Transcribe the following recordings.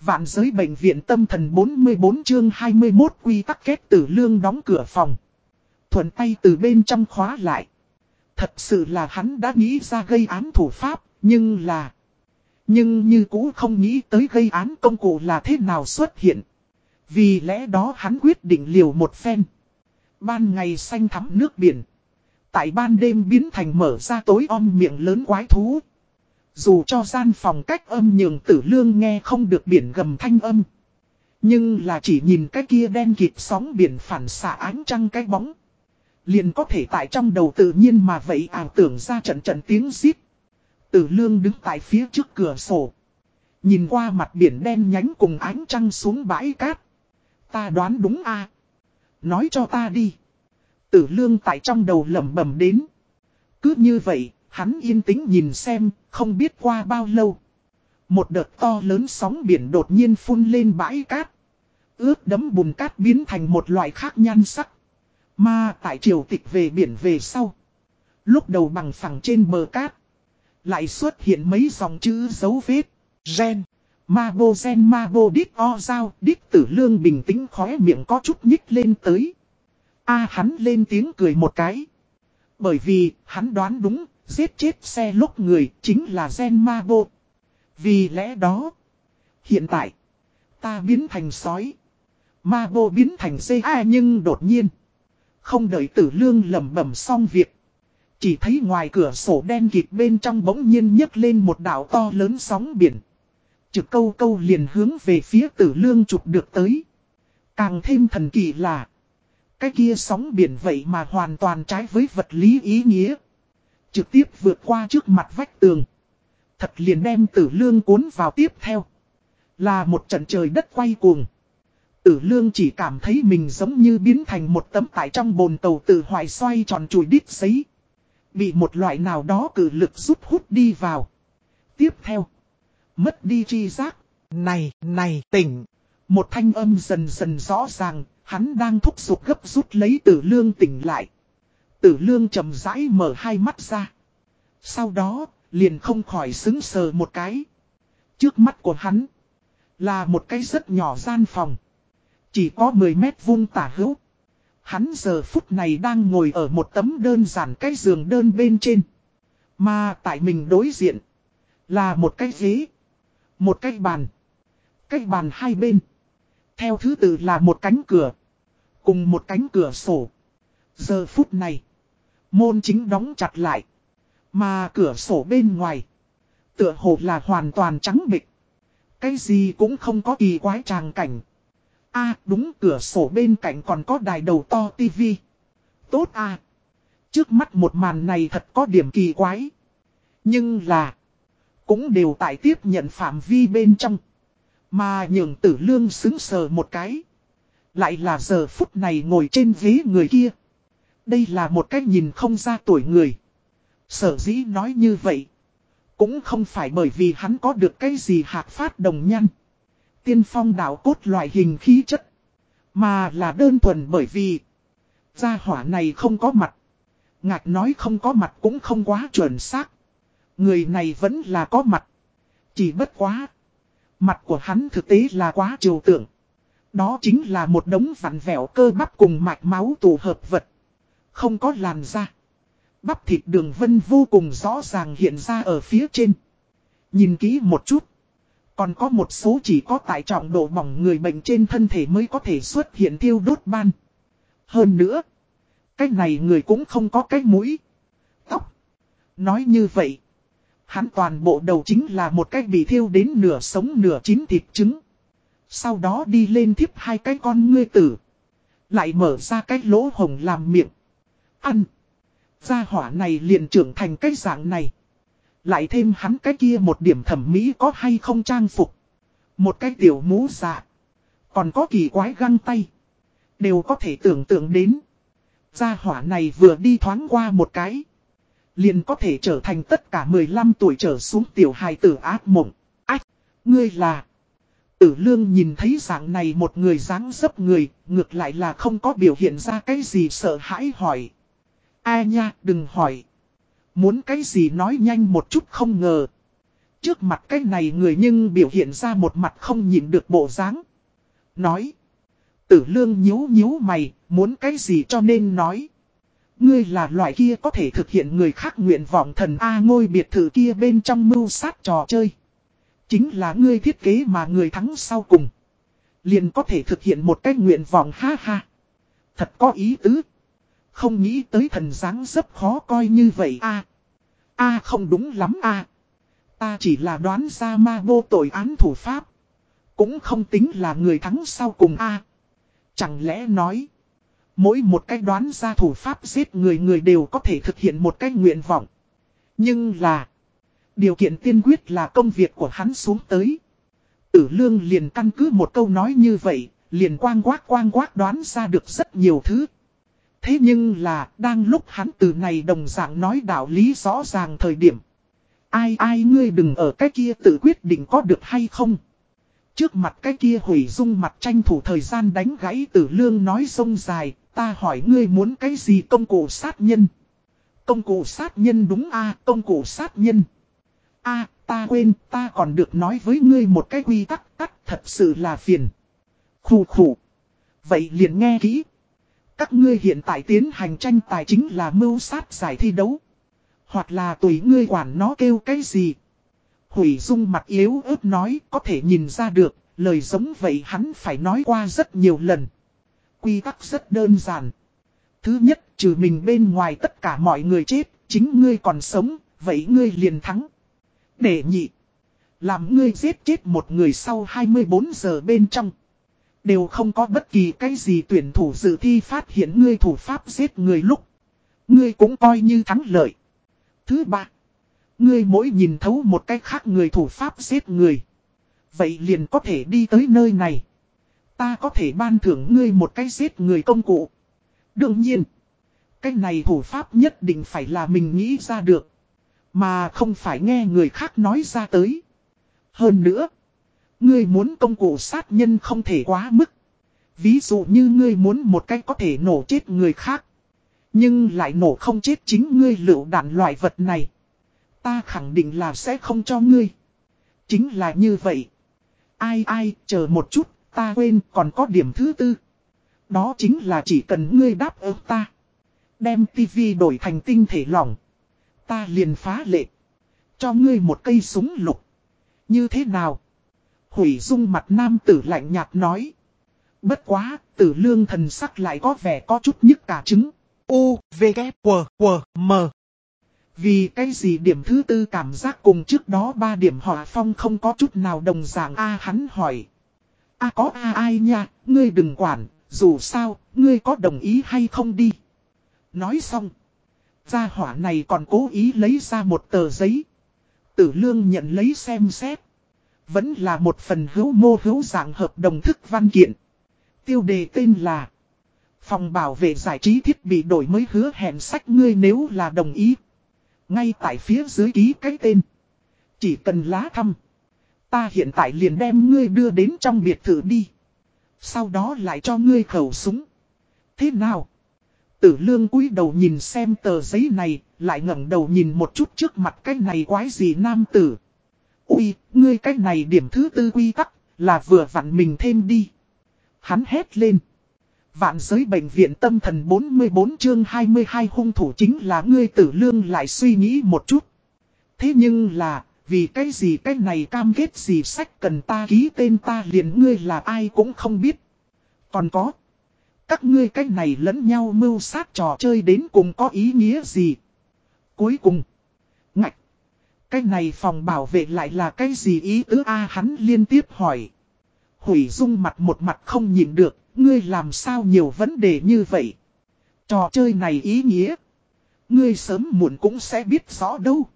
Vạn giới bệnh viện tâm thần 44 chương 21 quy tắc kết tử lương đóng cửa phòng. Thuận tay từ bên trong khóa lại. Thật sự là hắn đã nghĩ ra gây án thủ pháp, nhưng là... Nhưng như cũ không nghĩ tới gây án công cụ là thế nào xuất hiện. Vì lẽ đó hắn quyết định liều một phen. Ban ngày xanh thắm nước biển. Tại ban đêm biến thành mở ra tối om miệng lớn quái thú. Dù cho gian phòng cách âm nhường tử lương nghe không được biển gầm thanh âm. Nhưng là chỉ nhìn cái kia đen kịt sóng biển phản xạ ánh trăng cái bóng. Liền có thể tại trong đầu tự nhiên mà vậy ảo tưởng ra trận trận tiếng xít. Tử lương đứng tại phía trước cửa sổ. Nhìn qua mặt biển đen nhánh cùng ánh trăng xuống bãi cát. Ta đoán đúng a Nói cho ta đi. Tử lương tại trong đầu lẩm bẩm đến. Cứ như vậy, hắn yên tĩnh nhìn xem, không biết qua bao lâu. Một đợt to lớn sóng biển đột nhiên phun lên bãi cát. Ướt đấm bùn cát biến thành một loại khác nhan sắc. Mà tại triều tịch về biển về sau. Lúc đầu bằng phẳng trên bờ cát. Lại xuất hiện mấy dòng chữ dấu vết. Gen. Ma bô gen ma bô đít o dao. Đít tử lương bình tĩnh khóe miệng có chút nhích lên tới. A hắn lên tiếng cười một cái. Bởi vì hắn đoán đúng. Giết chết xe lúc người chính là gen ma bộ. Vì lẽ đó. Hiện tại. Ta biến thành sói. Ma bộ biến thành dê a nhưng đột nhiên. Không đợi tử lương lầm bẩm xong việc. Chỉ thấy ngoài cửa sổ đen kịt bên trong bỗng nhiên nhấc lên một đảo to lớn sóng biển. Trực câu câu liền hướng về phía tử lương chụp được tới. Càng thêm thần kỳ là. Cái kia sóng biển vậy mà hoàn toàn trái với vật lý ý nghĩa. Trực tiếp vượt qua trước mặt vách tường. Thật liền đem tử lương cuốn vào tiếp theo. Là một trận trời đất quay cuồng. Tử lương chỉ cảm thấy mình giống như biến thành một tấm tại trong bồn tàu tử hoài xoay tròn chùi đít giấy. Bị một loại nào đó cử lực rút hút đi vào. Tiếp theo. Mất đi chi giác. Này, này, tỉnh. Một thanh âm dần dần rõ ràng, hắn đang thúc giục gấp rút lấy tử lương tỉnh lại. Tử lương chậm rãi mở hai mắt ra. Sau đó, liền không khỏi xứng sờ một cái. Trước mắt của hắn, là một cái rất nhỏ gian phòng. Chỉ có 10 mét vuông tả hữu. Hắn giờ phút này đang ngồi ở một tấm đơn giản cái giường đơn bên trên. Mà tại mình đối diện, là một cái ghế, một cái bàn. Cái bàn hai bên. Theo thứ tự là một cánh cửa. Cùng một cánh cửa sổ. Giờ phút này. Môn chính đóng chặt lại. Mà cửa sổ bên ngoài. Tựa hồ là hoàn toàn trắng bịch. Cái gì cũng không có kỳ quái tràng cảnh. a đúng, cửa sổ bên cạnh còn có đài đầu to tivi. Tốt a Trước mắt một màn này thật có điểm kỳ quái. Nhưng là. Cũng đều tại tiếp nhận phạm vi bên trong. Mà nhường tử lương xứng sờ một cái. Lại là giờ phút này ngồi trên ghế người kia. Đây là một cách nhìn không ra tuổi người. Sở dĩ nói như vậy. Cũng không phải bởi vì hắn có được cái gì hạt phát đồng nhăn. Tiên phong đạo cốt loại hình khí chất. Mà là đơn thuần bởi vì. Gia hỏa này không có mặt. Ngạc nói không có mặt cũng không quá chuẩn xác. Người này vẫn là có mặt. Chỉ bất quá. Mặt của hắn thực tế là quá trừu tượng. Đó chính là một đống vặn vẹo cơ bắp cùng mạch máu tụ hợp vật. Không có làn da. Bắp thịt đường vân vô cùng rõ ràng hiện ra ở phía trên. Nhìn kỹ một chút. Còn có một số chỉ có tại trọng độ bỏng người bệnh trên thân thể mới có thể xuất hiện thiêu đốt ban. Hơn nữa. Cái này người cũng không có cái mũi. Tóc. Nói như vậy. Hắn toàn bộ đầu chính là một cái bị thiêu đến nửa sống nửa chín thịt trứng. Sau đó đi lên thiếp hai cái con ngươi tử. Lại mở ra cái lỗ hồng làm miệng. Ăn. Gia hỏa này liền trưởng thành cái dạng này. Lại thêm hắn cái kia một điểm thẩm mỹ có hay không trang phục. Một cái tiểu mũ dạ. Còn có kỳ quái găng tay. Đều có thể tưởng tượng đến. Gia hỏa này vừa đi thoáng qua một cái. Liền có thể trở thành tất cả 15 tuổi trở xuống tiểu hài tử ác mộng. Ách, ngươi là... Tử lương nhìn thấy dạng này một người dáng dấp người, ngược lại là không có biểu hiện ra cái gì sợ hãi hỏi. Ai nha, đừng hỏi. Muốn cái gì nói nhanh một chút không ngờ. Trước mặt cái này người nhưng biểu hiện ra một mặt không nhìn được bộ dáng. Nói. Tử lương nhíu nhíu mày, muốn cái gì cho nên nói. Ngươi là loại kia có thể thực hiện người khác nguyện vọng thần A ngôi biệt thự kia bên trong mưu sát trò chơi. Chính là ngươi thiết kế mà người thắng sau cùng. Liền có thể thực hiện một cái nguyện vọng ha ha. Thật có ý tứ. Không nghĩ tới thần dáng rất khó coi như vậy a a không đúng lắm a Ta chỉ là đoán ra ma vô tội án thủ pháp. Cũng không tính là người thắng sau cùng a Chẳng lẽ nói. Mỗi một cái đoán ra thủ pháp giết người người đều có thể thực hiện một cái nguyện vọng. Nhưng là. Điều kiện tiên quyết là công việc của hắn xuống tới. Tử lương liền căn cứ một câu nói như vậy, liền quang quát quang quát đoán ra được rất nhiều thứ. Thế nhưng là, đang lúc hắn từ này đồng dạng nói đạo lý rõ ràng thời điểm. Ai ai ngươi đừng ở cái kia tự quyết định có được hay không. Trước mặt cái kia hủy dung mặt tranh thủ thời gian đánh gãy tử lương nói sông dài, ta hỏi ngươi muốn cái gì công cụ sát nhân. Công cụ sát nhân đúng a công cụ sát nhân. a ta quên, ta còn được nói với ngươi một cái quy tắc tắc thật sự là phiền. Khủ khủ. Vậy liền nghe kỹ. Các ngươi hiện tại tiến hành tranh tài chính là mưu sát giải thi đấu. Hoặc là tùy ngươi quản nó kêu cái gì. Hủy dung mặt yếu ớt nói có thể nhìn ra được, lời giống vậy hắn phải nói qua rất nhiều lần. Quy tắc rất đơn giản. Thứ nhất, trừ mình bên ngoài tất cả mọi người chết, chính ngươi còn sống, vậy ngươi liền thắng. Để nhị. Làm ngươi giết chết một người sau 24 giờ bên trong. Đều không có bất kỳ cái gì tuyển thủ dự thi phát hiện ngươi thủ pháp giết người lúc. Ngươi cũng coi như thắng lợi. Thứ ba. Ngươi mỗi nhìn thấu một cách khác người thủ pháp giết người. Vậy liền có thể đi tới nơi này. Ta có thể ban thưởng ngươi một cái giết người công cụ. Đương nhiên. Cái này thủ pháp nhất định phải là mình nghĩ ra được. Mà không phải nghe người khác nói ra tới. Hơn nữa. Ngươi muốn công cụ sát nhân không thể quá mức. Ví dụ như ngươi muốn một cái có thể nổ chết người khác. Nhưng lại nổ không chết chính ngươi lựu đạn loại vật này. Ta khẳng định là sẽ không cho ngươi. Chính là như vậy. Ai ai, chờ một chút, ta quên còn có điểm thứ tư. Đó chính là chỉ cần ngươi đáp ứng ta. Đem tivi đổi thành tinh thể lỏng. Ta liền phá lệ. Cho ngươi một cây súng lục. Như thế nào? Hủy dung mặt nam tử lạnh nhạt nói. Bất quá, tử lương thần sắc lại có vẻ có chút nhức cả trứng. U, V, K, W, W, M. Vì cái gì điểm thứ tư cảm giác cùng trước đó ba điểm hỏa phong không có chút nào đồng dạng A hắn hỏi. A có A ai nha, ngươi đừng quản, dù sao, ngươi có đồng ý hay không đi. Nói xong. Gia hỏa này còn cố ý lấy ra một tờ giấy. Tử lương nhận lấy xem xét. Vẫn là một phần hữu mô hữu dạng hợp đồng thức văn kiện. Tiêu đề tên là Phòng bảo vệ giải trí thiết bị đổi mới hứa hẹn sách ngươi nếu là đồng ý. Ngay tại phía dưới ký cái tên. Chỉ cần lá thăm. Ta hiện tại liền đem ngươi đưa đến trong biệt thự đi. Sau đó lại cho ngươi khẩu súng. Thế nào? Tử lương cúi đầu nhìn xem tờ giấy này, lại ngẩng đầu nhìn một chút trước mặt cái này quái gì nam tử. Ui, ngươi cách này điểm thứ tư quy tắc, là vừa vặn mình thêm đi. Hắn hét lên. Vạn giới bệnh viện tâm thần 44 chương 22 hung thủ chính là ngươi tử lương lại suy nghĩ một chút. Thế nhưng là, vì cái gì cái này cam kết gì sách cần ta ký tên ta liền ngươi là ai cũng không biết. Còn có, các ngươi cái này lẫn nhau mưu sát trò chơi đến cùng có ý nghĩa gì. Cuối cùng, ngạch, cái này phòng bảo vệ lại là cái gì ý tứ A hắn liên tiếp hỏi. Hủy dung mặt một mặt không nhìn được, ngươi làm sao nhiều vấn đề như vậy. Trò chơi này ý nghĩa. Ngươi sớm muộn cũng sẽ biết rõ đâu.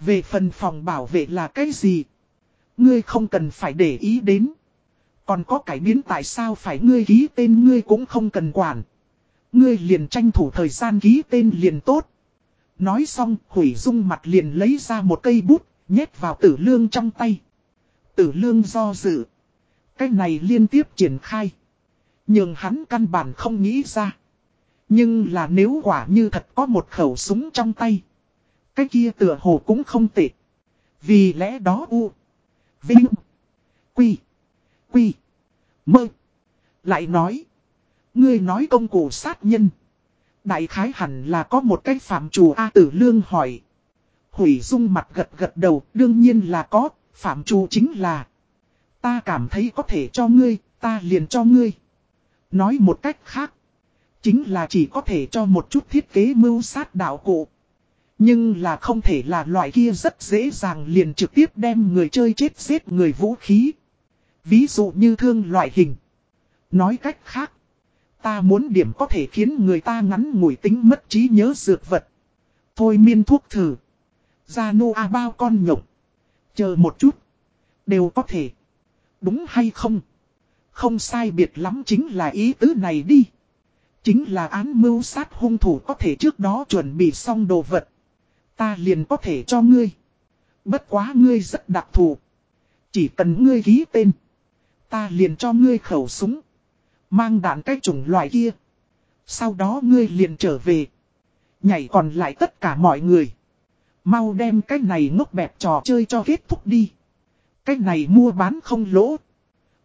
Về phần phòng bảo vệ là cái gì? Ngươi không cần phải để ý đến. Còn có cải biến tại sao phải ngươi ký tên ngươi cũng không cần quản. Ngươi liền tranh thủ thời gian ký tên liền tốt. Nói xong, hủy dung mặt liền lấy ra một cây bút, nhét vào tử lương trong tay. Tử lương do dự. Cái này liên tiếp triển khai. Nhưng hắn căn bản không nghĩ ra. Nhưng là nếu quả như thật có một khẩu súng trong tay. Cái kia tựa hồ cũng không tệ. Vì lẽ đó U. Vinh. Quy. Quy. Mơ. Lại nói. Ngươi nói công cụ sát nhân. Đại khái hẳn là có một cái phạm chủ A tử lương hỏi. Hủy dung mặt gật gật đầu, đương nhiên là có. Phạm chủ chính là. Ta cảm thấy có thể cho ngươi. Ta liền cho ngươi. Nói một cách khác. Chính là chỉ có thể cho một chút thiết kế mưu sát đạo cụ. Nhưng là không thể là loại kia rất dễ dàng liền trực tiếp đem người chơi chết giết người vũ khí. Ví dụ như thương loại hình. Nói cách khác. Ta muốn điểm có thể khiến người ta ngắn ngủi tính mất trí nhớ dược vật. Thôi miên thuốc thử. Ra nô a bao con nhộng. Chờ một chút. Đều có thể. Đúng hay không? Không sai biệt lắm chính là ý tứ này đi. Chính là án mưu sát hung thủ có thể trước đó chuẩn bị xong đồ vật. Ta liền có thể cho ngươi. Bất quá ngươi rất đặc thù. Chỉ cần ngươi ký tên. Ta liền cho ngươi khẩu súng. Mang đạn cái chủng loại kia. Sau đó ngươi liền trở về. Nhảy còn lại tất cả mọi người. Mau đem cái này ngốc bẹp trò chơi cho kết thúc đi. Cái này mua bán không lỗ.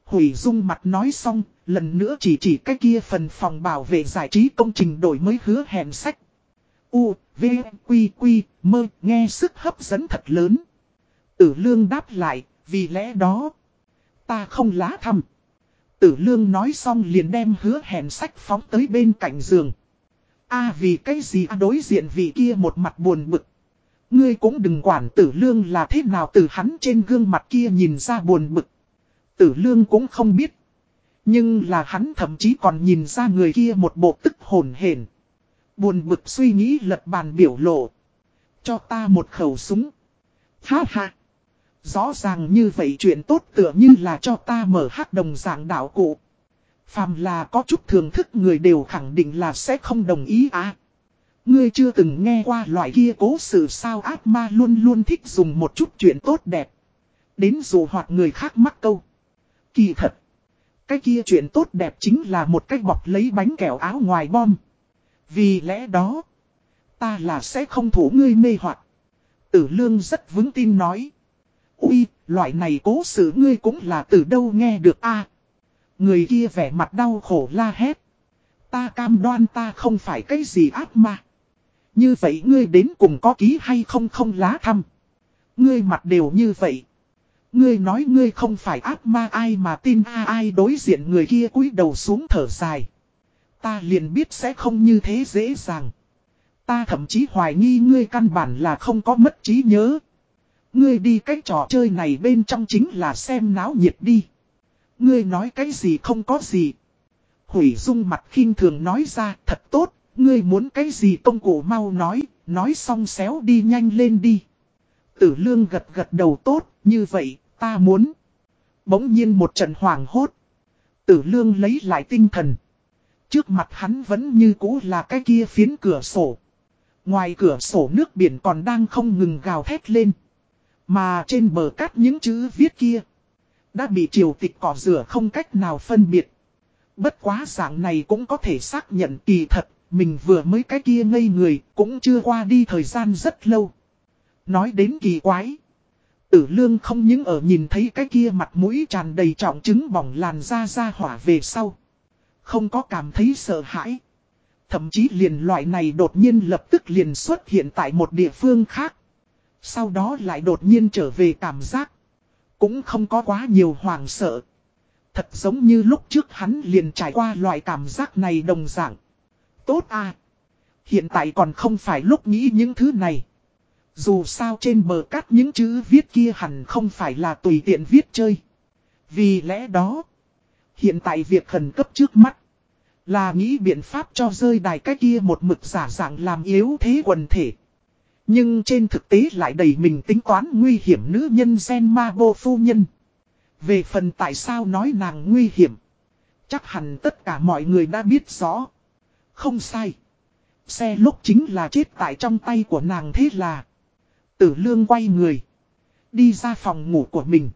Hủy dung mặt nói xong, lần nữa chỉ chỉ cái kia phần phòng bảo vệ giải trí công trình đổi mới hứa hẹn sách. U, V, Quy, Quy, mơ, nghe sức hấp dẫn thật lớn. Tử lương đáp lại, vì lẽ đó, ta không lá thăm. Tử lương nói xong liền đem hứa hẹn sách phóng tới bên cạnh giường. a vì cái gì à, đối diện vị kia một mặt buồn bực. Ngươi cũng đừng quản tử lương là thế nào từ hắn trên gương mặt kia nhìn ra buồn bực. Tử lương cũng không biết. Nhưng là hắn thậm chí còn nhìn ra người kia một bộ tức hồn hển Buồn bực suy nghĩ lật bàn biểu lộ. Cho ta một khẩu súng. Ha ha. Rõ ràng như vậy chuyện tốt tựa như là cho ta mở hát đồng dạng đạo cụ. Phàm là có chút thưởng thức người đều khẳng định là sẽ không đồng ý à. Ngươi chưa từng nghe qua loại kia cố sự sao ác ma luôn luôn thích dùng một chút chuyện tốt đẹp. Đến dù hoặc người khác mắc câu. Kỳ thật. Cái kia chuyện tốt đẹp chính là một cái bọc lấy bánh kẹo áo ngoài bom. Vì lẽ đó. Ta là sẽ không thủ ngươi mê hoặc Tử lương rất vững tin nói. Ui, loại này cố sự ngươi cũng là từ đâu nghe được a Người kia vẻ mặt đau khổ la hét. Ta cam đoan ta không phải cái gì ác ma. Như vậy ngươi đến cùng có ký hay không không lá thăm. Ngươi mặt đều như vậy. Ngươi nói ngươi không phải ác ma ai mà tin a ai đối diện người kia cúi đầu xuống thở dài. Ta liền biết sẽ không như thế dễ dàng. Ta thậm chí hoài nghi ngươi căn bản là không có mất trí nhớ. Ngươi đi cái trò chơi này bên trong chính là xem náo nhiệt đi. Ngươi nói cái gì không có gì. Hủy dung mặt khinh thường nói ra thật tốt, ngươi muốn cái gì công cụ mau nói, nói xong xéo đi nhanh lên đi. Tử lương gật gật đầu tốt, như vậy, ta muốn. Bỗng nhiên một trận hoàng hốt. Tử lương lấy lại tinh thần. Trước mặt hắn vẫn như cũ là cái kia phiến cửa sổ. Ngoài cửa sổ nước biển còn đang không ngừng gào thét lên. Mà trên bờ cát những chữ viết kia. Đã bị triều tịch cỏ rửa không cách nào phân biệt. Bất quá dạng này cũng có thể xác nhận kỳ thật. Mình vừa mới cái kia ngây người cũng chưa qua đi thời gian rất lâu. Nói đến kỳ quái. Tử lương không những ở nhìn thấy cái kia mặt mũi tràn đầy trọng chứng bỏng làn da ra hỏa về sau. Không có cảm thấy sợ hãi. Thậm chí liền loại này đột nhiên lập tức liền xuất hiện tại một địa phương khác. Sau đó lại đột nhiên trở về cảm giác. Cũng không có quá nhiều hoàng sợ. Thật giống như lúc trước hắn liền trải qua loại cảm giác này đồng dạng. Tốt à. Hiện tại còn không phải lúc nghĩ những thứ này. Dù sao trên bờ cát những chữ viết kia hẳn không phải là tùy tiện viết chơi. Vì lẽ đó, hiện tại việc khẩn cấp trước mắt, là nghĩ biện pháp cho rơi đài cái kia một mực giả dạng làm yếu thế quần thể. Nhưng trên thực tế lại đầy mình tính toán nguy hiểm nữ nhân gen ma bô phu nhân. Về phần tại sao nói nàng nguy hiểm, chắc hẳn tất cả mọi người đã biết rõ. Không sai. Xe lúc chính là chết tại trong tay của nàng thế là. Tử lương quay người. Đi ra phòng ngủ của mình.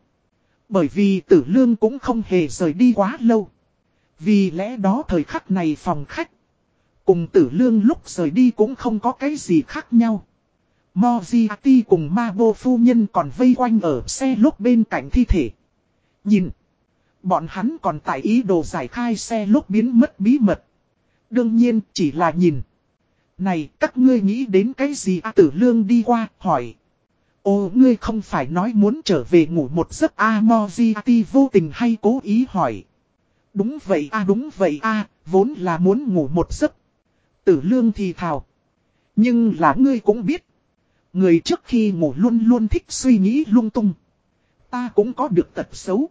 Bởi vì tử lương cũng không hề rời đi quá lâu. Vì lẽ đó thời khắc này phòng khách. Cùng tử lương lúc rời đi cũng không có cái gì khác nhau. Moziati cùng ma vô phu nhân còn vây quanh ở xe lúc bên cạnh thi thể. Nhìn. Bọn hắn còn tại ý đồ giải khai xe lúc biến mất bí mật. Đương nhiên, chỉ là nhìn. Này, các ngươi nghĩ đến cái gì A tử lương đi qua, hỏi. Ô, ngươi không phải nói muốn trở về ngủ một giấc A Moziati vô tình hay cố ý hỏi. Đúng vậy A, đúng vậy A, vốn là muốn ngủ một giấc. Tử lương thì thào. Nhưng là ngươi cũng biết. Người trước khi ngủ luôn luôn thích suy nghĩ lung tung. Ta cũng có được tật xấu.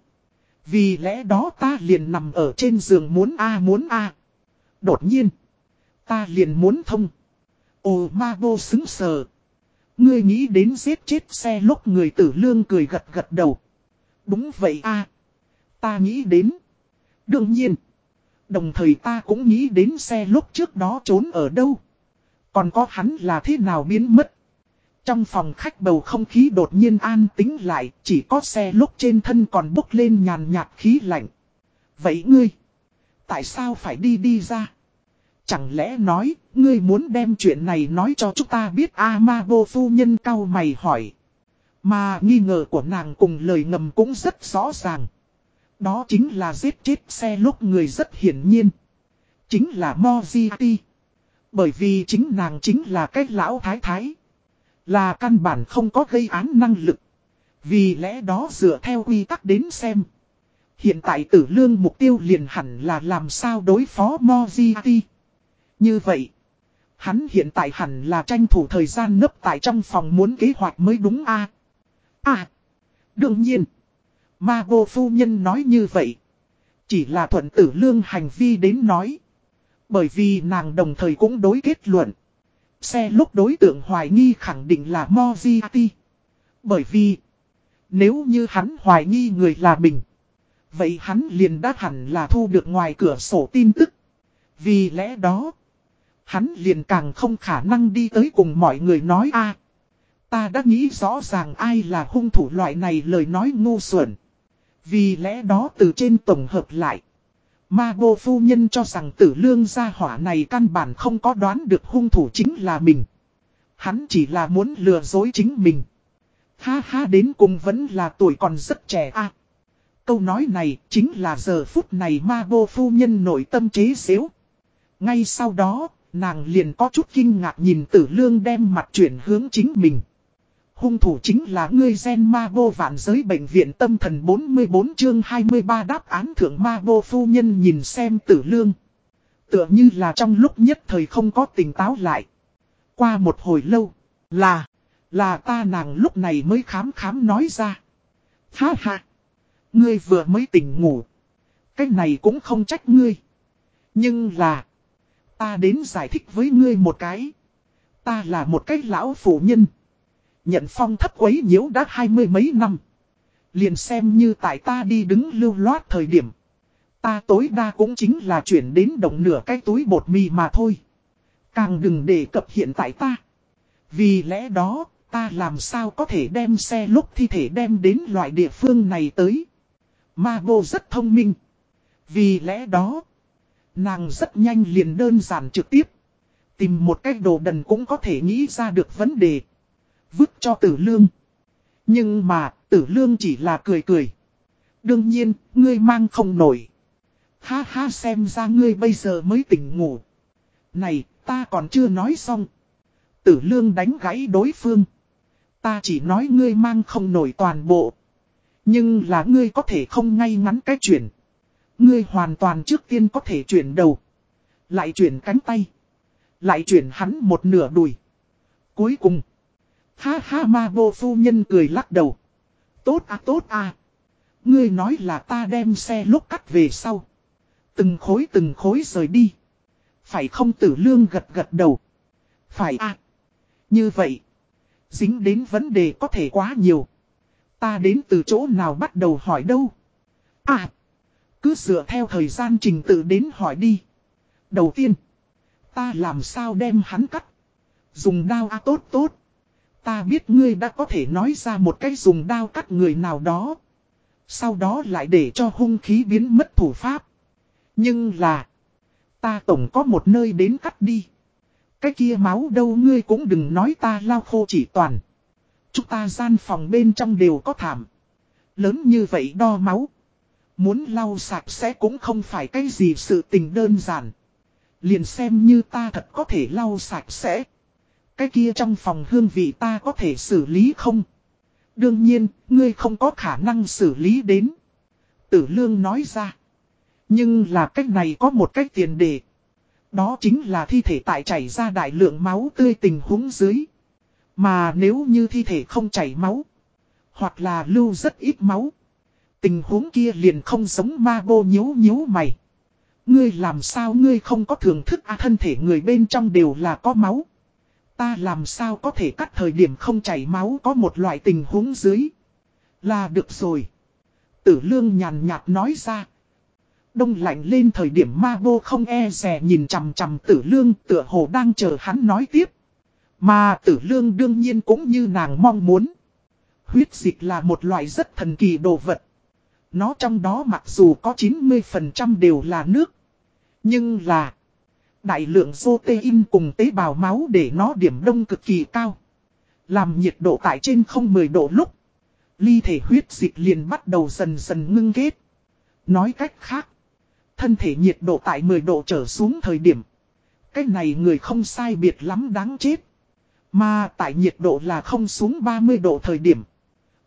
Vì lẽ đó ta liền nằm ở trên giường muốn A muốn A. Đột nhiên. Ta liền muốn thông. Ồ ma vô xứng sờ. Ngươi nghĩ đến giết chết xe lúc người tử lương cười gật gật đầu. Đúng vậy a Ta nghĩ đến. Đương nhiên. Đồng thời ta cũng nghĩ đến xe lúc trước đó trốn ở đâu. Còn có hắn là thế nào biến mất. Trong phòng khách bầu không khí đột nhiên an tính lại, chỉ có xe lúc trên thân còn bốc lên nhàn nhạt khí lạnh. Vậy ngươi, tại sao phải đi đi ra? Chẳng lẽ nói, ngươi muốn đem chuyện này nói cho chúng ta biết a ma vô phu nhân cao mày hỏi. Mà nghi ngờ của nàng cùng lời ngầm cũng rất rõ ràng. Đó chính là giết chết xe lúc người rất hiển nhiên. Chính là Mojiti. Bởi vì chính nàng chính là cái lão thái thái. Là căn bản không có gây án năng lực. Vì lẽ đó dựa theo quy tắc đến xem. Hiện tại tử lương mục tiêu liền hẳn là làm sao đối phó Moziati. Như vậy, hắn hiện tại hẳn là tranh thủ thời gian nấp tại trong phòng muốn kế hoạch mới đúng a À, đương nhiên, ma vô phu nhân nói như vậy. Chỉ là thuận tử lương hành vi đến nói. Bởi vì nàng đồng thời cũng đối kết luận. Xe lúc đối tượng hoài nghi khẳng định là Moziati. Bởi vì, nếu như hắn hoài nghi người là mình. Vậy hắn liền đã hẳn là thu được ngoài cửa sổ tin tức. Vì lẽ đó, Hắn liền càng không khả năng đi tới cùng mọi người nói a Ta đã nghĩ rõ ràng ai là hung thủ loại này lời nói ngu xuẩn. Vì lẽ đó từ trên tổng hợp lại. Ma bô phu nhân cho rằng tử lương gia hỏa này căn bản không có đoán được hung thủ chính là mình. Hắn chỉ là muốn lừa dối chính mình. Ha ha đến cùng vẫn là tuổi còn rất trẻ a Câu nói này chính là giờ phút này ma bô phu nhân nội tâm chế xếu. Ngay sau đó, Nàng liền có chút kinh ngạc nhìn tử lương đem mặt chuyển hướng chính mình. Hung thủ chính là ngươi gen ma vô vạn giới bệnh viện tâm thần 44 chương 23 đáp án thượng ma vô phu nhân nhìn xem tử lương. Tựa như là trong lúc nhất thời không có tỉnh táo lại. Qua một hồi lâu, là, là ta nàng lúc này mới khám khám nói ra. Ha ha, ngươi vừa mới tỉnh ngủ. Cái này cũng không trách ngươi. Nhưng là, Ta đến giải thích với ngươi một cái. Ta là một cái lão phụ nhân. Nhận phong thấp quấy nhiễu đã hai mươi mấy năm. Liền xem như tại ta đi đứng lưu loát thời điểm. Ta tối đa cũng chính là chuyển đến đồng nửa cái túi bột mì mà thôi. Càng đừng đề cập hiện tại ta. Vì lẽ đó, ta làm sao có thể đem xe lúc thi thể đem đến loại địa phương này tới. Ma vô rất thông minh. Vì lẽ đó, Nàng rất nhanh liền đơn giản trực tiếp. Tìm một cách đồ đần cũng có thể nghĩ ra được vấn đề. Vứt cho tử lương. Nhưng mà, tử lương chỉ là cười cười. Đương nhiên, ngươi mang không nổi. Ha ha xem ra ngươi bây giờ mới tỉnh ngủ. Này, ta còn chưa nói xong. Tử lương đánh gãy đối phương. Ta chỉ nói ngươi mang không nổi toàn bộ. Nhưng là ngươi có thể không ngay ngắn cái chuyển. Ngươi hoàn toàn trước tiên có thể chuyển đầu. Lại chuyển cánh tay. Lại chuyển hắn một nửa đùi. Cuối cùng. Ha ha ma vô phu nhân cười lắc đầu. Tốt à tốt à. Ngươi nói là ta đem xe lúc cắt về sau. Từng khối từng khối rời đi. Phải không tử lương gật gật đầu. Phải à. Như vậy. Dính đến vấn đề có thể quá nhiều. Ta đến từ chỗ nào bắt đầu hỏi đâu. À. Cứ dựa theo thời gian trình tự đến hỏi đi. Đầu tiên, ta làm sao đem hắn cắt. Dùng đao a tốt tốt. Ta biết ngươi đã có thể nói ra một cách dùng đao cắt người nào đó. Sau đó lại để cho hung khí biến mất thủ pháp. Nhưng là, ta tổng có một nơi đến cắt đi. Cái kia máu đâu ngươi cũng đừng nói ta lau khô chỉ toàn. Chúng ta gian phòng bên trong đều có thảm. Lớn như vậy đo máu. Muốn lau sạch sẽ cũng không phải cái gì sự tình đơn giản. Liền xem như ta thật có thể lau sạch sẽ. Cái kia trong phòng hương vị ta có thể xử lý không? Đương nhiên, ngươi không có khả năng xử lý đến. Tử lương nói ra. Nhưng là cách này có một cách tiền đề. Đó chính là thi thể tại chảy ra đại lượng máu tươi tình huống dưới. Mà nếu như thi thể không chảy máu, hoặc là lưu rất ít máu, tình huống kia liền không giống ma bô nhếu nhếu mày. Ngươi làm sao ngươi không có thưởng thức à thân thể người bên trong đều là có máu. Ta làm sao có thể cắt thời điểm không chảy máu có một loại tình huống dưới. Là được rồi. Tử lương nhàn nhạt nói ra. Đông lạnh lên thời điểm ma Bô không e rè nhìn chằm chằm tử lương tựa hồ đang chờ hắn nói tiếp. Mà tử lương đương nhiên cũng như nàng mong muốn. Huyết dịch là một loại rất thần kỳ đồ vật. Nó trong đó mặc dù có 90% đều là nước. Nhưng là đại lượng protein cùng tế bào máu để nó điểm đông cực kỳ cao. Làm nhiệt độ tại trên không 10 độ lúc. Ly thể huyết dịch liền bắt đầu dần dần ngưng kết. Nói cách khác. Thân thể nhiệt độ tại 10 độ trở xuống thời điểm. Cái này người không sai biệt lắm đáng chết. Mà tại nhiệt độ là không xuống 30 độ thời điểm.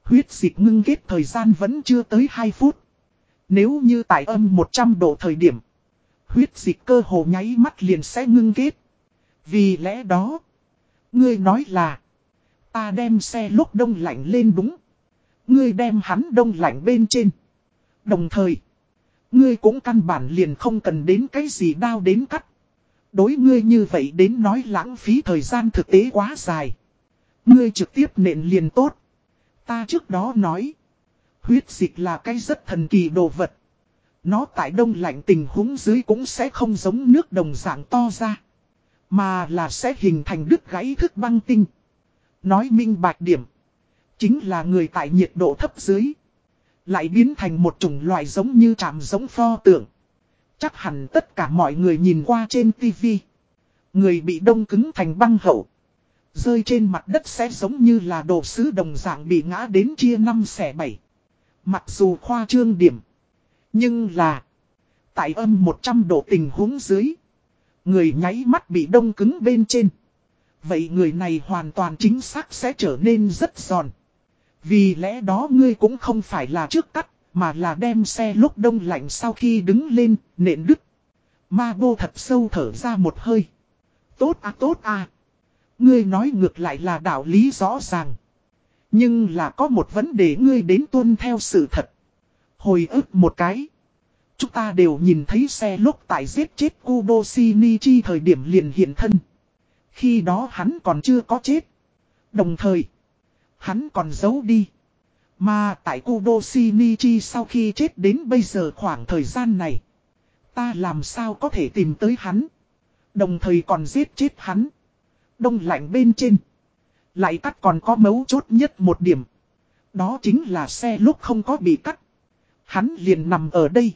Huyết dịch ngưng kết thời gian vẫn chưa tới 2 phút. Nếu như tại âm 100 độ thời điểm. Huyết dịch cơ hồ nháy mắt liền sẽ ngưng kết. Vì lẽ đó. Ngươi nói là. Ta đem xe lúc đông lạnh lên đúng. Ngươi đem hắn đông lạnh bên trên. Đồng thời. Ngươi cũng căn bản liền không cần đến cái gì đao đến cắt. Đối ngươi như vậy đến nói lãng phí thời gian thực tế quá dài. Ngươi trực tiếp nện liền tốt. Ta trước đó nói. Huyết dịch là cái rất thần kỳ đồ vật. Nó tại đông lạnh tình huống dưới cũng sẽ không giống nước đồng dạng to ra. Mà là sẽ hình thành đứt gãy thức băng tinh. Nói minh bạch điểm. Chính là người tại nhiệt độ thấp dưới. Lại biến thành một chủng loại giống như chạm giống pho tượng. Chắc hẳn tất cả mọi người nhìn qua trên tivi. Người bị đông cứng thành băng hậu. Rơi trên mặt đất sẽ giống như là đồ sứ đồng dạng bị ngã đến chia năm xẻ bảy. Mặc dù khoa trương điểm. Nhưng là. Tại âm 100 độ tình huống dưới. Người nháy mắt bị đông cứng bên trên. Vậy người này hoàn toàn chính xác sẽ trở nên rất giòn. Vì lẽ đó ngươi cũng không phải là trước cắt, mà là đem xe lúc đông lạnh sau khi đứng lên, nện đứt. Ma bô thật sâu thở ra một hơi. Tốt à tốt à. Ngươi nói ngược lại là đạo lý rõ ràng. Nhưng là có một vấn đề ngươi đến tuân theo sự thật. Hồi ức một cái. Chúng ta đều nhìn thấy xe lúc tại giết chết Kubo Shinichi thời điểm liền hiện thân. Khi đó hắn còn chưa có chết. Đồng thời, hắn còn giấu đi. Mà tại Kubo Shinichi sau khi chết đến bây giờ khoảng thời gian này. Ta làm sao có thể tìm tới hắn. Đồng thời còn giết chết hắn. Đông lạnh bên trên. Lại cắt còn có mấu chốt nhất một điểm. Đó chính là xe lúc không có bị cắt. Hắn liền nằm ở đây.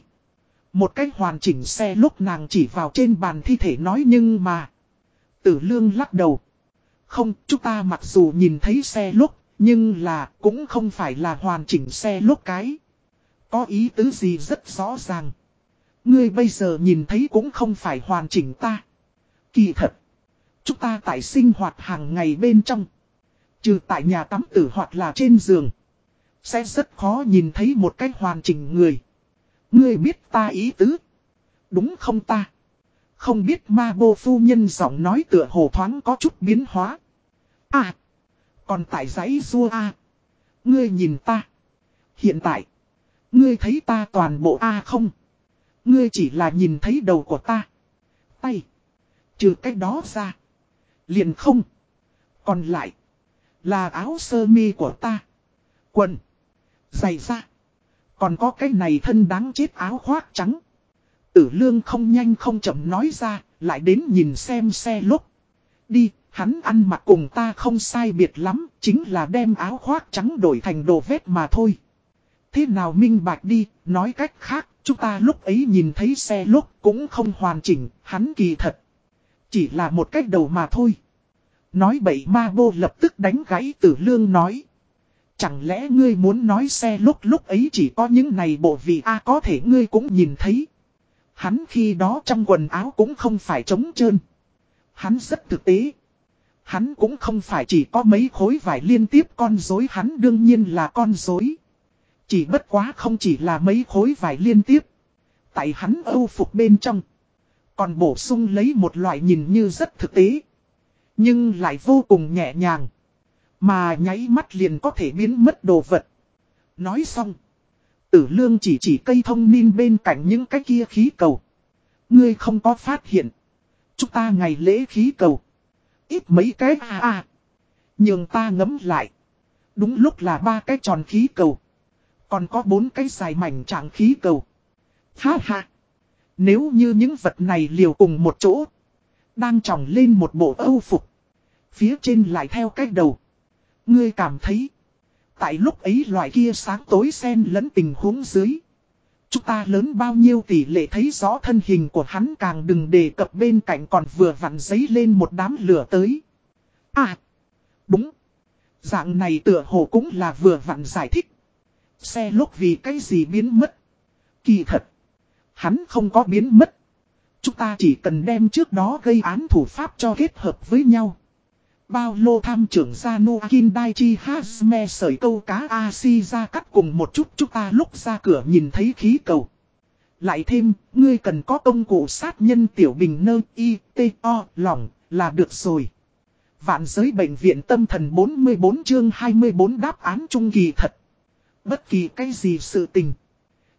Một cách hoàn chỉnh xe lúc nàng chỉ vào trên bàn thi thể nói nhưng mà. Tử lương lắc đầu. Không, chúng ta mặc dù nhìn thấy xe lúc, nhưng là cũng không phải là hoàn chỉnh xe lúc cái. Có ý tứ gì rất rõ ràng. Ngươi bây giờ nhìn thấy cũng không phải hoàn chỉnh ta. Kỳ thật. Chúng ta tại sinh hoạt hàng ngày bên trong. Trừ tại nhà tắm tử hoặc là trên giường. Sẽ rất khó nhìn thấy một cách hoàn chỉnh người. Ngươi biết ta ý tứ. Đúng không ta? Không biết ma bô phu nhân giọng nói tựa hồ thoáng có chút biến hóa. À! Còn tại giấy rua A. Ngươi nhìn ta. Hiện tại. Ngươi thấy ta toàn bộ A không? Ngươi chỉ là nhìn thấy đầu của ta. Tay. Trừ cách đó ra. Liền không. Còn lại. Là áo sơ mi của ta. Quần dày ra, Còn có cái này thân đáng chết áo khoác trắng. Tử lương không nhanh không chậm nói ra, lại đến nhìn xem xe lúc. Đi, hắn ăn mặc cùng ta không sai biệt lắm, chính là đem áo khoác trắng đổi thành đồ vết mà thôi. Thế nào minh bạch đi, nói cách khác, chúng ta lúc ấy nhìn thấy xe lúc cũng không hoàn chỉnh, hắn kỳ thật. Chỉ là một cách đầu mà thôi. Nói bậy ma bô lập tức đánh gãy tử lương nói. Chẳng lẽ ngươi muốn nói xe lúc lúc ấy chỉ có những này bộ vị A có thể ngươi cũng nhìn thấy. Hắn khi đó trong quần áo cũng không phải trống trơn. Hắn rất thực tế. Hắn cũng không phải chỉ có mấy khối vải liên tiếp con dối hắn đương nhiên là con dối. Chỉ bất quá không chỉ là mấy khối vải liên tiếp. Tại hắn âu phục bên trong. Còn bổ sung lấy một loại nhìn như rất thực tế. Nhưng lại vô cùng nhẹ nhàng. Mà nháy mắt liền có thể biến mất đồ vật. Nói xong. Tử lương chỉ chỉ cây thông minh bên cạnh những cái kia khí cầu. Ngươi không có phát hiện. Chúng ta ngày lễ khí cầu. Ít mấy cái à à. Nhưng ta ngấm lại. Đúng lúc là ba cái tròn khí cầu. Còn có bốn cái dài mảnh trạng khí cầu. Ha ha. Nếu như những vật này liều cùng một chỗ. Đang tròng lên một bộ âu phục. Phía trên lại theo cách đầu. Ngươi cảm thấy. Tại lúc ấy loại kia sáng tối xen lẫn tình huống dưới. Chúng ta lớn bao nhiêu tỷ lệ thấy rõ thân hình của hắn càng đừng đề cập bên cạnh còn vừa vặn giấy lên một đám lửa tới. À, đúng. Dạng này tựa hồ cũng là vừa vặn giải thích. Xe lúc vì cái gì biến mất. Kỳ thật. Hắn không có biến mất. Chúng ta chỉ cần đem trước đó gây án thủ pháp cho kết hợp với nhau. Bao lô tham trưởng gia Nô Akin Chi Hazme sởi câu cá A-si ra cắt cùng một chút chúng ta lúc ra cửa nhìn thấy khí cầu. Lại thêm, ngươi cần có công cụ sát nhân tiểu bình nơ y, t, o, lỏng, là được rồi. Vạn giới bệnh viện tâm thần 44 chương 24 đáp án trung kỳ thật. Bất kỳ cái gì sự tình.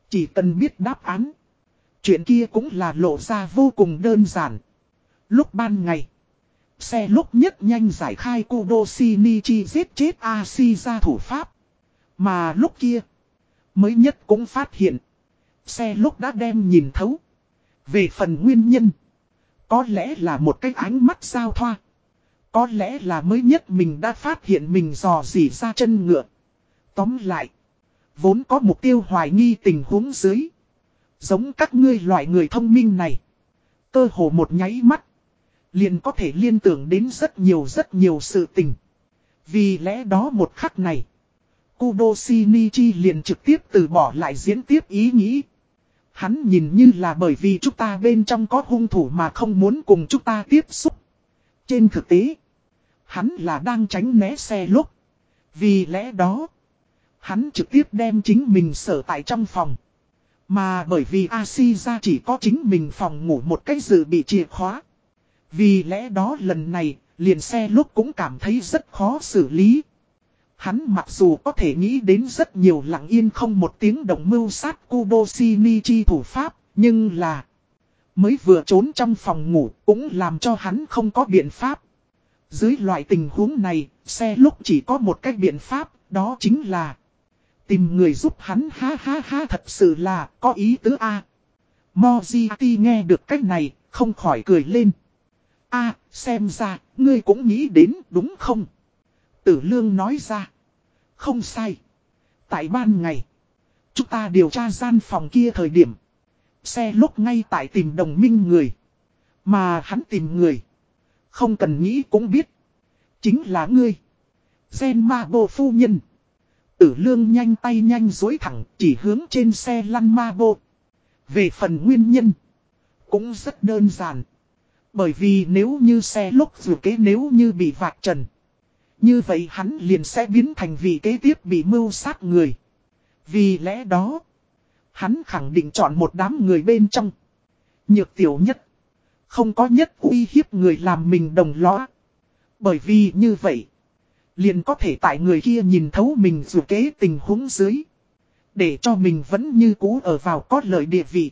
Chỉ cần biết đáp án. Chuyện kia cũng là lộ ra vô cùng đơn giản. Lúc ban ngày. Xe lúc nhất nhanh giải khai Kudo Shinichi giết chết Asi ra thủ pháp. Mà lúc kia. Mới nhất cũng phát hiện. Xe lúc đã đem nhìn thấu. Về phần nguyên nhân. Có lẽ là một cái ánh mắt giao thoa. Có lẽ là mới nhất mình đã phát hiện mình dò dỉ ra chân ngựa. Tóm lại. Vốn có mục tiêu hoài nghi tình huống dưới. Giống các ngươi loại người thông minh này. Cơ hồ một nháy mắt. Liền có thể liên tưởng đến rất nhiều rất nhiều sự tình. Vì lẽ đó một khắc này. Kudo Shinichi liền trực tiếp từ bỏ lại diễn tiếp ý nghĩ. Hắn nhìn như là bởi vì chúng ta bên trong có hung thủ mà không muốn cùng chúng ta tiếp xúc. Trên thực tế, hắn là đang tránh né xe lúc. Vì lẽ đó, hắn trực tiếp đem chính mình sở tại trong phòng. Mà bởi vì Asi ra chỉ có chính mình phòng ngủ một cách dự bị chìa khóa. Vì lẽ đó lần này, liền xe lúc cũng cảm thấy rất khó xử lý. Hắn mặc dù có thể nghĩ đến rất nhiều lặng yên không một tiếng động mưu sát Kubo Shinichi thủ pháp, nhưng là... Mới vừa trốn trong phòng ngủ cũng làm cho hắn không có biện pháp. Dưới loại tình huống này, xe lúc chỉ có một cách biện pháp, đó chính là... Tìm người giúp hắn ha ha ha thật sự là có ý tứ A. Mojiti nghe được cách này, không khỏi cười lên a xem ra, ngươi cũng nghĩ đến đúng không? Tử lương nói ra. Không sai. Tại ban ngày, chúng ta điều tra gian phòng kia thời điểm. Xe lúc ngay tại tìm đồng minh người. Mà hắn tìm người. Không cần nghĩ cũng biết. Chính là ngươi. Gen ma bồ phu nhân. Tử lương nhanh tay nhanh dối thẳng chỉ hướng trên xe lăn ma bồ. Về phần nguyên nhân. Cũng rất đơn giản. Bởi vì nếu như xe lúc dù kế nếu như bị vạc trần. Như vậy hắn liền sẽ biến thành vị kế tiếp bị mưu sát người. Vì lẽ đó, hắn khẳng định chọn một đám người bên trong. Nhược tiểu nhất. Không có nhất uy hiếp người làm mình đồng lõa. Bởi vì như vậy, liền có thể tại người kia nhìn thấu mình dù kế tình huống dưới. Để cho mình vẫn như cũ ở vào có lợi địa vị.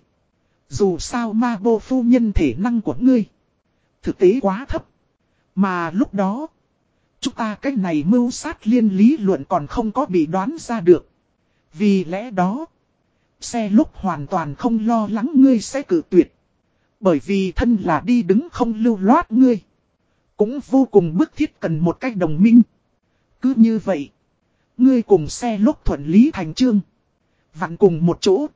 Dù sao ma bô phu nhân thể năng của ngươi thực tế quá thấp. Mà lúc đó, chúng ta cái này mưu sát liên lý luận còn không có bị đoán ra được. Vì lẽ đó, xe lúc hoàn toàn không lo lắng ngươi sẽ cử tuyệt. Bởi vì thân là đi đứng không lưu loát ngươi. Cũng vô cùng bức thiết cần một cách đồng minh. Cứ như vậy, ngươi cùng xe lúc thuận lý thành trương. Vặn cùng một chỗ.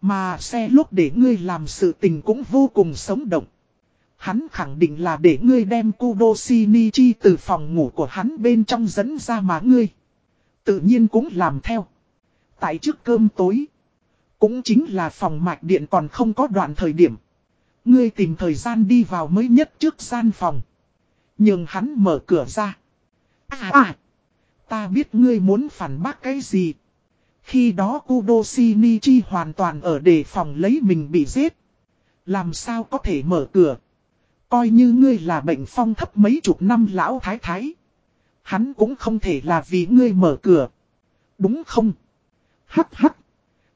Mà xe lúc để ngươi làm sự tình cũng vô cùng sống động. Hắn khẳng định là để ngươi đem Kudo Shinichi từ phòng ngủ của hắn bên trong dẫn ra mà ngươi. Tự nhiên cũng làm theo. Tại trước cơm tối. Cũng chính là phòng mạch điện còn không có đoạn thời điểm. Ngươi tìm thời gian đi vào mới nhất trước gian phòng. Nhưng hắn mở cửa ra. À à. Ta biết ngươi muốn phản bác cái gì. Khi đó Kudo Shinichi hoàn toàn ở đề phòng lấy mình bị giết. Làm sao có thể mở cửa. Coi như ngươi là bệnh phong thấp mấy chục năm lão thái thái. Hắn cũng không thể là vì ngươi mở cửa. Đúng không? Hắc hắc.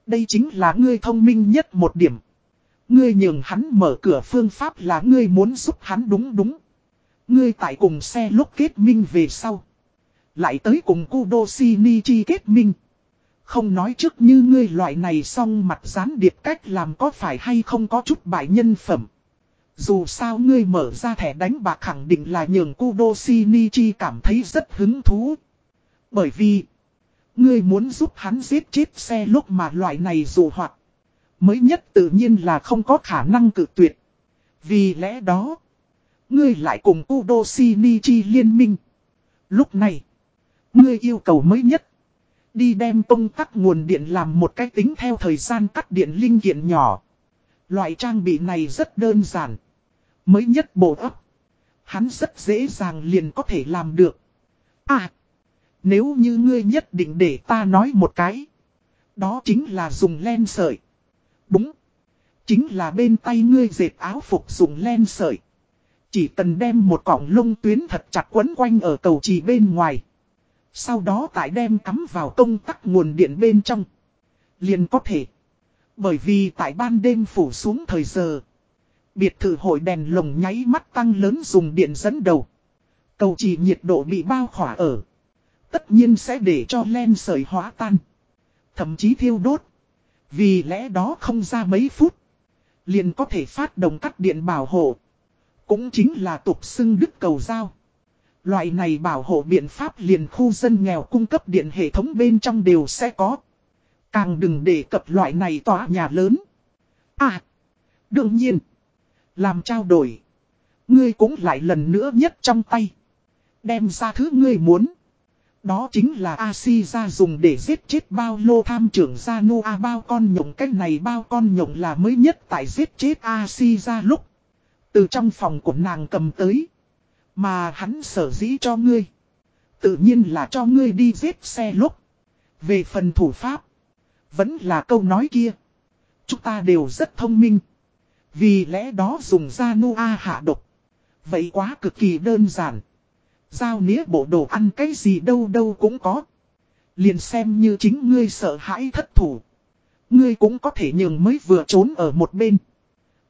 Đây chính là ngươi thông minh nhất một điểm. Ngươi nhường hắn mở cửa phương pháp là ngươi muốn giúp hắn đúng đúng. Ngươi tại cùng xe lúc kết minh về sau. Lại tới cùng Kudo Shinichi kết minh. Không nói trước như ngươi loại này xong mặt gián điệp cách làm có phải hay không có chút bại nhân phẩm. Dù sao ngươi mở ra thẻ đánh bạc khẳng định là nhường Kudo Shinichi cảm thấy rất hứng thú. Bởi vì, ngươi muốn giúp hắn giết chết xe lúc mà loại này dù hoặc mới nhất tự nhiên là không có khả năng cự tuyệt. Vì lẽ đó, ngươi lại cùng Kudo Shinichi liên minh. Lúc này, ngươi yêu cầu mới nhất. Đi đem công tắc nguồn điện làm một cách tính theo thời gian cắt điện linh kiện nhỏ. Loại trang bị này rất đơn giản. Mới nhất bộ ấp. Hắn rất dễ dàng liền có thể làm được. À! Nếu như ngươi nhất định để ta nói một cái. Đó chính là dùng len sợi. Đúng. Chính là bên tay ngươi dệt áo phục dùng len sợi. Chỉ cần đem một cọng lông tuyến thật chặt quấn quanh ở cầu trì bên ngoài. Sau đó tại đem cắm vào công tắc nguồn điện bên trong. Liền có thể. Bởi vì tại ban đêm phủ xuống thời giờ. Biệt thự hội đèn lồng nháy mắt tăng lớn dùng điện dẫn đầu. Cầu chỉ nhiệt độ bị bao khỏa ở. Tất nhiên sẽ để cho len sợi hóa tan. Thậm chí thiêu đốt. Vì lẽ đó không ra mấy phút. Liền có thể phát động cắt điện bảo hộ. Cũng chính là tục xưng đức cầu giao. Loại này bảo hộ biện pháp liền khu dân nghèo cung cấp điện hệ thống bên trong đều sẽ có. Càng đừng để cập loại này tỏa nhà lớn. À, đương nhiên. Làm trao đổi. Ngươi cũng lại lần nữa nhất trong tay. Đem ra thứ ngươi muốn. Đó chính là A-si ra dùng để giết chết bao lô tham trưởng ra nô A, bao con nhộng cách này bao con nhộng là mới nhất tại giết chết A-si ra lúc. Từ trong phòng của nàng cầm tới. Mà hắn sở dĩ cho ngươi. Tự nhiên là cho ngươi đi giết xe lúc. Về phần thủ pháp. Vẫn là câu nói kia. Chúng ta đều rất thông minh. Vì lẽ đó dùng ra nu a hạ độc. Vậy quá cực kỳ đơn giản. Giao nĩa bộ đồ ăn cái gì đâu đâu cũng có. Liền xem như chính ngươi sợ hãi thất thủ. Ngươi cũng có thể nhường mới vừa trốn ở một bên.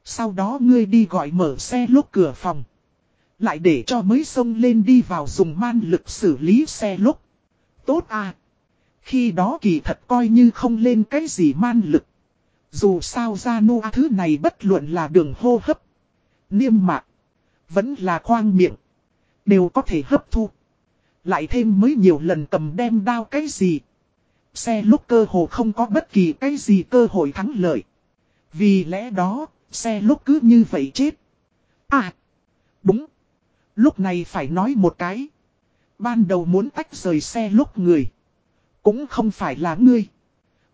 Sau đó ngươi đi gọi mở xe lốt cửa phòng. Lại để cho mới xông lên đi vào dùng man lực xử lý xe lốt. Tốt à. Khi đó kỳ thật coi như không lên cái gì man lực. Dù sao ra nô thứ này bất luận là đường hô hấp. Niêm mạc. Vẫn là khoang miệng. Đều có thể hấp thu. Lại thêm mới nhiều lần cầm đem đao cái gì. Xe lúc cơ hồ không có bất kỳ cái gì cơ hội thắng lợi. Vì lẽ đó, xe lúc cứ như vậy chết. À, đúng. Lúc này phải nói một cái. Ban đầu muốn tách rời xe lúc người. Cũng không phải là ngươi.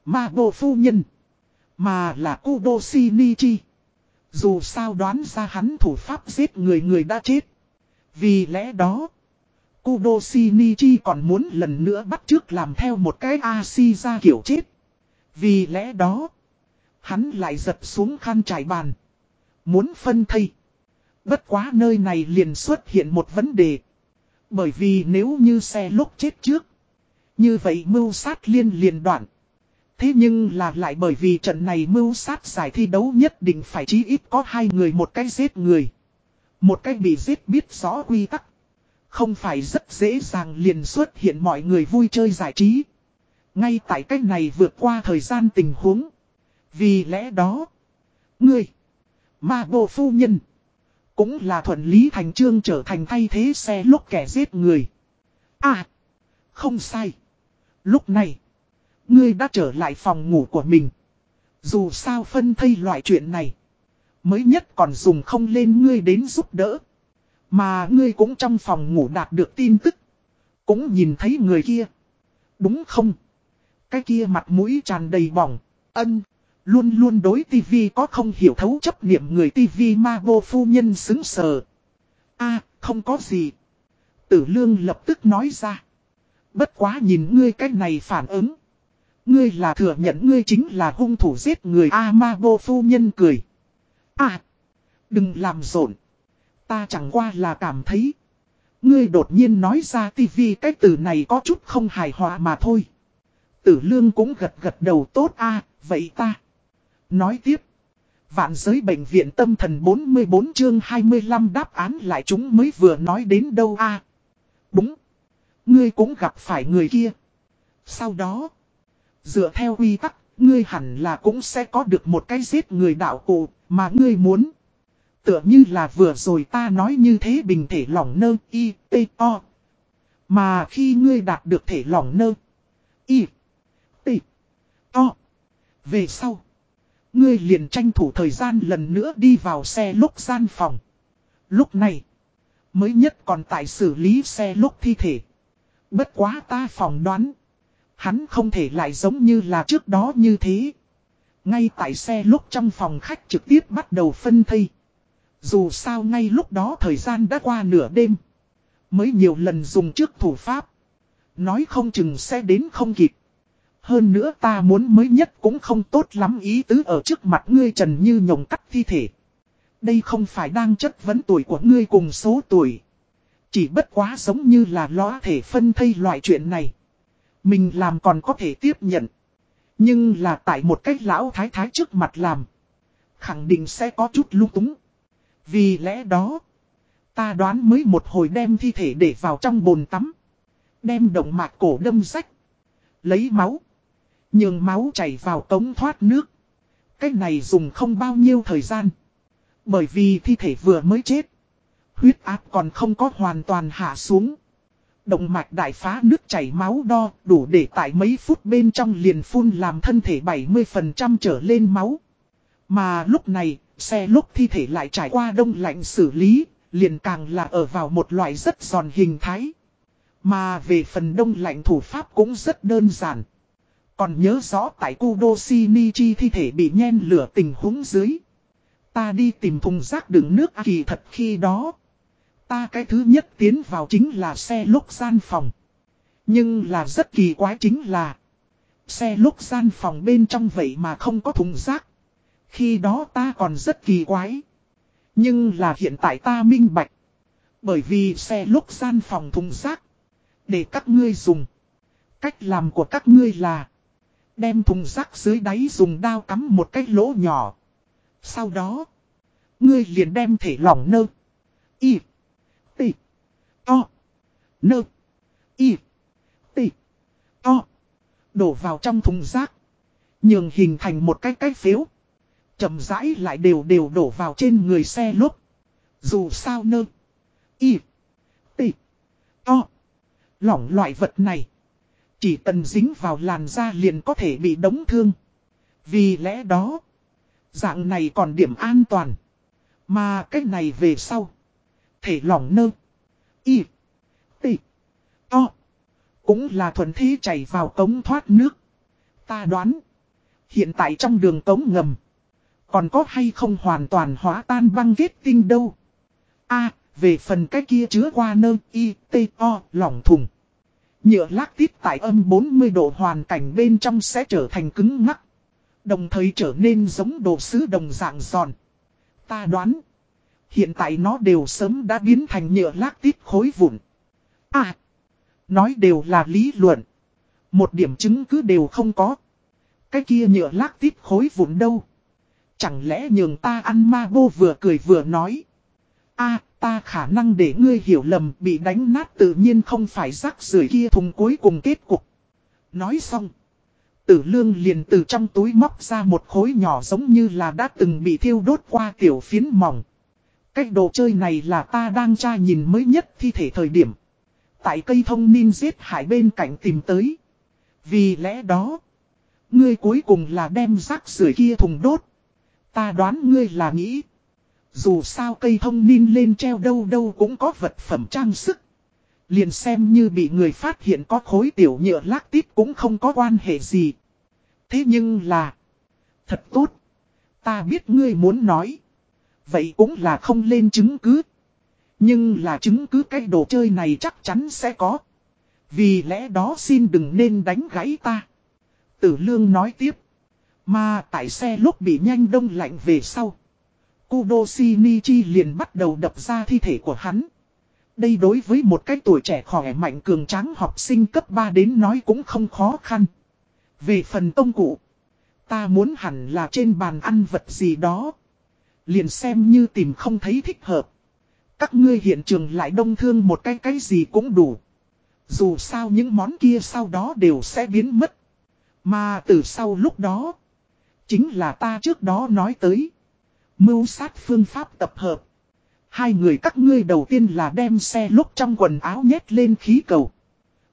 Mà bộ phu nhân. Mà là Kudo Shinichi. Dù sao đoán ra hắn thủ pháp giết người người đã chết. Vì lẽ đó. Kudo Shinichi còn muốn lần nữa bắt trước làm theo một cái A-si kiểu chết. Vì lẽ đó. Hắn lại giật xuống khăn trải bàn. Muốn phân thây. Bất quá nơi này liền xuất hiện một vấn đề. Bởi vì nếu như xe lúc chết trước. Như vậy mưu sát liên liền đoạn. Thế nhưng là lại bởi vì trận này mưu sát giải thi đấu nhất định phải chí ít có hai người một cái giết người. Một cái bị giết biết rõ quy tắc. Không phải rất dễ dàng liền xuất hiện mọi người vui chơi giải trí. Ngay tại cách này vượt qua thời gian tình huống. Vì lẽ đó. Ngươi. Ma bộ phu nhân. Cũng là thuận lý thành trương trở thành thay thế xe lúc kẻ giết người. À. Không sai. Lúc này. Ngươi đã trở lại phòng ngủ của mình. Dù sao phân thây loại chuyện này. Mới nhất còn dùng không lên ngươi đến giúp đỡ. Mà ngươi cũng trong phòng ngủ đạt được tin tức. Cũng nhìn thấy người kia. Đúng không? Cái kia mặt mũi tràn đầy bỏng. Ân. Luôn luôn đối tivi có không hiểu thấu chấp niệm người tivi ma vô phu nhân xứng sờ. a, không có gì. Tử lương lập tức nói ra. Bất quá nhìn ngươi cách này phản ứng. Ngươi là thừa nhận ngươi chính là hung thủ giết người A ma phu nhân cười. À. Đừng làm rộn. Ta chẳng qua là cảm thấy. Ngươi đột nhiên nói ra tivi cái từ này có chút không hài hòa mà thôi. Tử lương cũng gật gật đầu tốt a, vậy ta. Nói tiếp. Vạn giới bệnh viện tâm thần 44 chương 25 đáp án lại chúng mới vừa nói đến đâu a Đúng. Ngươi cũng gặp phải người kia. Sau đó. Dựa theo quy tắc, ngươi hẳn là cũng sẽ có được một cái giết người đạo cụ mà ngươi muốn. Tựa như là vừa rồi ta nói như thế bình thể lỏng nơ y t o. Mà khi ngươi đạt được thể lỏng nơ y t o. Về sau. Ngươi liền tranh thủ thời gian lần nữa đi vào xe lúc gian phòng. Lúc này. Mới nhất còn tại xử lý xe lúc thi thể. Bất quá ta phòng đoán. Hắn không thể lại giống như là trước đó như thế. Ngay tại xe lúc trong phòng khách trực tiếp bắt đầu phân thây. Dù sao ngay lúc đó thời gian đã qua nửa đêm. Mới nhiều lần dùng trước thủ pháp. Nói không chừng sẽ đến không kịp. Hơn nữa ta muốn mới nhất cũng không tốt lắm ý tứ ở trước mặt ngươi trần như nhồng cắt thi thể. Đây không phải đang chất vấn tuổi của ngươi cùng số tuổi. Chỉ bất quá giống như là lõa thể phân thây loại chuyện này. Mình làm còn có thể tiếp nhận. Nhưng là tại một cách lão thái thái trước mặt làm. Khẳng định sẽ có chút lung túng. Vì lẽ đó. Ta đoán mới một hồi đem thi thể để vào trong bồn tắm. Đem động mạch cổ đâm rách. Lấy máu. Nhường máu chảy vào cống thoát nước. Cách này dùng không bao nhiêu thời gian. Bởi vì thi thể vừa mới chết. Huyết áp còn không có hoàn toàn hạ xuống. Động mạch đại phá nước chảy máu đo đủ để tại mấy phút bên trong liền phun làm thân thể 70% trở lên máu. Mà lúc này, xe lúc thi thể lại trải qua đông lạnh xử lý, liền càng là ở vào một loại rất giòn hình thái. Mà về phần đông lạnh thủ pháp cũng rất đơn giản. Còn nhớ rõ tại Kudo Shinichi thi thể bị nhen lửa tình huống dưới. Ta đi tìm thùng rác đựng nước kỳ thật khi đó. Ta cái thứ nhất tiến vào chính là xe lúc gian phòng. Nhưng là rất kỳ quái chính là. Xe lúc gian phòng bên trong vậy mà không có thùng rác. Khi đó ta còn rất kỳ quái. Nhưng là hiện tại ta minh bạch. Bởi vì xe lúc gian phòng thùng rác. Để các ngươi dùng. Cách làm của các ngươi là. Đem thùng rác dưới đáy dùng dao cắm một cái lỗ nhỏ. Sau đó. Ngươi liền đem thể lỏng nơ. Y. O. Nơ. Y. T. O. Đổ vào trong thùng rác. Nhường hình thành một cái cái phiếu chậm rãi lại đều đều đổ vào trên người xe lúc. Dù sao nơ. Y. T. O. Lỏng loại vật này. Chỉ cần dính vào làn da liền có thể bị đóng thương. Vì lẽ đó. Dạng này còn điểm an toàn. Mà cái này về sau. Thể lỏng nơ. Y. T. O. Cũng là thuần thế chảy vào cống thoát nước. Ta đoán. Hiện tại trong đường cống ngầm. Còn có hay không hoàn toàn hóa tan băng kết tinh đâu. a về phần cái kia chứa qua nơ y, t, o, lỏng thùng. Nhựa lác tít tại âm 40 độ hoàn cảnh bên trong sẽ trở thành cứng ngắc. Đồng thời trở nên giống đồ sứ đồng dạng giòn. Ta đoán. Hiện tại nó đều sớm đã biến thành nhựa lác tít khối vụn. À. Nói đều là lý luận. Một điểm chứng cứ đều không có. Cái kia nhựa lác tít khối vụn đâu. Chẳng lẽ nhường ta ăn ma bô vừa cười vừa nói. a ta khả năng để ngươi hiểu lầm, bị đánh nát tự nhiên không phải rác rưởi kia thùng cuối cùng kết cục. Nói xong. Tử lương liền từ trong túi móc ra một khối nhỏ giống như là đã từng bị thiêu đốt qua tiểu phiến mỏng. Cách đồ chơi này là ta đang tra nhìn mới nhất thi thể thời điểm. Tại cây thông nin giết hải bên cạnh tìm tới. Vì lẽ đó, ngươi cuối cùng là đem rác rưởi kia thùng đốt. Ta đoán ngươi là nghĩ, Dù sao cây thông nin lên treo đâu đâu cũng có vật phẩm trang sức. Liền xem như bị người phát hiện có khối tiểu nhựa lác tít cũng không có quan hệ gì. Thế nhưng là... Thật tốt. Ta biết ngươi muốn nói. Vậy cũng là không lên chứng cứ. Nhưng là chứng cứ cái đồ chơi này chắc chắn sẽ có. Vì lẽ đó xin đừng nên đánh gãy ta. Tử lương nói tiếp. Mà tại xe lúc bị nhanh đông lạnh về sau. Kudo Shinichi liền bắt đầu đập ra thi thể của hắn. Đây đối với một cái tuổi trẻ khỏe mạnh cường tráng học sinh cấp 3 đến nói cũng không khó khăn. Về phần tông cụ. Ta muốn hẳn là trên bàn ăn vật gì đó. Liền xem như tìm không thấy thích hợp. Các ngươi hiện trường lại đông thương một cái cái gì cũng đủ. Dù sao những món kia sau đó đều sẽ biến mất. Mà từ sau lúc đó. Chính là ta trước đó nói tới. Mưu sát phương pháp tập hợp. Hai người các ngươi đầu tiên là đem xe lúc trong quần áo nhét lên khí cầu.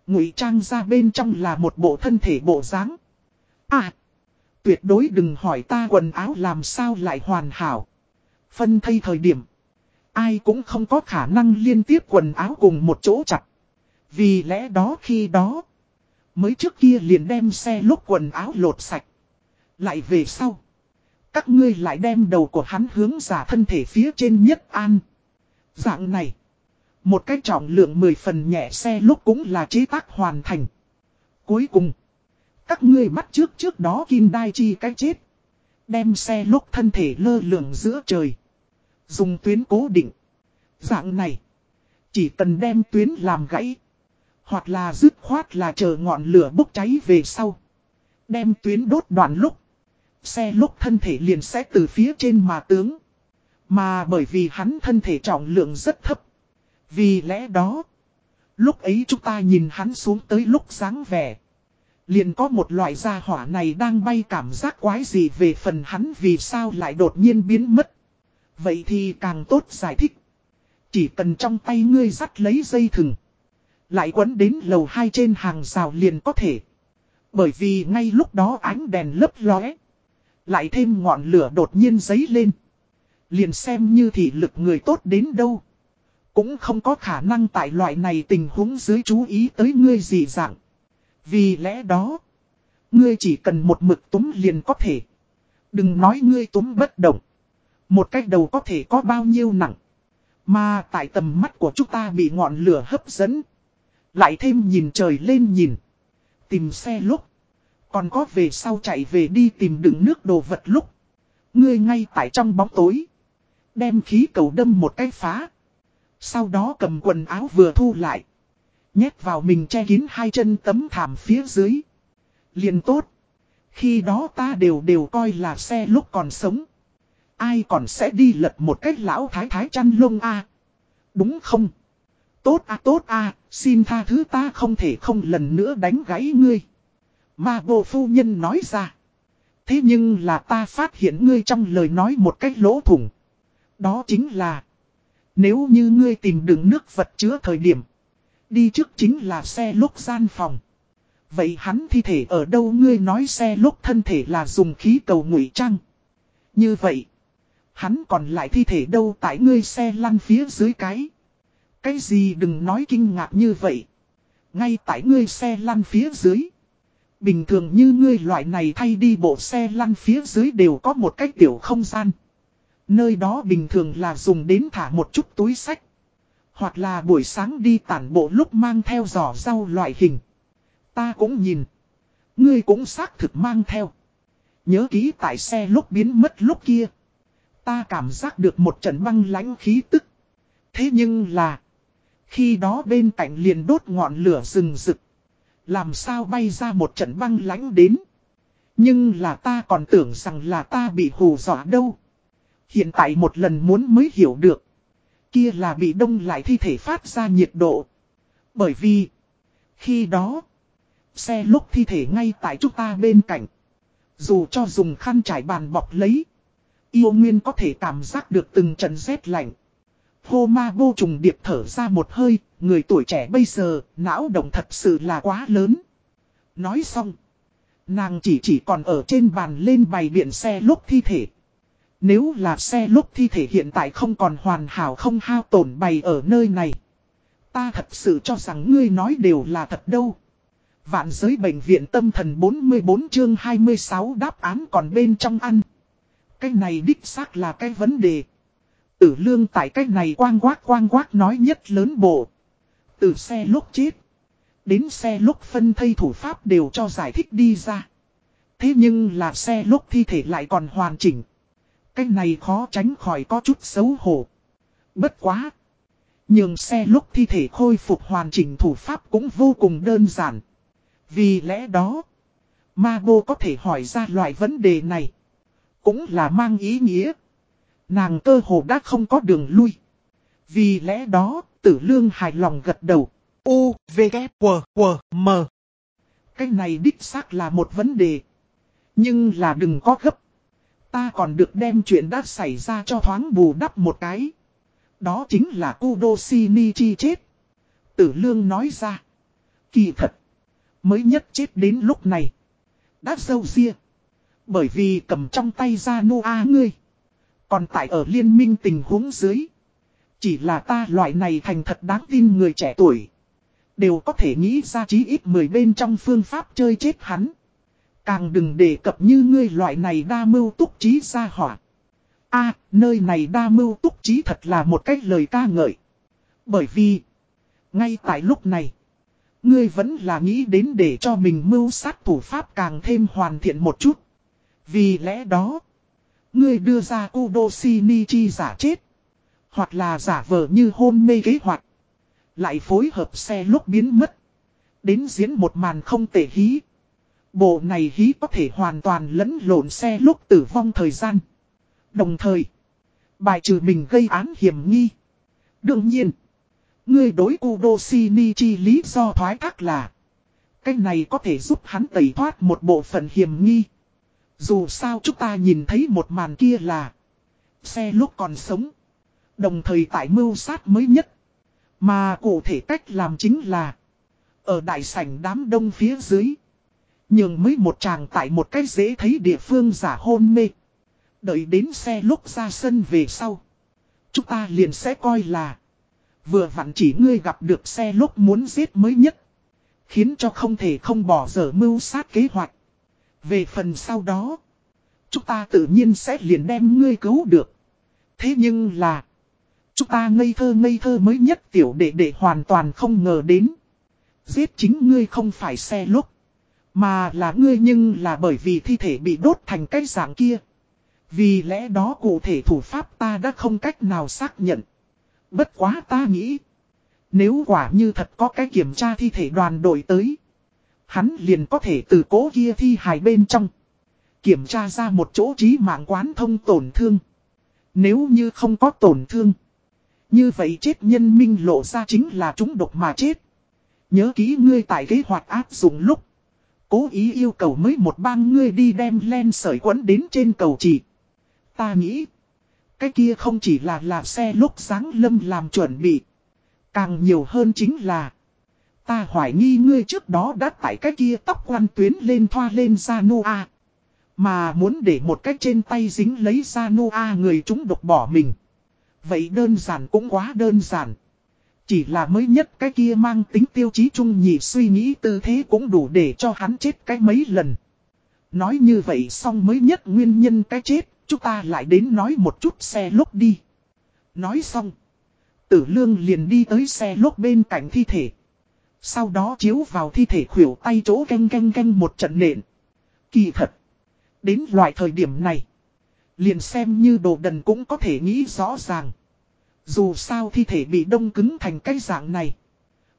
Ngụy trang ra bên trong là một bộ thân thể bộ dáng. À! Tuyệt đối đừng hỏi ta quần áo làm sao lại hoàn hảo. Phân thay thời điểm. Ai cũng không có khả năng liên tiếp quần áo cùng một chỗ chặt. Vì lẽ đó khi đó. Mới trước kia liền đem xe lúc quần áo lột sạch. Lại về sau. Các ngươi lại đem đầu của hắn hướng giả thân thể phía trên nhất an. Dạng này. Một cái trọng lượng 10 phần nhẹ xe lúc cũng là chế tác hoàn thành. Cuối cùng. Các ngươi bắt trước trước đó Kim Đai Chi cái chết. Đem xe lúc thân thể lơ lửng giữa trời. Dùng tuyến cố định. Dạng này. Chỉ cần đem tuyến làm gãy. Hoặc là dứt khoát là chờ ngọn lửa bốc cháy về sau. Đem tuyến đốt đoạn lúc. Xe lúc thân thể liền sẽ từ phía trên mà tướng. Mà bởi vì hắn thân thể trọng lượng rất thấp. Vì lẽ đó. Lúc ấy chúng ta nhìn hắn xuống tới lúc sáng vẻ. Liền có một loại gia hỏa này đang bay cảm giác quái gì về phần hắn vì sao lại đột nhiên biến mất. Vậy thì càng tốt giải thích. Chỉ cần trong tay ngươi dắt lấy dây thừng. Lại quấn đến lầu hai trên hàng rào liền có thể. Bởi vì ngay lúc đó ánh đèn lấp lóe. Lại thêm ngọn lửa đột nhiên giấy lên. Liền xem như thị lực người tốt đến đâu. Cũng không có khả năng tại loại này tình huống dưới chú ý tới ngươi gì dạng. Vì lẽ đó. Ngươi chỉ cần một mực túm liền có thể. Đừng nói ngươi túm bất động. Một cách đầu có thể có bao nhiêu nặng. Mà tại tầm mắt của chúng ta bị ngọn lửa hấp dẫn. Lại thêm nhìn trời lên nhìn. Tìm xe lúc. Còn có về sau chạy về đi tìm đựng nước đồ vật lúc. Ngươi ngay tại trong bóng tối. Đem khí cầu đâm một cái phá. Sau đó cầm quần áo vừa thu lại. Nhét vào mình che kín hai chân tấm thảm phía dưới. Liền tốt. Khi đó ta đều đều coi là xe lúc còn sống. Ai còn sẽ đi lật một cách lão thái thái chăn lông a Đúng không? Tốt a tốt a, xin tha thứ ta không thể không lần nữa đánh gãy ngươi. Mà bộ phu nhân nói ra. Thế nhưng là ta phát hiện ngươi trong lời nói một cách lỗ thủng. Đó chính là. Nếu như ngươi tìm đường nước vật chứa thời điểm. Đi trước chính là xe lúc gian phòng. Vậy hắn thi thể ở đâu ngươi nói xe lúc thân thể là dùng khí cầu ngụy trăng. Như vậy. Hắn còn lại thi thể đâu tại ngươi xe lăn phía dưới cái. Cái gì đừng nói kinh ngạc như vậy. Ngay tại ngươi xe lăn phía dưới. Bình thường như ngươi loại này thay đi bộ xe lăn phía dưới đều có một cái tiểu không gian. Nơi đó bình thường là dùng đến thả một chút túi sách. Hoặc là buổi sáng đi tản bộ lúc mang theo giỏ rau loại hình. Ta cũng nhìn. Ngươi cũng xác thực mang theo. Nhớ ký tại xe lúc biến mất lúc kia. Ta cảm giác được một trận băng lãnh khí tức. Thế nhưng là. Khi đó bên cạnh liền đốt ngọn lửa rừng rực. Làm sao bay ra một trận băng lãnh đến. Nhưng là ta còn tưởng rằng là ta bị hù dọa đâu. Hiện tại một lần muốn mới hiểu được. Kia là bị đông lại thi thể phát ra nhiệt độ. Bởi vì. Khi đó. Xe lúc thi thể ngay tại chúng ta bên cạnh. Dù cho dùng khăn trải bàn bọc lấy. Yêu Nguyên có thể cảm giác được từng trận rét lạnh. Hô ma vô trùng điệp thở ra một hơi, người tuổi trẻ bây giờ, não động thật sự là quá lớn. Nói xong, nàng chỉ chỉ còn ở trên bàn lên bày biện xe lúc thi thể. Nếu là xe lúc thi thể hiện tại không còn hoàn hảo không hao tổn bày ở nơi này. Ta thật sự cho rằng ngươi nói đều là thật đâu. Vạn giới bệnh viện tâm thần 44 chương 26 đáp án còn bên trong ăn. Cái này đích xác là cái vấn đề. Tử lương tại cái này quang quát quang quát nói nhất lớn bộ. Từ xe lúc chết. Đến xe lúc phân thây thủ pháp đều cho giải thích đi ra. Thế nhưng là xe lúc thi thể lại còn hoàn chỉnh. Cái này khó tránh khỏi có chút xấu hổ. Bất quá. Nhưng xe lúc thi thể khôi phục hoàn chỉnh thủ pháp cũng vô cùng đơn giản. Vì lẽ đó, ma bô có thể hỏi ra loại vấn đề này. Cũng là mang ý nghĩa. Nàng cơ hồ đã không có đường lui. Vì lẽ đó, tử lương hài lòng gật đầu. U, V, K, W, W, M. Cái này đích xác là một vấn đề. Nhưng là đừng có gấp. Ta còn được đem chuyện đã xảy ra cho thoáng bù đắp một cái. Đó chính là Kudo Shinichi chết. Tử lương nói ra. Kỳ thật. Mới nhất chết đến lúc này. Đã dâu ria. Bởi vì cầm trong tay ra Noa ngươi. Còn tại ở liên minh tình huống dưới. Chỉ là ta loại này thành thật đáng tin người trẻ tuổi. Đều có thể nghĩ ra chí ít 10 bên trong phương pháp chơi chết hắn. Càng đừng đề cập như ngươi loại này đa mưu túc trí ra hỏa. a nơi này đa mưu túc trí thật là một cách lời ca ngợi. Bởi vì, ngay tại lúc này, ngươi vẫn là nghĩ đến để cho mình mưu sát thủ pháp càng thêm hoàn thiện một chút. Vì lẽ đó, ngươi đưa ra Udo Shinichi giả chết. Hoặc là giả vờ như hôn mê kế hoạch. Lại phối hợp xe lúc biến mất. Đến diễn một màn không tể hí. Bộ này hí có thể hoàn toàn lẫn lộn xe lúc tử vong thời gian. Đồng thời, bài trừ mình gây án hiểm nghi. Đương nhiên, người đối Kudo Shinichi lý do thoái thác là Cái này có thể giúp hắn tẩy thoát một bộ phận hiểm nghi. Dù sao chúng ta nhìn thấy một màn kia là Xe lúc còn sống Đồng thời tại mưu sát mới nhất Mà cụ thể cách làm chính là Ở đại sảnh đám đông phía dưới nhưng mới một chàng tại một cái dễ thấy địa phương giả hôn mê. Đợi đến xe lúc ra sân về sau. Chúng ta liền sẽ coi là. Vừa vặn chỉ ngươi gặp được xe lúc muốn giết mới nhất. Khiến cho không thể không bỏ dở mưu sát kế hoạch. Về phần sau đó. Chúng ta tự nhiên sẽ liền đem ngươi cứu được. Thế nhưng là. Chúng ta ngây thơ ngây thơ mới nhất tiểu đệ đệ hoàn toàn không ngờ đến. Giết chính ngươi không phải xe lúc. Mà là ngươi nhưng là bởi vì thi thể bị đốt thành cái dạng kia. Vì lẽ đó cụ thể thủ pháp ta đã không cách nào xác nhận. Bất quá ta nghĩ. Nếu quả như thật có cái kiểm tra thi thể đoàn đội tới. Hắn liền có thể từ cố kia thi hài bên trong. Kiểm tra ra một chỗ trí mạng quán thông tổn thương. Nếu như không có tổn thương. Như vậy chết nhân minh lộ ra chính là chúng độc mà chết. Nhớ kỹ ngươi tại kế hoạch áp dụng lúc. Cố ý yêu cầu mới một bang ngươi đi đem len sợi quấn đến trên cầu chỉ. Ta nghĩ. Cái kia không chỉ là là xe lúc sáng lâm làm chuẩn bị. Càng nhiều hơn chính là. Ta hoài nghi ngươi trước đó đã tại cái kia tóc quan tuyến lên thoa lên ra Noa. Mà muốn để một cách trên tay dính lấy ra Noa người chúng độc bỏ mình. Vậy đơn giản cũng quá đơn giản. Chỉ là mới nhất cái kia mang tính tiêu chí trung nhị suy nghĩ tư thế cũng đủ để cho hắn chết cái mấy lần. Nói như vậy xong mới nhất nguyên nhân cái chết, chúng ta lại đến nói một chút xe lúc đi. Nói xong, tử lương liền đi tới xe lúc bên cạnh thi thể. Sau đó chiếu vào thi thể khủyểu tay chỗ canh canh canh một trận nện. Kỳ thật. Đến loại thời điểm này. Liền xem như đồ đần cũng có thể nghĩ rõ ràng. Dù sao thi thể bị đông cứng thành cái dạng này.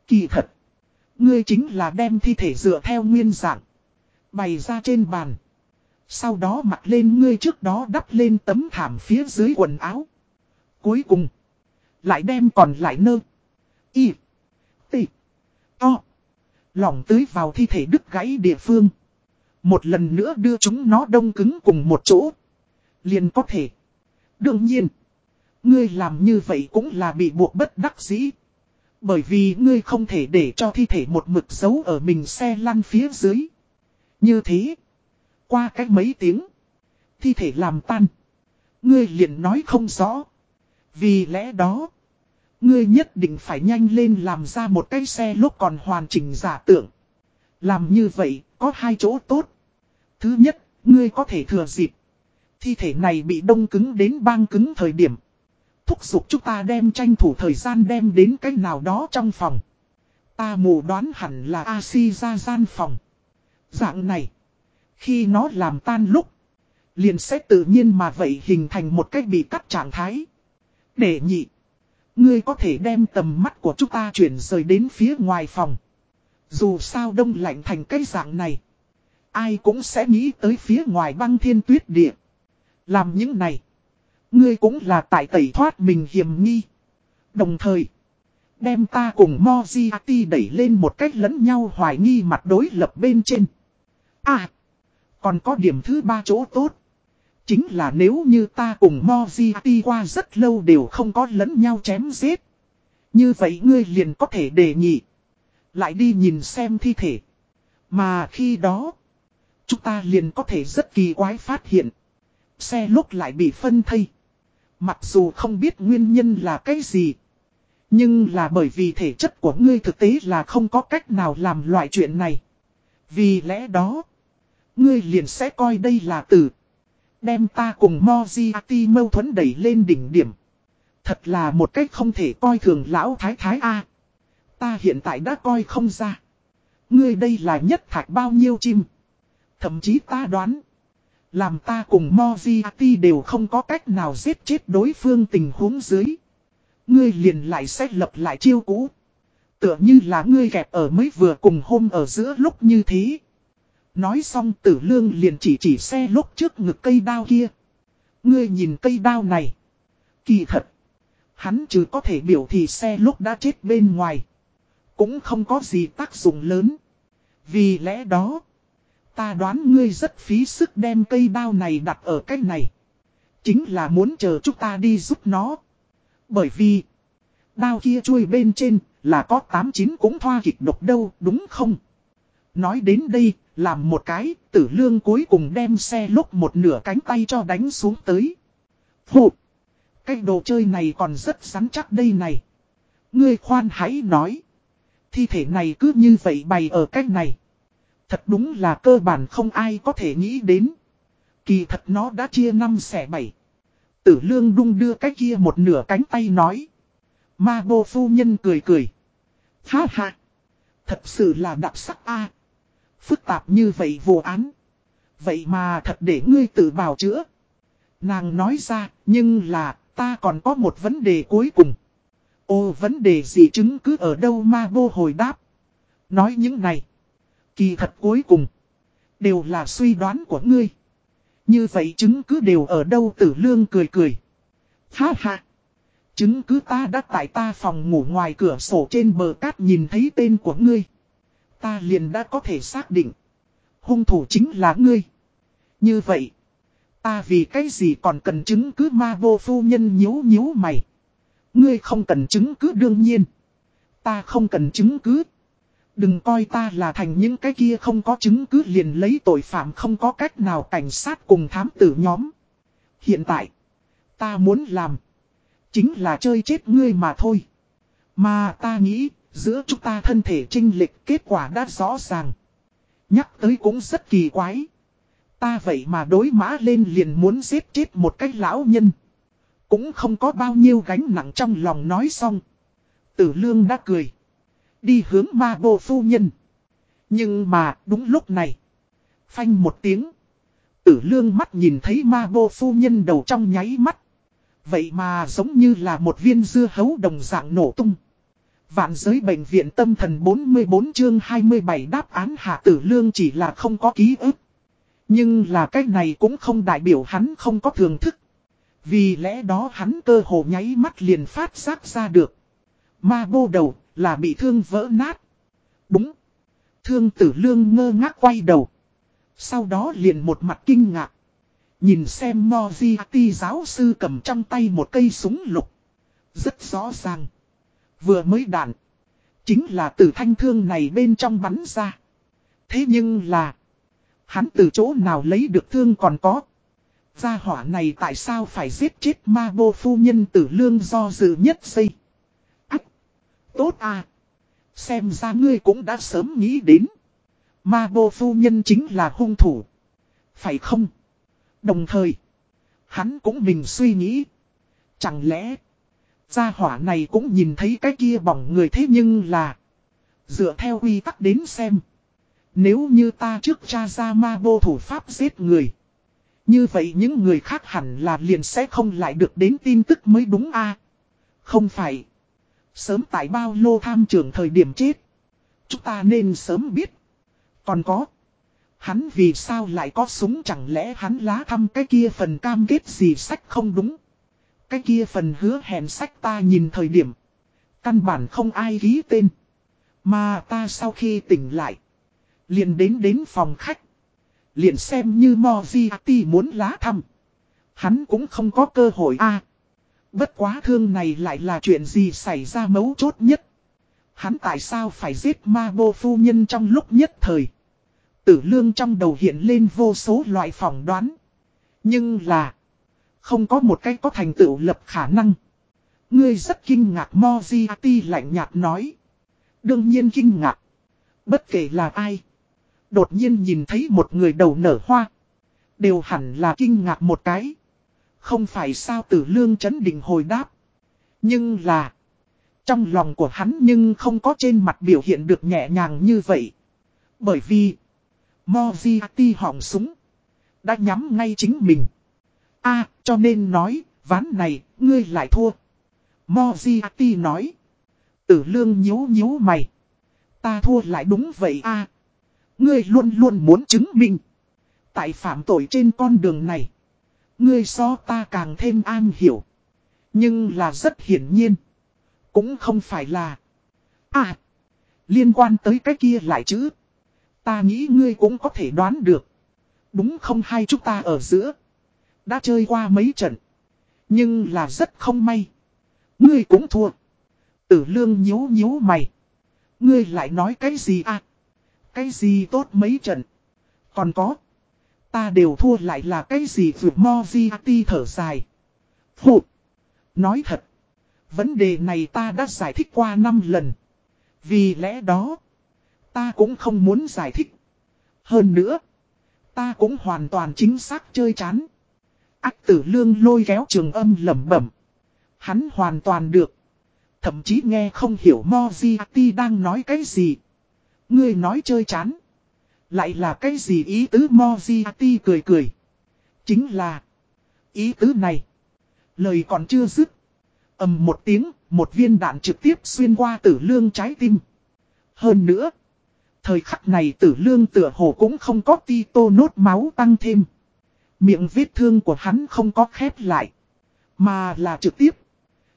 Kỳ thật. Ngươi chính là đem thi thể dựa theo nguyên dạng. Bày ra trên bàn. Sau đó mặc lên ngươi trước đó đắp lên tấm thảm phía dưới quần áo. Cuối cùng. Lại đem còn lại nơ. Y. Tị. To. Lỏng tưới vào thi thể đứt gãy địa phương. Một lần nữa đưa chúng nó đông cứng cùng một chỗ. Liền có thể. Đương nhiên. Ngươi làm như vậy cũng là bị buộc bất đắc dĩ. Bởi vì ngươi không thể để cho thi thể một mực giấu ở mình xe lăn phía dưới. Như thế. Qua cách mấy tiếng. Thi thể làm tan. Ngươi liền nói không rõ. Vì lẽ đó, ngươi nhất định phải nhanh lên làm ra một cái xe lúc còn hoàn chỉnh giả tưởng. Làm như vậy, có hai chỗ tốt. Thứ nhất, ngươi có thể thừa dịp. Thi thể này bị đông cứng đến băng cứng thời điểm. Thúc giục chúng ta đem tranh thủ thời gian đem đến cái nào đó trong phòng. Ta mù đoán hẳn là A-si ra gian phòng. Dạng này. Khi nó làm tan lúc. Liền sẽ tự nhiên mà vậy hình thành một cách bị cắt trạng thái. Để nhị. Ngươi có thể đem tầm mắt của chúng ta chuyển rời đến phía ngoài phòng. Dù sao đông lạnh thành cái dạng này. Ai cũng sẽ nghĩ tới phía ngoài băng thiên tuyết địa. Làm những này. Ngươi cũng là tại tẩy thoát mình hiểm nghi. Đồng thời. Đem ta cùng Moziati đẩy lên một cách lẫn nhau hoài nghi mặt đối lập bên trên. À. Còn có điểm thứ ba chỗ tốt. Chính là nếu như ta cùng Moziati qua rất lâu đều không có lẫn nhau chém giết. Như vậy ngươi liền có thể đề nghị. Lại đi nhìn xem thi thể. Mà khi đó. Chúng ta liền có thể rất kỳ quái phát hiện. Xe lúc lại bị phân thây. Mặc dù không biết nguyên nhân là cái gì. Nhưng là bởi vì thể chất của ngươi thực tế là không có cách nào làm loại chuyện này. Vì lẽ đó. Ngươi liền sẽ coi đây là tử. Đem ta cùng Moziati mâu thuẫn đẩy lên đỉnh điểm. Thật là một cách không thể coi thường lão thái thái A. Ta hiện tại đã coi không ra. Ngươi đây là nhất thạch bao nhiêu chim. Thậm chí ta đoán. Làm ta cùng Moziati đều không có cách nào giết chết đối phương tình huống dưới. Ngươi liền lại xét lập lại chiêu cũ. Tựa như là ngươi kẹp ở mới vừa cùng hôm ở giữa lúc như thế. Nói xong tử lương liền chỉ chỉ xe lúc trước ngực cây đao kia. Ngươi nhìn cây đao này. Kỳ thật. Hắn chứ có thể biểu thì xe lúc đã chết bên ngoài. Cũng không có gì tác dụng lớn. Vì lẽ đó. Ta đoán ngươi rất phí sức đem cây đao này đặt ở cách này. Chính là muốn chờ chúng ta đi giúp nó. Bởi vì. Đao kia chui bên trên là có 89 cũng thoa kịch độc đâu đúng không? Nói đến đây, làm một cái, tử lương cuối cùng đem xe lúc một nửa cánh tay cho đánh xuống tới. Phụ! Cái đồ chơi này còn rất rắn chắc đây này. Ngươi khoan hãy nói. Thi thể này cứ như vậy bày ở cách này. Thật đúng là cơ bản không ai có thể nghĩ đến. Kỳ thật nó đã chia năm xẻ bảy. Tử lương đung đưa cái kia một nửa cánh tay nói. Ma bô phu nhân cười cười. Ha ha. Thật sự là đặc sắc a Phức tạp như vậy vụ án. Vậy mà thật để ngươi tự bào chữa. Nàng nói ra, nhưng là, ta còn có một vấn đề cuối cùng. Ô vấn đề gì chứng cứ ở đâu ma vô hồi đáp. Nói những này. Kỳ thật cuối cùng. Đều là suy đoán của ngươi. Như vậy chứng cứ đều ở đâu tử lương cười cười. Ha ha. Chứng cứ ta đã tại ta phòng ngủ ngoài cửa sổ trên bờ cát nhìn thấy tên của ngươi. Ta liền đã có thể xác định. Hung thủ chính là ngươi. Như vậy. Ta vì cái gì còn cần chứng cứ ma vô phu nhân nhíu nhíu mày. Ngươi không cần chứng cứ đương nhiên. Ta không cần chứng cứ. Đừng coi ta là thành những cái kia không có chứng cứ liền lấy tội phạm không có cách nào cảnh sát cùng thám tử nhóm. Hiện tại, ta muốn làm, chính là chơi chết ngươi mà thôi. Mà ta nghĩ, giữa chúng ta thân thể trinh lịch kết quả đã rõ ràng. Nhắc tới cũng rất kỳ quái. Ta vậy mà đối mã lên liền muốn giết chết một cái lão nhân. Cũng không có bao nhiêu gánh nặng trong lòng nói xong. Tử lương đã cười. Đi hướng ma bộ phu nhân. Nhưng mà đúng lúc này. Phanh một tiếng. Tử lương mắt nhìn thấy ma bộ phu nhân đầu trong nháy mắt. Vậy mà giống như là một viên dưa hấu đồng dạng nổ tung. Vạn giới bệnh viện tâm thần 44 chương 27 đáp án hạ tử lương chỉ là không có ký ức. Nhưng là cái này cũng không đại biểu hắn không có thường thức. Vì lẽ đó hắn cơ hồ nháy mắt liền phát giác ra được. Ma bô đầu là bị thương vỡ nát. Đúng. Thương tử lương ngơ ngác quay đầu. Sau đó liền một mặt kinh ngạc. Nhìn xem Moziati giáo sư cầm trong tay một cây súng lục. Rất rõ ràng. Vừa mới đạn. Chính là từ thanh thương này bên trong bắn ra. Thế nhưng là. Hắn từ chỗ nào lấy được thương còn có. Gia hỏa này tại sao phải giết chết ma bô phu nhân tử lương do dự nhất xây. Tốt à! Xem ra ngươi cũng đã sớm nghĩ đến. Ma bô phu nhân chính là hung thủ. Phải không? Đồng thời, hắn cũng mình suy nghĩ. Chẳng lẽ, gia hỏa này cũng nhìn thấy cái kia bỏng người thế nhưng là... Dựa theo quy tắc đến xem. Nếu như ta trước cha ra ma bô thủ pháp giết người. Như vậy những người khác hẳn là liền sẽ không lại được đến tin tức mới đúng a Không phải. Sớm tại bao lô tham trường thời điểm chết. Chúng ta nên sớm biết. Còn có. Hắn vì sao lại có súng chẳng lẽ hắn lá thăm cái kia phần cam kết gì sách không đúng. Cái kia phần hứa hẹn sách ta nhìn thời điểm. Căn bản không ai ghi tên. Mà ta sau khi tỉnh lại. Liền đến đến phòng khách. Liền xem như Moziati muốn lá thăm. Hắn cũng không có cơ hội a bất quá thương này lại là chuyện gì xảy ra mấu chốt nhất. Hắn tại sao phải giết ma bô phu nhân trong lúc nhất thời. Tử lương trong đầu hiện lên vô số loại phỏng đoán. Nhưng là. Không có một cách có thành tựu lập khả năng. Ngươi rất kinh ngạc Moziati lạnh nhạt nói. Đương nhiên kinh ngạc. Bất kể là ai. Đột nhiên nhìn thấy một người đầu nở hoa. Đều hẳn là kinh ngạc một cái. Không phải sao tử lương chấn định hồi đáp. Nhưng là. Trong lòng của hắn nhưng không có trên mặt biểu hiện được nhẹ nhàng như vậy. Bởi vì. Moziati hỏng súng. Đã nhắm ngay chính mình. a cho nên nói. Ván này, ngươi lại thua. Moziati nói. Tử lương nhíu nhíu mày. Ta thua lại đúng vậy a Ngươi luôn luôn muốn chứng minh. Tại phạm tội trên con đường này. Ngươi so ta càng thêm an hiểu. Nhưng là rất hiển nhiên. Cũng không phải là. À. Liên quan tới cái kia lại chứ. Ta nghĩ ngươi cũng có thể đoán được. Đúng không hay chúng ta ở giữa. Đã chơi qua mấy trận. Nhưng là rất không may. Ngươi cũng thua. Tử lương nhíu nhíu mày. Ngươi lại nói cái gì à? Cái gì tốt mấy trận? Còn có. Ta đều thua lại là cái gì vượt Moziati thở dài. Phụ. Nói thật. Vấn đề này ta đã giải thích qua 5 lần. Vì lẽ đó. Ta cũng không muốn giải thích. Hơn nữa. Ta cũng hoàn toàn chính xác chơi chán. Ác tử lương lôi kéo trường âm lẩm bẩm. Hắn hoàn toàn được. Thậm chí nghe không hiểu Moziati đang nói cái gì. Ngươi nói chơi chán. Lại là cái gì ý tứ Moziati cười cười. Chính là. Ý tứ này. Lời còn chưa dứt. ầm một tiếng, một viên đạn trực tiếp xuyên qua tử lương trái tim. Hơn nữa. Thời khắc này tử lương tựa hồ cũng không có ti tô nốt máu tăng thêm. Miệng vết thương của hắn không có khép lại. Mà là trực tiếp.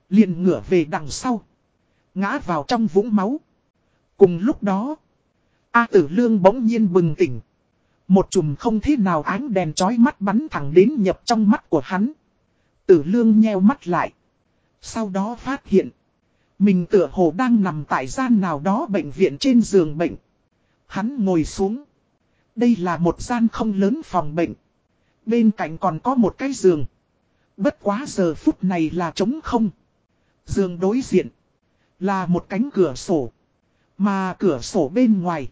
Liền ngửa về đằng sau. Ngã vào trong vũng máu. Cùng lúc đó. A tử lương bỗng nhiên bừng tỉnh. Một chùm không thế nào ánh đèn chói mắt bắn thẳng đến nhập trong mắt của hắn. Tử lương nheo mắt lại. Sau đó phát hiện. Mình tựa hồ đang nằm tại gian nào đó bệnh viện trên giường bệnh. Hắn ngồi xuống. Đây là một gian không lớn phòng bệnh. Bên cạnh còn có một cái giường. Bất quá giờ phút này là trống không. Giường đối diện. Là một cánh cửa sổ. Mà cửa sổ bên ngoài.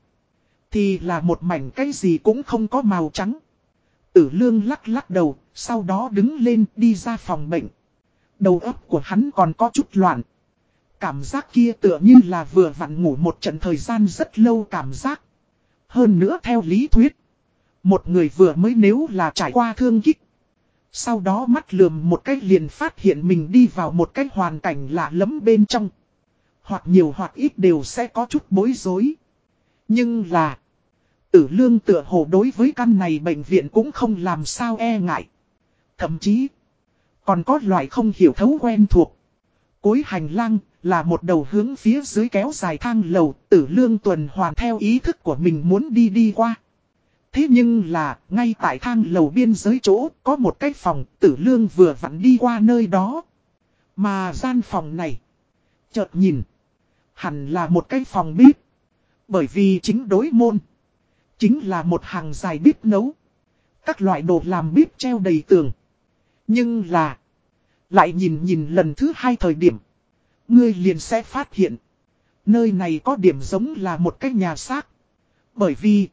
Thì là một mảnh cái gì cũng không có màu trắng. Tử lương lắc lắc đầu, sau đó đứng lên đi ra phòng bệnh. Đầu óc của hắn còn có chút loạn. Cảm giác kia tựa như là vừa vặn ngủ một trận thời gian rất lâu cảm giác. Hơn nữa theo lý thuyết. Một người vừa mới nếu là trải qua thương kích. Sau đó mắt lườm một cái liền phát hiện mình đi vào một cái hoàn cảnh lạ lẫm bên trong. Hoặc nhiều hoặc ít đều sẽ có chút bối rối. Nhưng là. Tử lương tựa hồ đối với căn này bệnh viện cũng không làm sao e ngại. Thậm chí. Còn có loại không hiểu thấu quen thuộc. Cuối hành lang là một đầu hướng phía dưới kéo dài thang lầu. Tử lương tuần hoàn theo ý thức của mình muốn đi đi qua. Thế nhưng là, ngay tại thang lầu biên giới chỗ, có một cái phòng, tử lương vừa vặn đi qua nơi đó. Mà gian phòng này, chợt nhìn, hẳn là một cái phòng bếp. Bởi vì chính đối môn, chính là một hàng dài bếp nấu. Các loại đồ làm bếp treo đầy tường. Nhưng là. Lại nhìn nhìn lần thứ hai thời điểm. Ngươi liền sẽ phát hiện. Nơi này có điểm giống là một cái nhà xác. Bởi vì.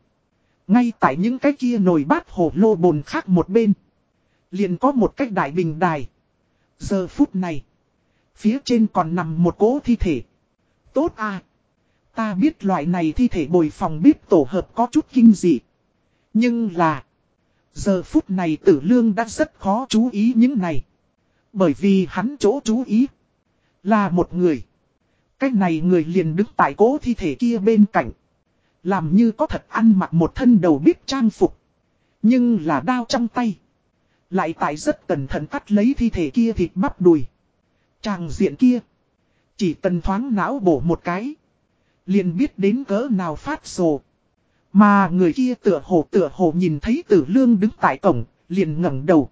Ngay tại những cái kia nồi bát hổ lô bồn khác một bên. Liền có một cái đại bình đài. Giờ phút này. Phía trên còn nằm một cỗ thi thể. Tốt à. Ta biết loại này thi thể bồi phòng bếp tổ hợp có chút kinh dị. Nhưng là. Giờ phút này tử lương đã rất khó chú ý những này. Bởi vì hắn chỗ chú ý. Là một người. cách này người liền đứng tại cố thi thể kia bên cạnh. Làm như có thật ăn mặc một thân đầu bếp trang phục. Nhưng là đao trong tay. Lại tại rất cẩn thận cắt lấy thi thể kia thịt bắp đùi. Tràng diện kia. Chỉ tần thoáng não bổ một cái. Liền biết đến cỡ nào phát rồ. Mà người kia tựa hồ tựa hồ nhìn thấy tử lương đứng tại cổng, liền ngẩng đầu.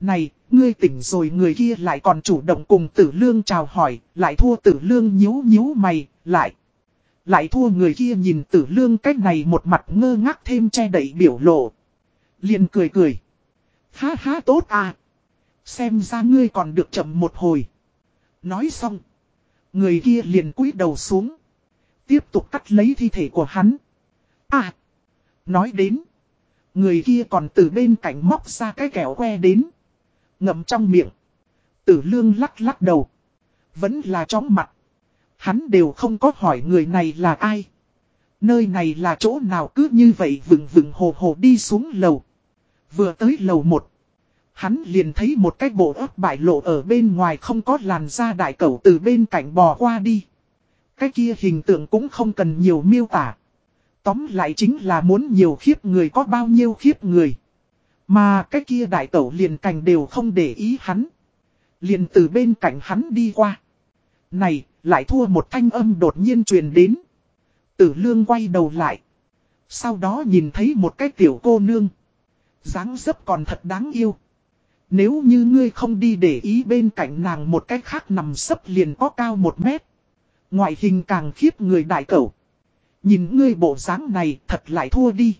Này, ngươi tỉnh rồi người kia lại còn chủ động cùng tử lương chào hỏi, lại thua tử lương nhíu nhíu mày, lại. Lại thua người kia nhìn tử lương cách này một mặt ngơ ngác thêm che đẩy biểu lộ. Liền cười cười. Ha ha tốt à. Xem ra ngươi còn được chậm một hồi. Nói xong. Người kia liền cúi đầu xuống. Tiếp tục cắt lấy thi thể của hắn. À. Nói đến. Người kia còn từ bên cạnh móc ra cái kẹo que đến. Ngậm trong miệng. Tử lương lắc lắc đầu. Vẫn là chóng mặt. Hắn đều không có hỏi người này là ai. Nơi này là chỗ nào cứ như vậy vừng vừng hồ hồ đi xuống lầu. Vừa tới lầu một. Hắn liền thấy một cái bộ ớt bại lộ ở bên ngoài không có làn da đại cẩu từ bên cạnh bò qua đi. Cái kia hình tượng cũng không cần nhiều miêu tả. Tóm lại chính là muốn nhiều khiếp người có bao nhiêu khiếp người. Mà cái kia đại tẩu liền cành đều không để ý hắn. Liền từ bên cạnh hắn đi qua. Này, lại thua một thanh âm đột nhiên truyền đến. Tử lương quay đầu lại. Sau đó nhìn thấy một cái tiểu cô nương. dáng dấp còn thật đáng yêu. Nếu như ngươi không đi để ý bên cạnh nàng một cái khác nằm sấp liền có cao một mét. Ngoại hình càng khiếp người đại cẩu. Nhìn ngươi bộ dáng này, thật lại thua đi.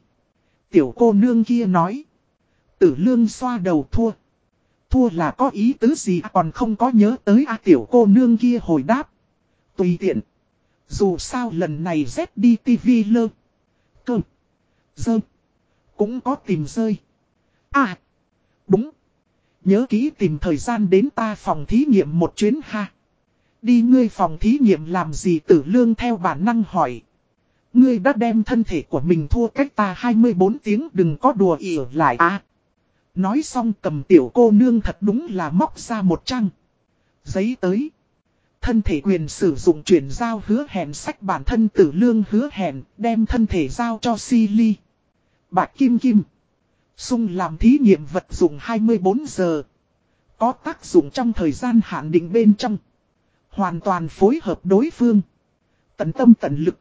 Tiểu cô nương kia nói. Tử lương xoa đầu thua. Thua là có ý tứ gì à, còn không có nhớ tới a tiểu cô nương kia hồi đáp. Tùy tiện. Dù sao lần này dép đi tivi lơ. cơm dơm Cũng có tìm rơi. À. Đúng. Nhớ kỹ tìm thời gian đến ta phòng thí nghiệm một chuyến ha. Đi ngươi phòng thí nghiệm làm gì tử lương theo bản năng hỏi. Ngươi đã đem thân thể của mình thua cách ta 24 tiếng, đừng có đùa ỉa lại à. Nói xong cầm tiểu cô nương thật đúng là móc ra một trang. Giấy tới. Thân thể quyền sử dụng chuyển giao hứa hẹn sách bản thân tử lương hứa hẹn, đem thân thể giao cho si ly. Bạch Kim Kim. Sung làm thí nghiệm vật dụng 24 giờ. Có tác dụng trong thời gian hạn định bên trong. Hoàn toàn phối hợp đối phương. Tận tâm tận lực.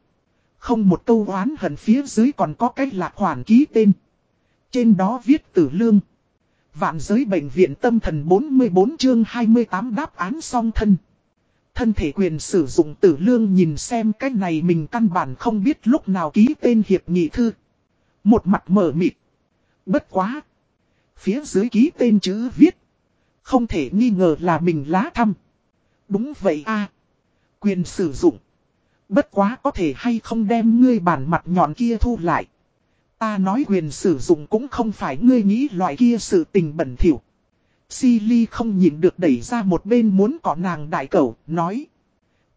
Không một câu oán hận phía dưới còn có cách lạc khoản ký tên. Trên đó viết tử lương. Vạn giới bệnh viện tâm thần 44 chương 28 đáp án song thân. Thân thể quyền sử dụng tử lương nhìn xem cách này mình căn bản không biết lúc nào ký tên hiệp nghị thư. Một mặt mở mịt. Bất quá. Phía dưới ký tên chữ viết. Không thể nghi ngờ là mình lá thăm. Đúng vậy a Quyền sử dụng. Bất quá có thể hay không đem ngươi bản mặt nhọn kia thu lại. Ta nói quyền sử dụng cũng không phải ngươi nghĩ loại kia sự tình bẩn thỉu. Silly không nhìn được đẩy ra một bên muốn có nàng đại cầu, nói.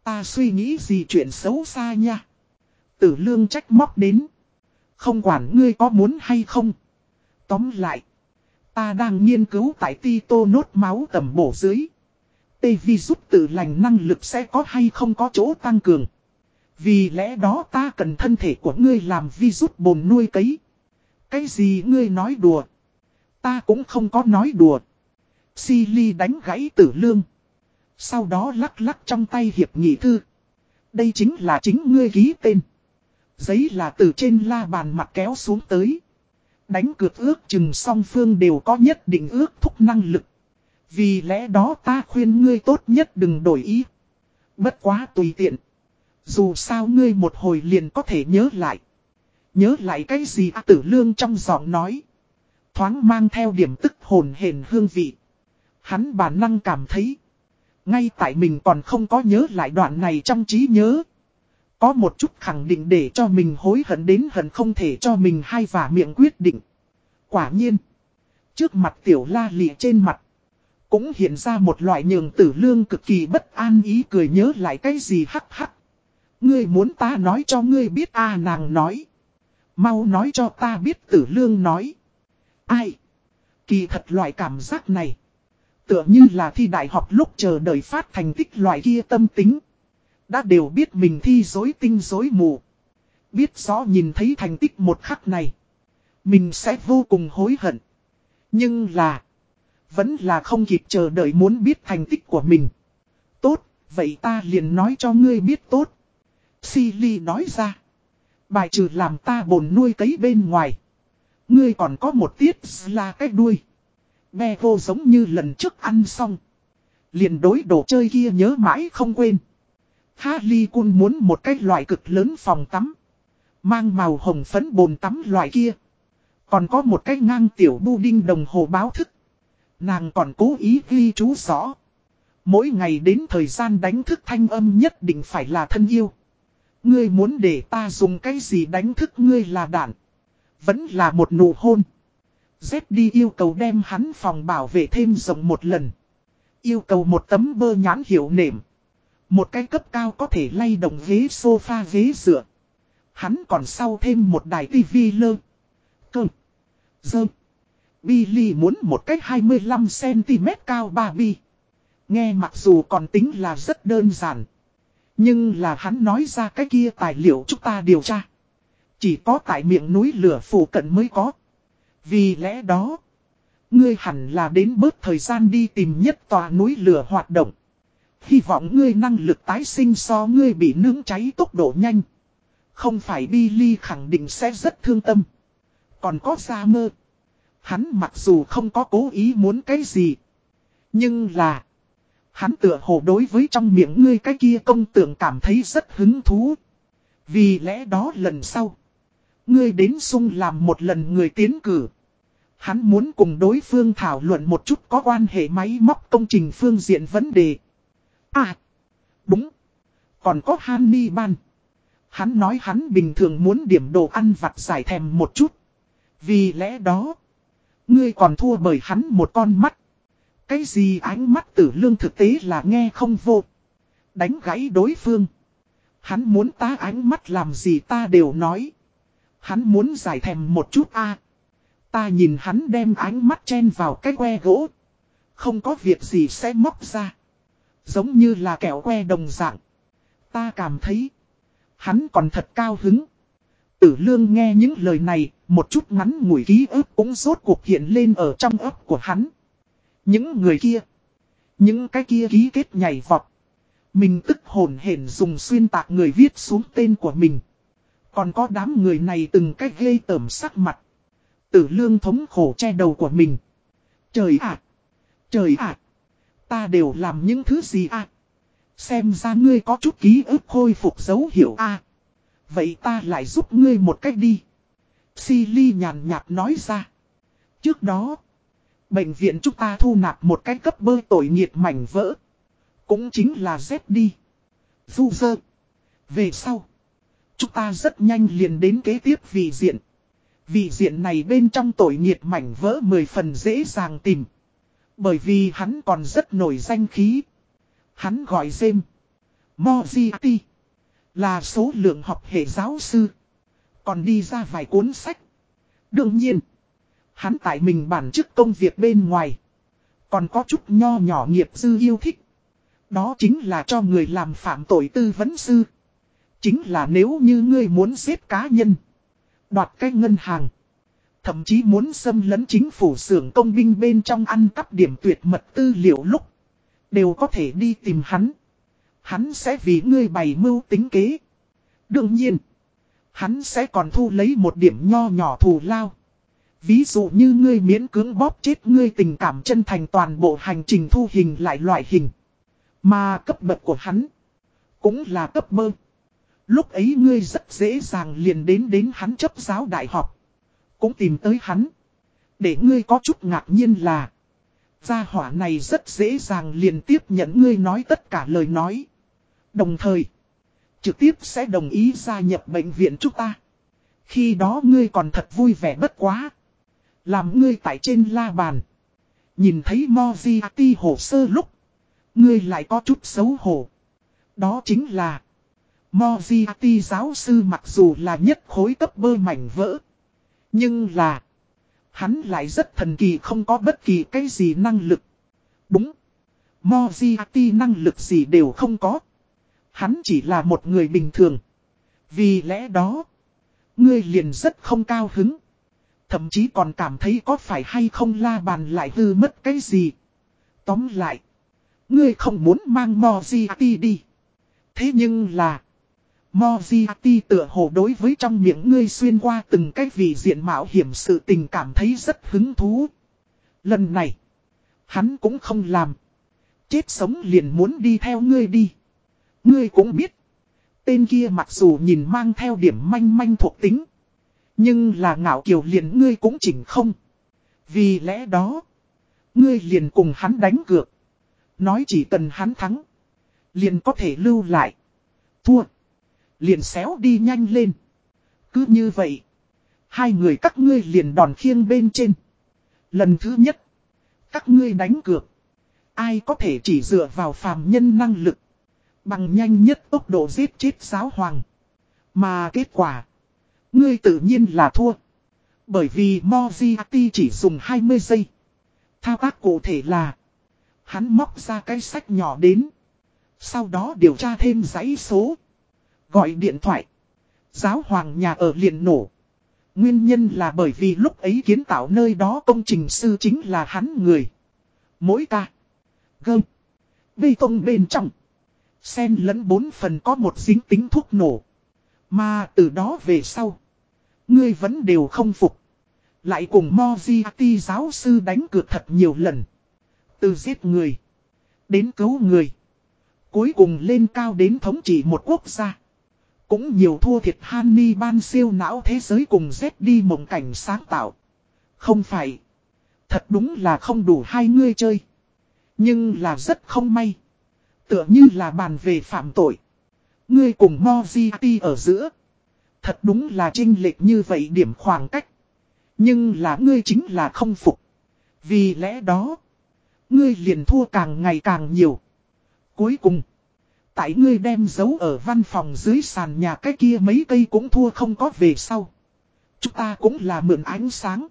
Ta suy nghĩ gì chuyện xấu xa nha. Tử lương trách móc đến. Không quản ngươi có muốn hay không. Tóm lại. Ta đang nghiên cứu tại ti tô nốt máu tầm bổ dưới. Tê vi giúp tự lành năng lực sẽ có hay không có chỗ tăng cường. Vì lẽ đó ta cần thân thể của ngươi làm vi rút bồn nuôi cấy. Cái gì ngươi nói đùa? Ta cũng không có nói đùa. Silly đánh gãy tử lương. Sau đó lắc lắc trong tay hiệp nghị thư. Đây chính là chính ngươi ký tên. Giấy là từ trên la bàn mặt kéo xuống tới. Đánh cược ước chừng song phương đều có nhất định ước thúc năng lực. Vì lẽ đó ta khuyên ngươi tốt nhất đừng đổi ý. Bất quá tùy tiện. Dù sao ngươi một hồi liền có thể nhớ lại. Nhớ lại cái gì à, tử lương trong giọng nói. thoáng mang theo điểm tức hồn hền hương vị. Hắn bản năng cảm thấy. Ngay tại mình còn không có nhớ lại đoạn này trong trí nhớ. Có một chút khẳng định để cho mình hối hận đến hận không thể cho mình hai và miệng quyết định. Quả nhiên. Trước mặt tiểu la lị trên mặt. Cũng hiện ra một loại nhường tử lương cực kỳ bất an ý cười nhớ lại cái gì hắc hắc. Ngươi muốn ta nói cho ngươi biết a nàng nói. Mau nói cho ta biết tử lương nói. Ai? Kỳ thật loại cảm giác này. Tựa như là thi đại học lúc chờ đợi phát thành tích loại kia tâm tính. Đã đều biết mình thi dối tinh dối mù. Biết rõ nhìn thấy thành tích một khắc này. Mình sẽ vô cùng hối hận. Nhưng là. Vẫn là không kịp chờ đợi muốn biết thành tích của mình. Tốt, vậy ta liền nói cho ngươi biết tốt. Silly nói ra. Bài trừ làm ta bồn nuôi cấy bên ngoài. Ngươi còn có một tiết là cái đuôi. Bè vô giống như lần trước ăn xong. Liền đối đồ chơi kia nhớ mãi không quên. Harley Kun muốn một cái loại cực lớn phòng tắm. Mang màu hồng phấn bồn tắm loại kia. Còn có một cái ngang tiểu bu đinh đồng hồ báo thức. Nàng còn cố ý ghi chú rõ. Mỗi ngày đến thời gian đánh thức thanh âm nhất định phải là thân yêu. Ngươi muốn để ta dùng cái gì đánh thức ngươi là đạn. Vẫn là một nụ hôn. Z đi yêu cầu đem hắn phòng bảo vệ thêm rộng một lần. Yêu cầu một tấm bơ nhãn hiệu nệm. Một cái cấp cao có thể lay động ghế sofa ghế dựa. Hắn còn sau thêm một đài tivi lơ. Cơ. Dơ. Billy muốn một cái 25cm cao Barbie. Nghe mặc dù còn tính là rất đơn giản. Nhưng là hắn nói ra cái kia tài liệu chúng ta điều tra. Chỉ có tại miệng núi lửa phủ cận mới có. Vì lẽ đó, ngươi hẳn là đến bớt thời gian đi tìm nhất tòa núi lửa hoạt động. Hy vọng ngươi năng lực tái sinh so ngươi bị nướng cháy tốc độ nhanh. Không phải Billy khẳng định sẽ rất thương tâm. Còn có xa mơ. Hắn mặc dù không có cố ý muốn cái gì. Nhưng là. Hắn tựa hồ đối với trong miệng ngươi cái kia công tượng cảm thấy rất hứng thú. Vì lẽ đó lần sau. Ngươi đến sung làm một lần người tiến cử. Hắn muốn cùng đối phương thảo luận một chút có quan hệ máy móc công trình phương diện vấn đề. À, đúng. Còn có Hanni Ban. Hắn nói hắn bình thường muốn điểm đồ ăn vặt giải thèm một chút. Vì lẽ đó, ngươi còn thua bởi hắn một con mắt. Cái gì ánh mắt tử lương thực tế là nghe không vô. Đánh gãy đối phương. Hắn muốn ta ánh mắt làm gì ta đều nói. Hắn muốn giải thèm một chút a Ta nhìn hắn đem ánh mắt chen vào cái que gỗ. Không có việc gì sẽ móc ra. Giống như là kẹo que đồng dạng. Ta cảm thấy. Hắn còn thật cao hứng. Tử lương nghe những lời này, một chút ngắn ngủi ký ức cũng rốt cuộc hiện lên ở trong ấp của hắn. Những người kia. Những cái kia ký kết nhảy vọt. Mình tức hồn hển dùng xuyên tạc người viết xuống tên của mình. Còn có đám người này từng cách gây tởm sắc mặt. Tử lương thống khổ che đầu của mình. Trời ạ! Trời ạ! Ta đều làm những thứ gì ạ? Xem ra ngươi có chút ký ức khôi phục dấu hiệu a Vậy ta lại giúp ngươi một cách đi. Silly nhàn nhạt nói ra. Trước đó, bệnh viện chúng ta thu nạp một cái cấp bơ tội nghiệt mảnh vỡ. Cũng chính là Z đi. Du dơ. Về sau, chúng ta rất nhanh liền đến kế tiếp vị diện. Vị diện này bên trong tội nghiệt mảnh vỡ mười phần dễ dàng tìm. Bởi vì hắn còn rất nổi danh khí. Hắn gọi dêm. Moriarty. Là số lượng học hệ giáo sư. Còn đi ra vài cuốn sách. Đương nhiên. Hắn tại mình bản chức công việc bên ngoài. Còn có chút nho nhỏ nghiệp dư yêu thích. Đó chính là cho người làm phạm tội tư vấn sư. Chính là nếu như ngươi muốn giết cá nhân. Đoạt cái ngân hàng. Thậm chí muốn xâm lấn chính phủ xưởng công binh bên trong ăn cắp điểm tuyệt mật tư liệu lúc. Đều có thể đi tìm hắn. Hắn sẽ vì ngươi bày mưu tính kế. Đương nhiên. Hắn sẽ còn thu lấy một điểm nho nhỏ thù lao. Ví dụ như ngươi miễn cưỡng bóp chết ngươi tình cảm chân thành toàn bộ hành trình thu hình lại loại hình. Mà cấp bậc của hắn. Cũng là cấp mơ. Lúc ấy ngươi rất dễ dàng liền đến đến hắn chấp giáo đại học. Cũng tìm tới hắn. Để ngươi có chút ngạc nhiên là. Gia hỏa này rất dễ dàng liền tiếp nhận ngươi nói tất cả lời nói. Đồng thời. Trực tiếp sẽ đồng ý gia nhập bệnh viện chúng ta. Khi đó ngươi còn thật vui vẻ bất quá. Làm ngươi tại trên la bàn. Nhìn thấy Moziati hồ sơ lúc. Ngươi lại có chút xấu hổ. Đó chính là. Moziati giáo sư mặc dù là nhất khối cấp bơ mảnh vỡ. Nhưng là. Hắn lại rất thần kỳ không có bất kỳ cái gì năng lực. Đúng. Moziati năng lực gì đều không có. Hắn chỉ là một người bình thường. Vì lẽ đó. Ngươi liền rất không cao hứng. Thậm chí còn cảm thấy có phải hay không la bàn lại hư mất cái gì. Tóm lại. Ngươi không muốn mang Moziati đi. Thế nhưng là. Moziati tựa hồ đối với trong miệng ngươi xuyên qua từng cái vị diện mạo hiểm sự tình cảm thấy rất hứng thú. Lần này. Hắn cũng không làm. Chết sống liền muốn đi theo ngươi đi. Ngươi cũng biết. Tên kia mặc dù nhìn mang theo điểm manh manh thuộc tính. Nhưng là ngạo kiều liền ngươi cũng chỉnh không. Vì lẽ đó. Ngươi liền cùng hắn đánh cược. Nói chỉ cần hắn thắng. Liền có thể lưu lại. Thua. Liền xéo đi nhanh lên. Cứ như vậy. Hai người các ngươi liền đòn khiêng bên trên. Lần thứ nhất. Các ngươi đánh cược. Ai có thể chỉ dựa vào phàm nhân năng lực. Bằng nhanh nhất tốc độ giết chết giáo hoàng. Mà kết quả. Ngươi tự nhiên là thua. Bởi vì Moziati chỉ dùng 20 giây. Thao tác cụ thể là. Hắn móc ra cái sách nhỏ đến. Sau đó điều tra thêm giấy số. Gọi điện thoại. Giáo hoàng nhà ở liền nổ. Nguyên nhân là bởi vì lúc ấy kiến tạo nơi đó công trình sư chính là hắn người. Mỗi ta, Gơm. Bê tông bên trong. Xen lẫn bốn phần có một dính tính thuốc nổ. Mà từ đó về sau. Ngươi vẫn đều không phục. Lại cùng Moziati giáo sư đánh cược thật nhiều lần. Từ giết người. Đến cứu người. Cuối cùng lên cao đến thống trị một quốc gia. Cũng nhiều thua thiệt Hanni ban siêu não thế giới cùng Z đi mộng cảnh sáng tạo. Không phải. Thật đúng là không đủ hai ngươi chơi. Nhưng là rất không may. Tựa như là bàn về phạm tội. Ngươi cùng Moriarty ở giữa. Thật đúng là trinh lệch như vậy điểm khoảng cách. Nhưng là ngươi chính là không phục. Vì lẽ đó. Ngươi liền thua càng ngày càng nhiều. Cuối cùng. Tại ngươi đem giấu ở văn phòng dưới sàn nhà cái kia mấy cây cũng thua không có về sau. Chúng ta cũng là mượn ánh sáng.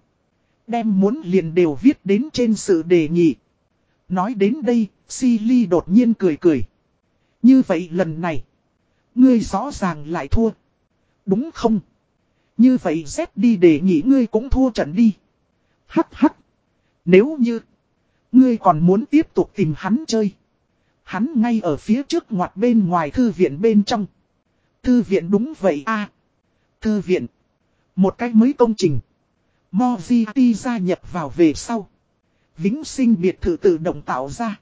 Đem muốn liền đều viết đến trên sự đề nghị. Nói đến đây, Silly đột nhiên cười cười. Như vậy lần này, ngươi rõ ràng lại thua. Đúng không? Như vậy Z đi để nghỉ ngươi cũng thua trận đi. Hắc hắc. Nếu như, ngươi còn muốn tiếp tục tìm hắn chơi. Hắn ngay ở phía trước ngoặt bên ngoài thư viện bên trong. Thư viện đúng vậy a Thư viện. Một cách mới công trình. Moriarty gia nhập vào về sau. Vĩnh sinh biệt thự tự động tạo ra.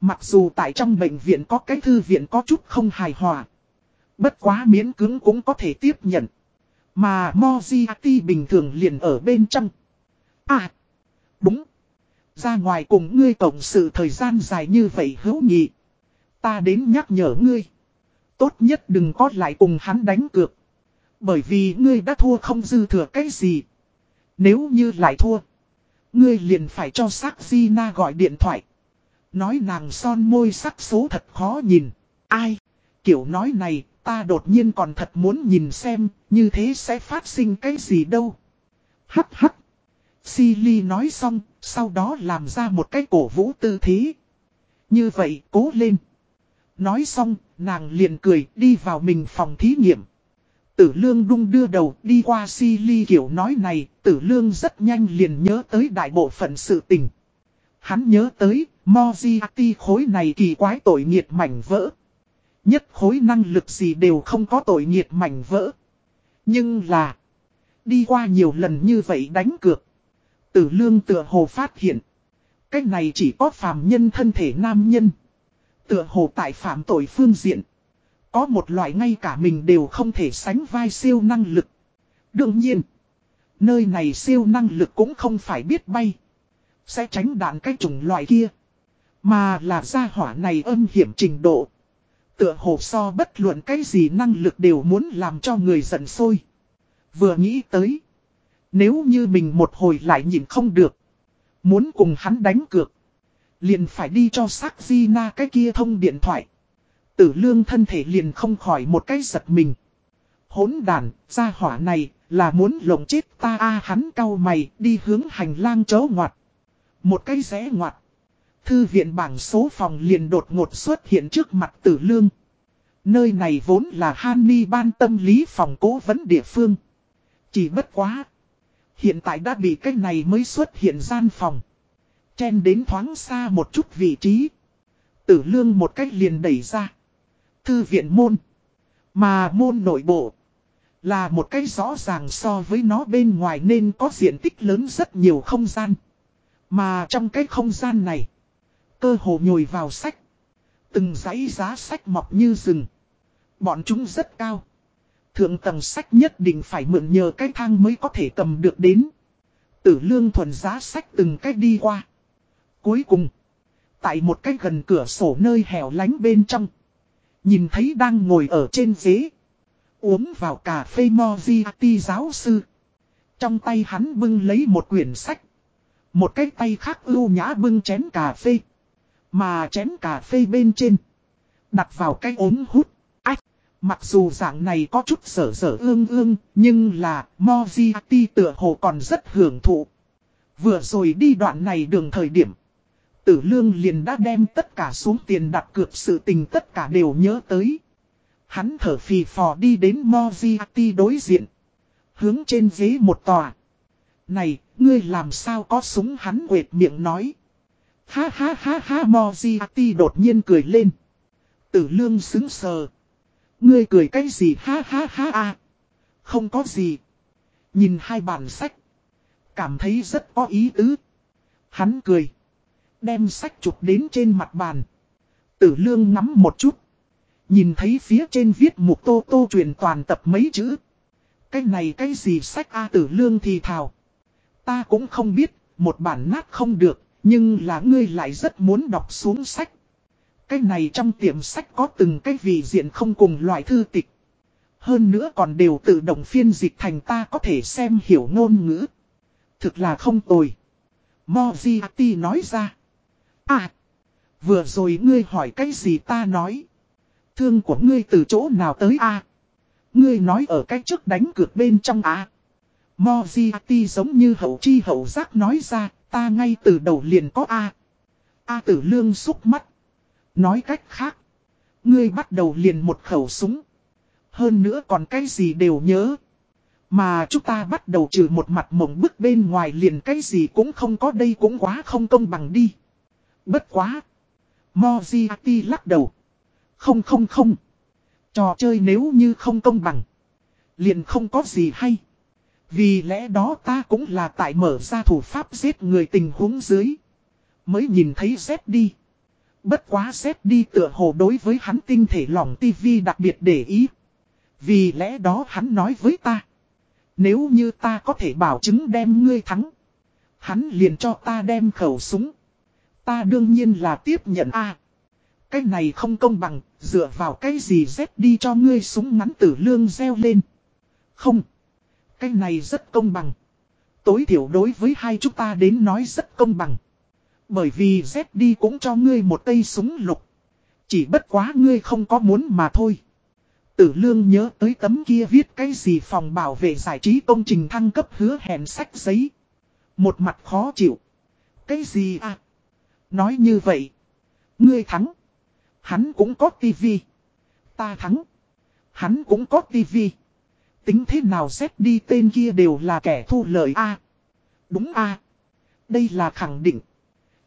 Mặc dù tại trong bệnh viện có cái thư viện có chút không hài hòa. Bất quá miễn cứng cũng có thể tiếp nhận. Mà Moziati bình thường liền ở bên trong. À, đúng. Ra ngoài cùng ngươi tổng sự thời gian dài như vậy hữu nhị. Ta đến nhắc nhở ngươi. Tốt nhất đừng có lại cùng hắn đánh cược. Bởi vì ngươi đã thua không dư thừa cái gì. Nếu như lại thua. Ngươi liền phải cho sắc Gina gọi điện thoại. Nói nàng son môi sắc số thật khó nhìn. Ai? Kiểu nói này, ta đột nhiên còn thật muốn nhìn xem, như thế sẽ phát sinh cái gì đâu. Hắc hắc. Silly nói xong, sau đó làm ra một cái cổ vũ tư thế. Như vậy, cố lên. Nói xong, nàng liền cười đi vào mình phòng thí nghiệm. Tử lương đung đưa đầu đi qua si ly kiểu nói này, tử lương rất nhanh liền nhớ tới đại bộ phận sự tình. Hắn nhớ tới, Moziati khối này kỳ quái tội nghiệt mảnh vỡ. Nhất khối năng lực gì đều không có tội nghiệt mảnh vỡ. Nhưng là, đi qua nhiều lần như vậy đánh cược. Tử lương tựa hồ phát hiện. Cách này chỉ có phàm nhân thân thể nam nhân. Tựa hồ tại phạm tội phương diện. Có một loại ngay cả mình đều không thể sánh vai siêu năng lực. Đương nhiên. Nơi này siêu năng lực cũng không phải biết bay. Sẽ tránh đạn cái chủng loại kia. Mà là gia hỏa này âm hiểm trình độ. Tựa hồ so bất luận cái gì năng lực đều muốn làm cho người giận sôi. Vừa nghĩ tới. Nếu như mình một hồi lại nhìn không được. Muốn cùng hắn đánh cược. Liền phải đi cho sắc di na cái kia thông điện thoại. Tử lương thân thể liền không khỏi một cái giật mình. Hốn đàn, gia hỏa này, là muốn lộng chết ta a hắn cau mày đi hướng hành lang chấu ngoặt. Một cái rẽ ngoặt. Thư viện bảng số phòng liền đột ngột xuất hiện trước mặt tử lương. Nơi này vốn là Hanni ban tâm lý phòng cố vấn địa phương. Chỉ bất quá. Hiện tại đã bị cái này mới xuất hiện gian phòng. Chen đến thoáng xa một chút vị trí. Tử lương một cách liền đẩy ra. Thư viện môn. Mà môn nội bộ. Là một cái rõ ràng so với nó bên ngoài nên có diện tích lớn rất nhiều không gian. Mà trong cái không gian này. Cơ hồ nhồi vào sách. Từng dãy giá sách mọc như rừng. Bọn chúng rất cao. Thượng tầng sách nhất định phải mượn nhờ cái thang mới có thể cầm được đến. Tử lương thuần giá sách từng cách đi qua. Cuối cùng. Tại một cái gần cửa sổ nơi hẻo lánh bên trong. Nhìn thấy đang ngồi ở trên ghế. Uống vào cà phê Moriarty giáo sư. Trong tay hắn bưng lấy một quyển sách. Một cái tay khác ưu nhã bưng chén cà phê. Mà chén cà phê bên trên. Đặt vào cái ống hút. Ách. Mặc dù dạng này có chút sở sở ương ương. Nhưng là Moriarty tựa hồ còn rất hưởng thụ. Vừa rồi đi đoạn này đường thời điểm. Tử lương liền đã đem tất cả xuống tiền đặt cược sự tình tất cả đều nhớ tới. Hắn thở phì phò đi đến Moziati đối diện. Hướng trên ghế một tòa. Này, ngươi làm sao có súng hắn quệt miệng nói. Ha ha ha ha Moziati đột nhiên cười lên. Tử lương xứng sờ. Ngươi cười cái gì ha ha ha a Không có gì. Nhìn hai bản sách. Cảm thấy rất có ý tứ. Hắn cười. Đem sách chụp đến trên mặt bàn. Tử lương ngắm một chút. Nhìn thấy phía trên viết mục tô tô truyền toàn tập mấy chữ. Cái này cái gì sách A tử lương thì thào. Ta cũng không biết, một bản nát không được, nhưng là ngươi lại rất muốn đọc xuống sách. Cái này trong tiệm sách có từng cái vị diện không cùng loại thư tịch. Hơn nữa còn đều tự động phiên dịch thành ta có thể xem hiểu ngôn ngữ. Thực là không tồi. Moriarty nói ra. À, vừa rồi ngươi hỏi cái gì ta nói. Thương của ngươi từ chỗ nào tới a Ngươi nói ở cái trước đánh cược bên trong à? a Moziati giống như hậu chi hậu giác nói ra, ta ngay từ đầu liền có A. A tử lương xúc mắt. Nói cách khác. Ngươi bắt đầu liền một khẩu súng. Hơn nữa còn cái gì đều nhớ. Mà chúng ta bắt đầu trừ một mặt mộng bức bên ngoài liền cái gì cũng không có đây cũng quá không công bằng đi. Bất quá. Moziati lắc đầu. Không không không. Trò chơi nếu như không công bằng. Liền không có gì hay. Vì lẽ đó ta cũng là tại mở ra thủ pháp giết người tình huống dưới. Mới nhìn thấy Z đi. Bất quá Z đi tựa hồ đối với hắn tinh thể lỏng tivi đặc biệt để ý. Vì lẽ đó hắn nói với ta. Nếu như ta có thể bảo chứng đem ngươi thắng. Hắn liền cho ta đem khẩu súng. Ta đương nhiên là tiếp nhận A. cái này không công bằng, dựa vào cái gì dép đi cho ngươi súng ngắn tử lương gieo lên. Không. Cái này rất công bằng. Tối thiểu đối với hai chúng ta đến nói rất công bằng. Bởi vì Z đi cũng cho ngươi một cây súng lục. Chỉ bất quá ngươi không có muốn mà thôi. Tử lương nhớ tới tấm kia viết cái gì phòng bảo vệ giải trí công trình thăng cấp hứa hẹn sách giấy. Một mặt khó chịu. Cái gì à? Nói như vậy. Ngươi thắng. Hắn cũng có tivi. Ta thắng. Hắn cũng có tivi. Tính thế nào xét đi tên kia đều là kẻ thu lợi A. đúng A. Đây là khẳng định.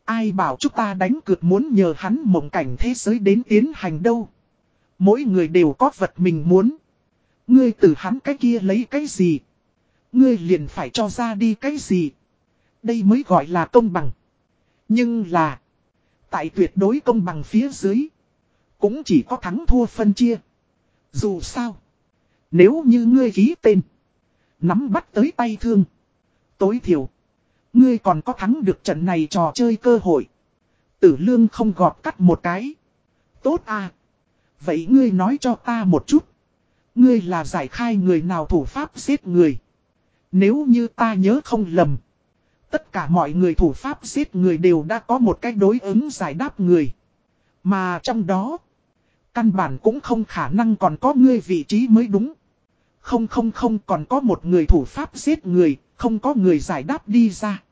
Ai bảo chúng ta đánh cược muốn nhờ hắn mộng cảnh thế giới đến tiến hành đâu. Mỗi người đều có vật mình muốn. Ngươi từ hắn cái kia lấy cái gì. Ngươi liền phải cho ra đi cái gì. Đây mới gọi là công bằng. Nhưng là. Tại tuyệt đối công bằng phía dưới. Cũng chỉ có thắng thua phân chia. Dù sao. Nếu như ngươi ký tên. Nắm bắt tới tay thương. Tối thiểu. Ngươi còn có thắng được trận này trò chơi cơ hội. Tử lương không gọt cắt một cái. Tốt à. Vậy ngươi nói cho ta một chút. Ngươi là giải khai người nào thủ pháp giết người. Nếu như ta nhớ không lầm. Tất cả mọi người thủ pháp giết người đều đã có một cách đối ứng giải đáp người. Mà trong đó, căn bản cũng không khả năng còn có ngươi vị trí mới đúng. Không không không còn có một người thủ pháp giết người, không có người giải đáp đi ra.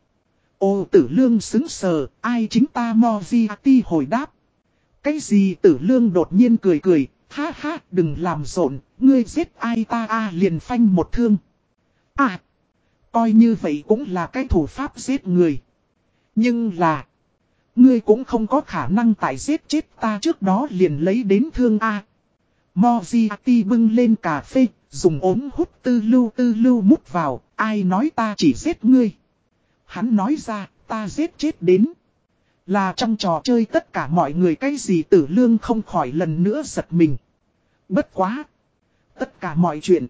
Ô tử lương xứng sờ, ai chính ta Moziati hồi đáp. Cái gì tử lương đột nhiên cười cười, ha ha đừng làm rộn, ngươi giết ai ta a liền phanh một thương. À, coi như vậy cũng là cái thủ pháp giết người. Nhưng là, ngươi cũng không có khả năng tại giết chết ta trước đó liền lấy đến thương A. Moziati bưng lên cà phê, dùng ốm hút tư lưu tư lưu mút vào, ai nói ta chỉ giết ngươi. Hắn nói ra, ta giết chết đến. Là trong trò chơi tất cả mọi người cái gì tử lương không khỏi lần nữa giật mình. Bất quá. Tất cả mọi chuyện.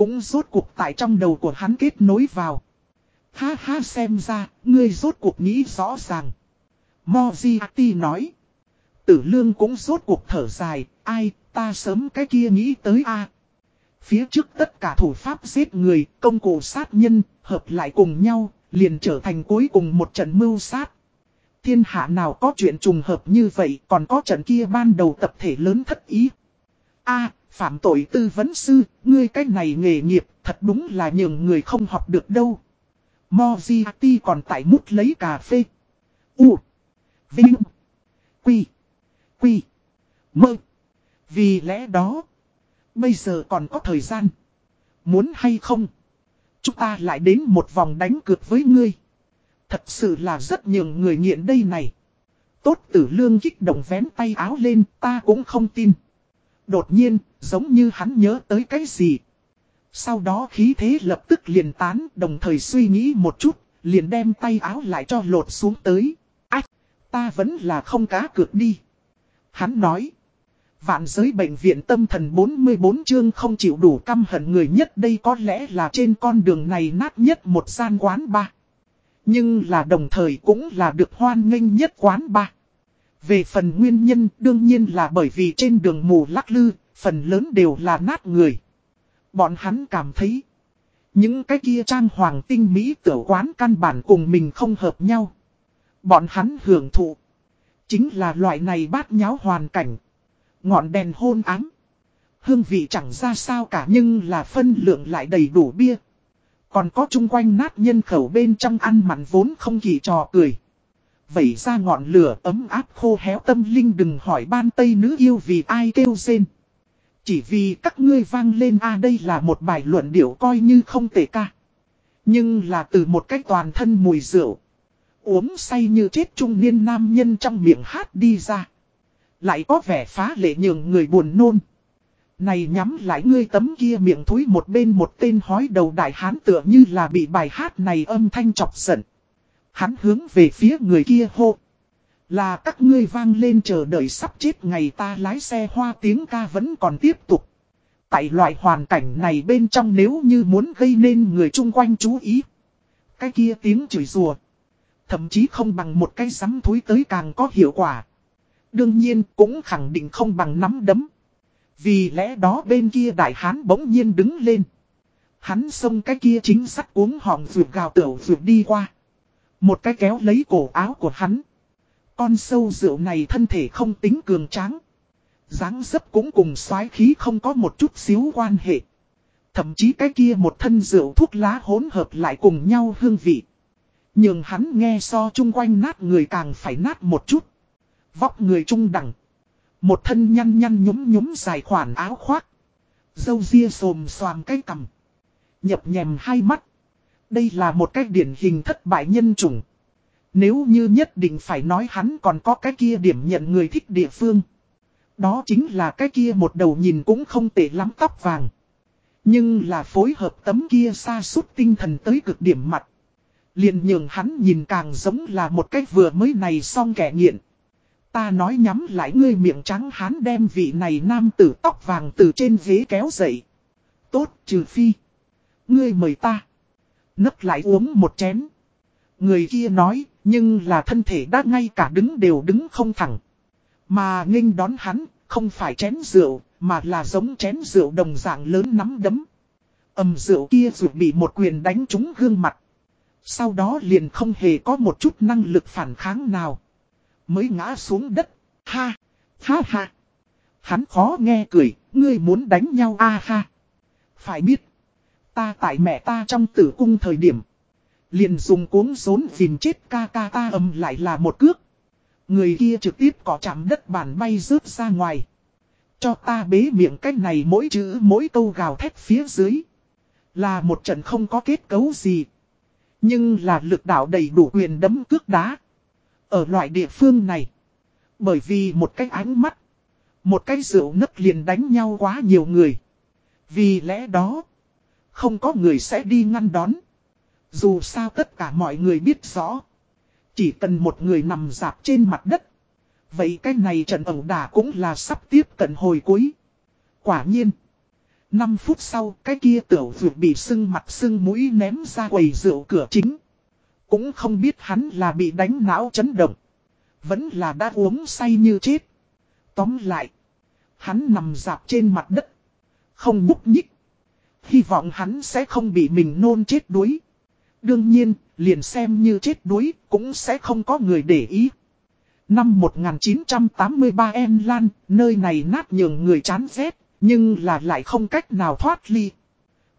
Cũng rốt cuộc tại trong đầu của hắn kết nối vào. Ha ha xem ra, ngươi rốt cuộc nghĩ rõ ràng. Moziati nói. Tử lương cũng rốt cuộc thở dài, ai, ta sớm cái kia nghĩ tới a Phía trước tất cả thủ pháp giết người, công cụ sát nhân, hợp lại cùng nhau, liền trở thành cuối cùng một trận mưu sát. Thiên hạ nào có chuyện trùng hợp như vậy, còn có trận kia ban đầu tập thể lớn thất ý. a phạm tội tư vấn sư, ngươi cách này nghề nghiệp, thật đúng là nhường người không học được đâu. Moziati còn tại mút lấy cà phê. U. Vinh. Quy. Quy. Mơ. Vì lẽ đó. Bây giờ còn có thời gian. Muốn hay không? Chúng ta lại đến một vòng đánh cược với ngươi. Thật sự là rất nhường người nghiện đây này. Tốt tử lương kích động vén tay áo lên ta cũng không tin. Đột nhiên, giống như hắn nhớ tới cái gì. Sau đó khí thế lập tức liền tán đồng thời suy nghĩ một chút, liền đem tay áo lại cho lột xuống tới. Ách, ta vẫn là không cá cược đi. Hắn nói. Vạn giới bệnh viện tâm thần 44 chương không chịu đủ căm hận người nhất đây có lẽ là trên con đường này nát nhất một gian quán ba. Nhưng là đồng thời cũng là được hoan nghênh nhất quán ba. Về phần nguyên nhân đương nhiên là bởi vì trên đường mù lắc lư, phần lớn đều là nát người. Bọn hắn cảm thấy, những cái kia trang hoàng tinh mỹ tiểu quán căn bản cùng mình không hợp nhau. Bọn hắn hưởng thụ, chính là loại này bát nháo hoàn cảnh. Ngọn đèn hôn ám. Hương vị chẳng ra sao cả nhưng là phân lượng lại đầy đủ bia. Còn có chung quanh nát nhân khẩu bên trong ăn mặn vốn không kỳ trò cười. Vẩy ra ngọn lửa ấm áp khô héo tâm linh đừng hỏi ban tây nữ yêu vì ai kêu rên. Chỉ vì các ngươi vang lên a, đây là một bài luận điệu coi như không tệ ca. Nhưng là từ một cách toàn thân mùi rượu. Uống say như chết trung niên nam nhân trong miệng hát đi ra. Lại có vẻ phá lệ nhường người buồn nôn. Này nhắm lại ngươi tấm kia miệng thúi một bên một tên hói đầu đại hán tựa như là bị bài hát này âm thanh chọc giận. Hắn hướng về phía người kia hô. Là các ngươi vang lên chờ đợi sắp chết ngày ta lái xe hoa tiếng ca vẫn còn tiếp tục. Tại loại hoàn cảnh này bên trong nếu như muốn gây nên người chung quanh chú ý. Cái kia tiếng chửi rùa. Thậm chí không bằng một cái sắm thúi tới càng có hiệu quả. Đương nhiên cũng khẳng định không bằng nắm đấm. Vì lẽ đó bên kia đại hán bỗng nhiên đứng lên. Hắn xông cái kia chính sắt uống họng vượt gào tửu vượt đi qua. Một cái kéo lấy cổ áo của hắn. Con sâu rượu này thân thể không tính cường tráng. dáng dấp cũng cùng xoái khí không có một chút xíu quan hệ. Thậm chí cái kia một thân rượu thuốc lá hỗn hợp lại cùng nhau hương vị. Nhưng hắn nghe so chung quanh nát người càng phải nát một chút. Vóc người trung đẳng. Một thân nhăn nhăn nhúm nhúm dài khoản áo khoác. Dâu ria xồm xoàm cái cằm. Nhập nhèm hai mắt. Đây là một cái điển hình thất bại nhân chủng. Nếu như nhất định phải nói hắn còn có cái kia điểm nhận người thích địa phương. Đó chính là cái kia một đầu nhìn cũng không tệ lắm tóc vàng. Nhưng là phối hợp tấm kia xa suốt tinh thần tới cực điểm mặt. liền nhường hắn nhìn càng giống là một cái vừa mới này xong kẻ nghiện. Ta nói nhắm lại ngươi miệng trắng hắn đem vị này nam tử tóc vàng từ trên ghế kéo dậy. Tốt, trừ phi. Ngươi mời ta. Nấc lại uống một chén. Người kia nói, nhưng là thân thể đã ngay cả đứng đều đứng không thẳng. Mà nghênh đón hắn, không phải chén rượu, mà là giống chén rượu đồng dạng lớn nắm đấm. ầm rượu kia rượu bị một quyền đánh trúng gương mặt. Sau đó liền không hề có một chút năng lực phản kháng nào. Mới ngã xuống đất. Ha! Ha ha! Hắn khó nghe cười, ngươi muốn đánh nhau a ha. Phải biết, ta tại mẹ ta trong tử cung thời điểm. Liền dùng cuốn rốn dìm chết ca ca ta âm lại là một cước. Người kia trực tiếp có chạm đất bàn bay rớt ra ngoài. Cho ta bế miệng cách này mỗi chữ, mỗi câu gào thét phía dưới. Là một trận không có kết cấu gì. Nhưng là lực đạo đầy đủ quyền đấm cước đá. Ở loại địa phương này. Bởi vì một cái ánh mắt. Một cái rượu nấc liền đánh nhau quá nhiều người. Vì lẽ đó. Không có người sẽ đi ngăn đón. Dù sao tất cả mọi người biết rõ. Chỉ cần một người nằm dạp trên mặt đất. Vậy cái này trận ẩu đả cũng là sắp tiếp cận hồi cuối. Quả nhiên. 5 phút sau, cái kia tiểu vượt bị sưng mặt sưng mũi ném ra quầy rượu cửa chính. Cũng không biết hắn là bị đánh não chấn động. Vẫn là đã uống say như chết. Tóm lại. Hắn nằm dạp trên mặt đất. Không nhúc nhích. Hy vọng hắn sẽ không bị mình nôn chết đuối. Đương nhiên, liền xem như chết đuối, cũng sẽ không có người để ý. Năm 1983 em Lan, nơi này nát nhường người chán rét, nhưng là lại không cách nào thoát ly.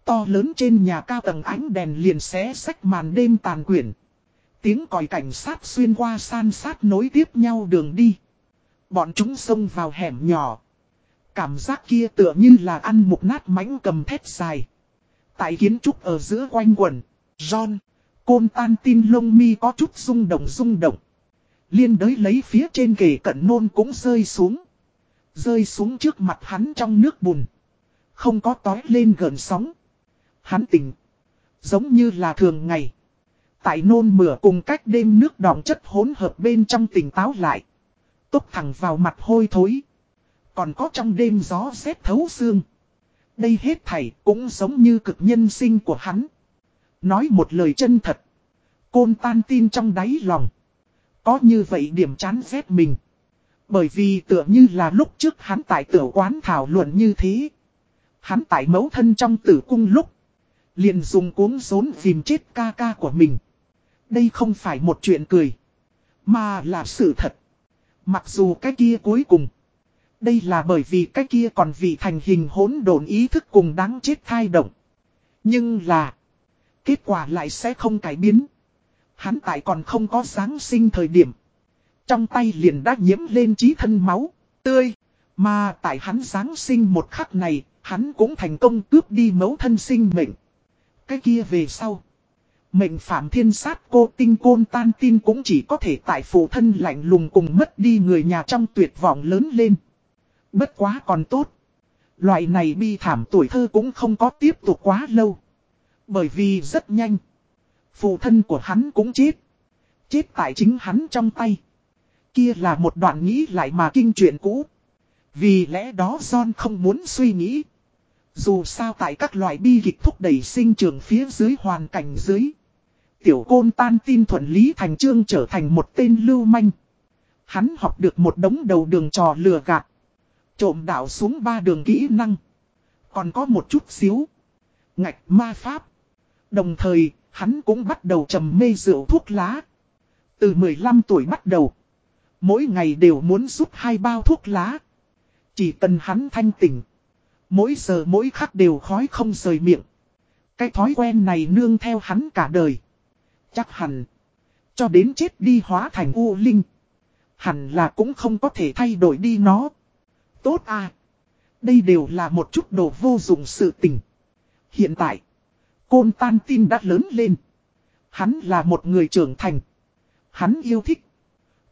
To lớn trên nhà cao tầng ánh đèn liền xé sách màn đêm tàn quyển. Tiếng còi cảnh sát xuyên qua san sát nối tiếp nhau đường đi. Bọn chúng xông vào hẻm nhỏ. Cảm giác kia tựa như là ăn mục nát mánh cầm thét dài. Tại kiến trúc ở giữa quanh quần, John, côn tan tin lông mi có chút rung động rung động. Liên đới lấy phía trên kề cận nôn cũng rơi xuống. Rơi xuống trước mặt hắn trong nước bùn. Không có tói lên gần sóng. Hắn tỉnh. Giống như là thường ngày. Tại nôn mửa cùng cách đêm nước đọng chất hỗn hợp bên trong tỉnh táo lại. Tốc thẳng vào mặt hôi thối. Còn có trong đêm gió rét thấu xương. Đây hết thảy cũng giống như cực nhân sinh của hắn. Nói một lời chân thật. Côn tan tin trong đáy lòng. Có như vậy điểm chán ghét mình. Bởi vì tựa như là lúc trước hắn tại tiểu quán thảo luận như thế. Hắn tại mẫu thân trong tử cung lúc. Liền dùng cuốn rốn dìm chết ca ca của mình. Đây không phải một chuyện cười. Mà là sự thật. Mặc dù cái kia cuối cùng. Đây là bởi vì cái kia còn vì thành hình hỗn độn ý thức cùng đáng chết thai động. Nhưng là. Kết quả lại sẽ không cải biến. Hắn tại còn không có sáng sinh thời điểm. Trong tay liền đã nhiễm lên trí thân máu, tươi. Mà tại hắn sáng sinh một khắc này, hắn cũng thành công cướp đi mấu thân sinh mệnh. Cái kia về sau. Mệnh phạm thiên sát cô tinh côn tan tin cũng chỉ có thể tại phụ thân lạnh lùng cùng mất đi người nhà trong tuyệt vọng lớn lên. Bất quá còn tốt. Loại này bi thảm tuổi thơ cũng không có tiếp tục quá lâu. Bởi vì rất nhanh. Phụ thân của hắn cũng chết. Chết tại chính hắn trong tay. Kia là một đoạn nghĩ lại mà kinh chuyện cũ. Vì lẽ đó John không muốn suy nghĩ. Dù sao tại các loại bi kịch thúc đẩy sinh trường phía dưới hoàn cảnh dưới. Tiểu côn tan tin thuận lý thành trương trở thành một tên lưu manh. Hắn học được một đống đầu đường trò lừa gạt. Trộm đảo xuống ba đường kỹ năng. Còn có một chút xíu. Ngạch ma pháp. Đồng thời, hắn cũng bắt đầu trầm mê rượu thuốc lá. Từ 15 tuổi bắt đầu. Mỗi ngày đều muốn rút hai bao thuốc lá. Chỉ cần hắn thanh tỉnh. Mỗi giờ mỗi khắc đều khói không rời miệng. Cái thói quen này nương theo hắn cả đời. Chắc hẳn. Cho đến chết đi hóa thành u linh. Hẳn là cũng không có thể thay đổi đi nó. Tốt à. Đây đều là một chút đồ vô dụng sự tình. Hiện tại. Côn tan tin đã lớn lên. Hắn là một người trưởng thành. Hắn yêu thích.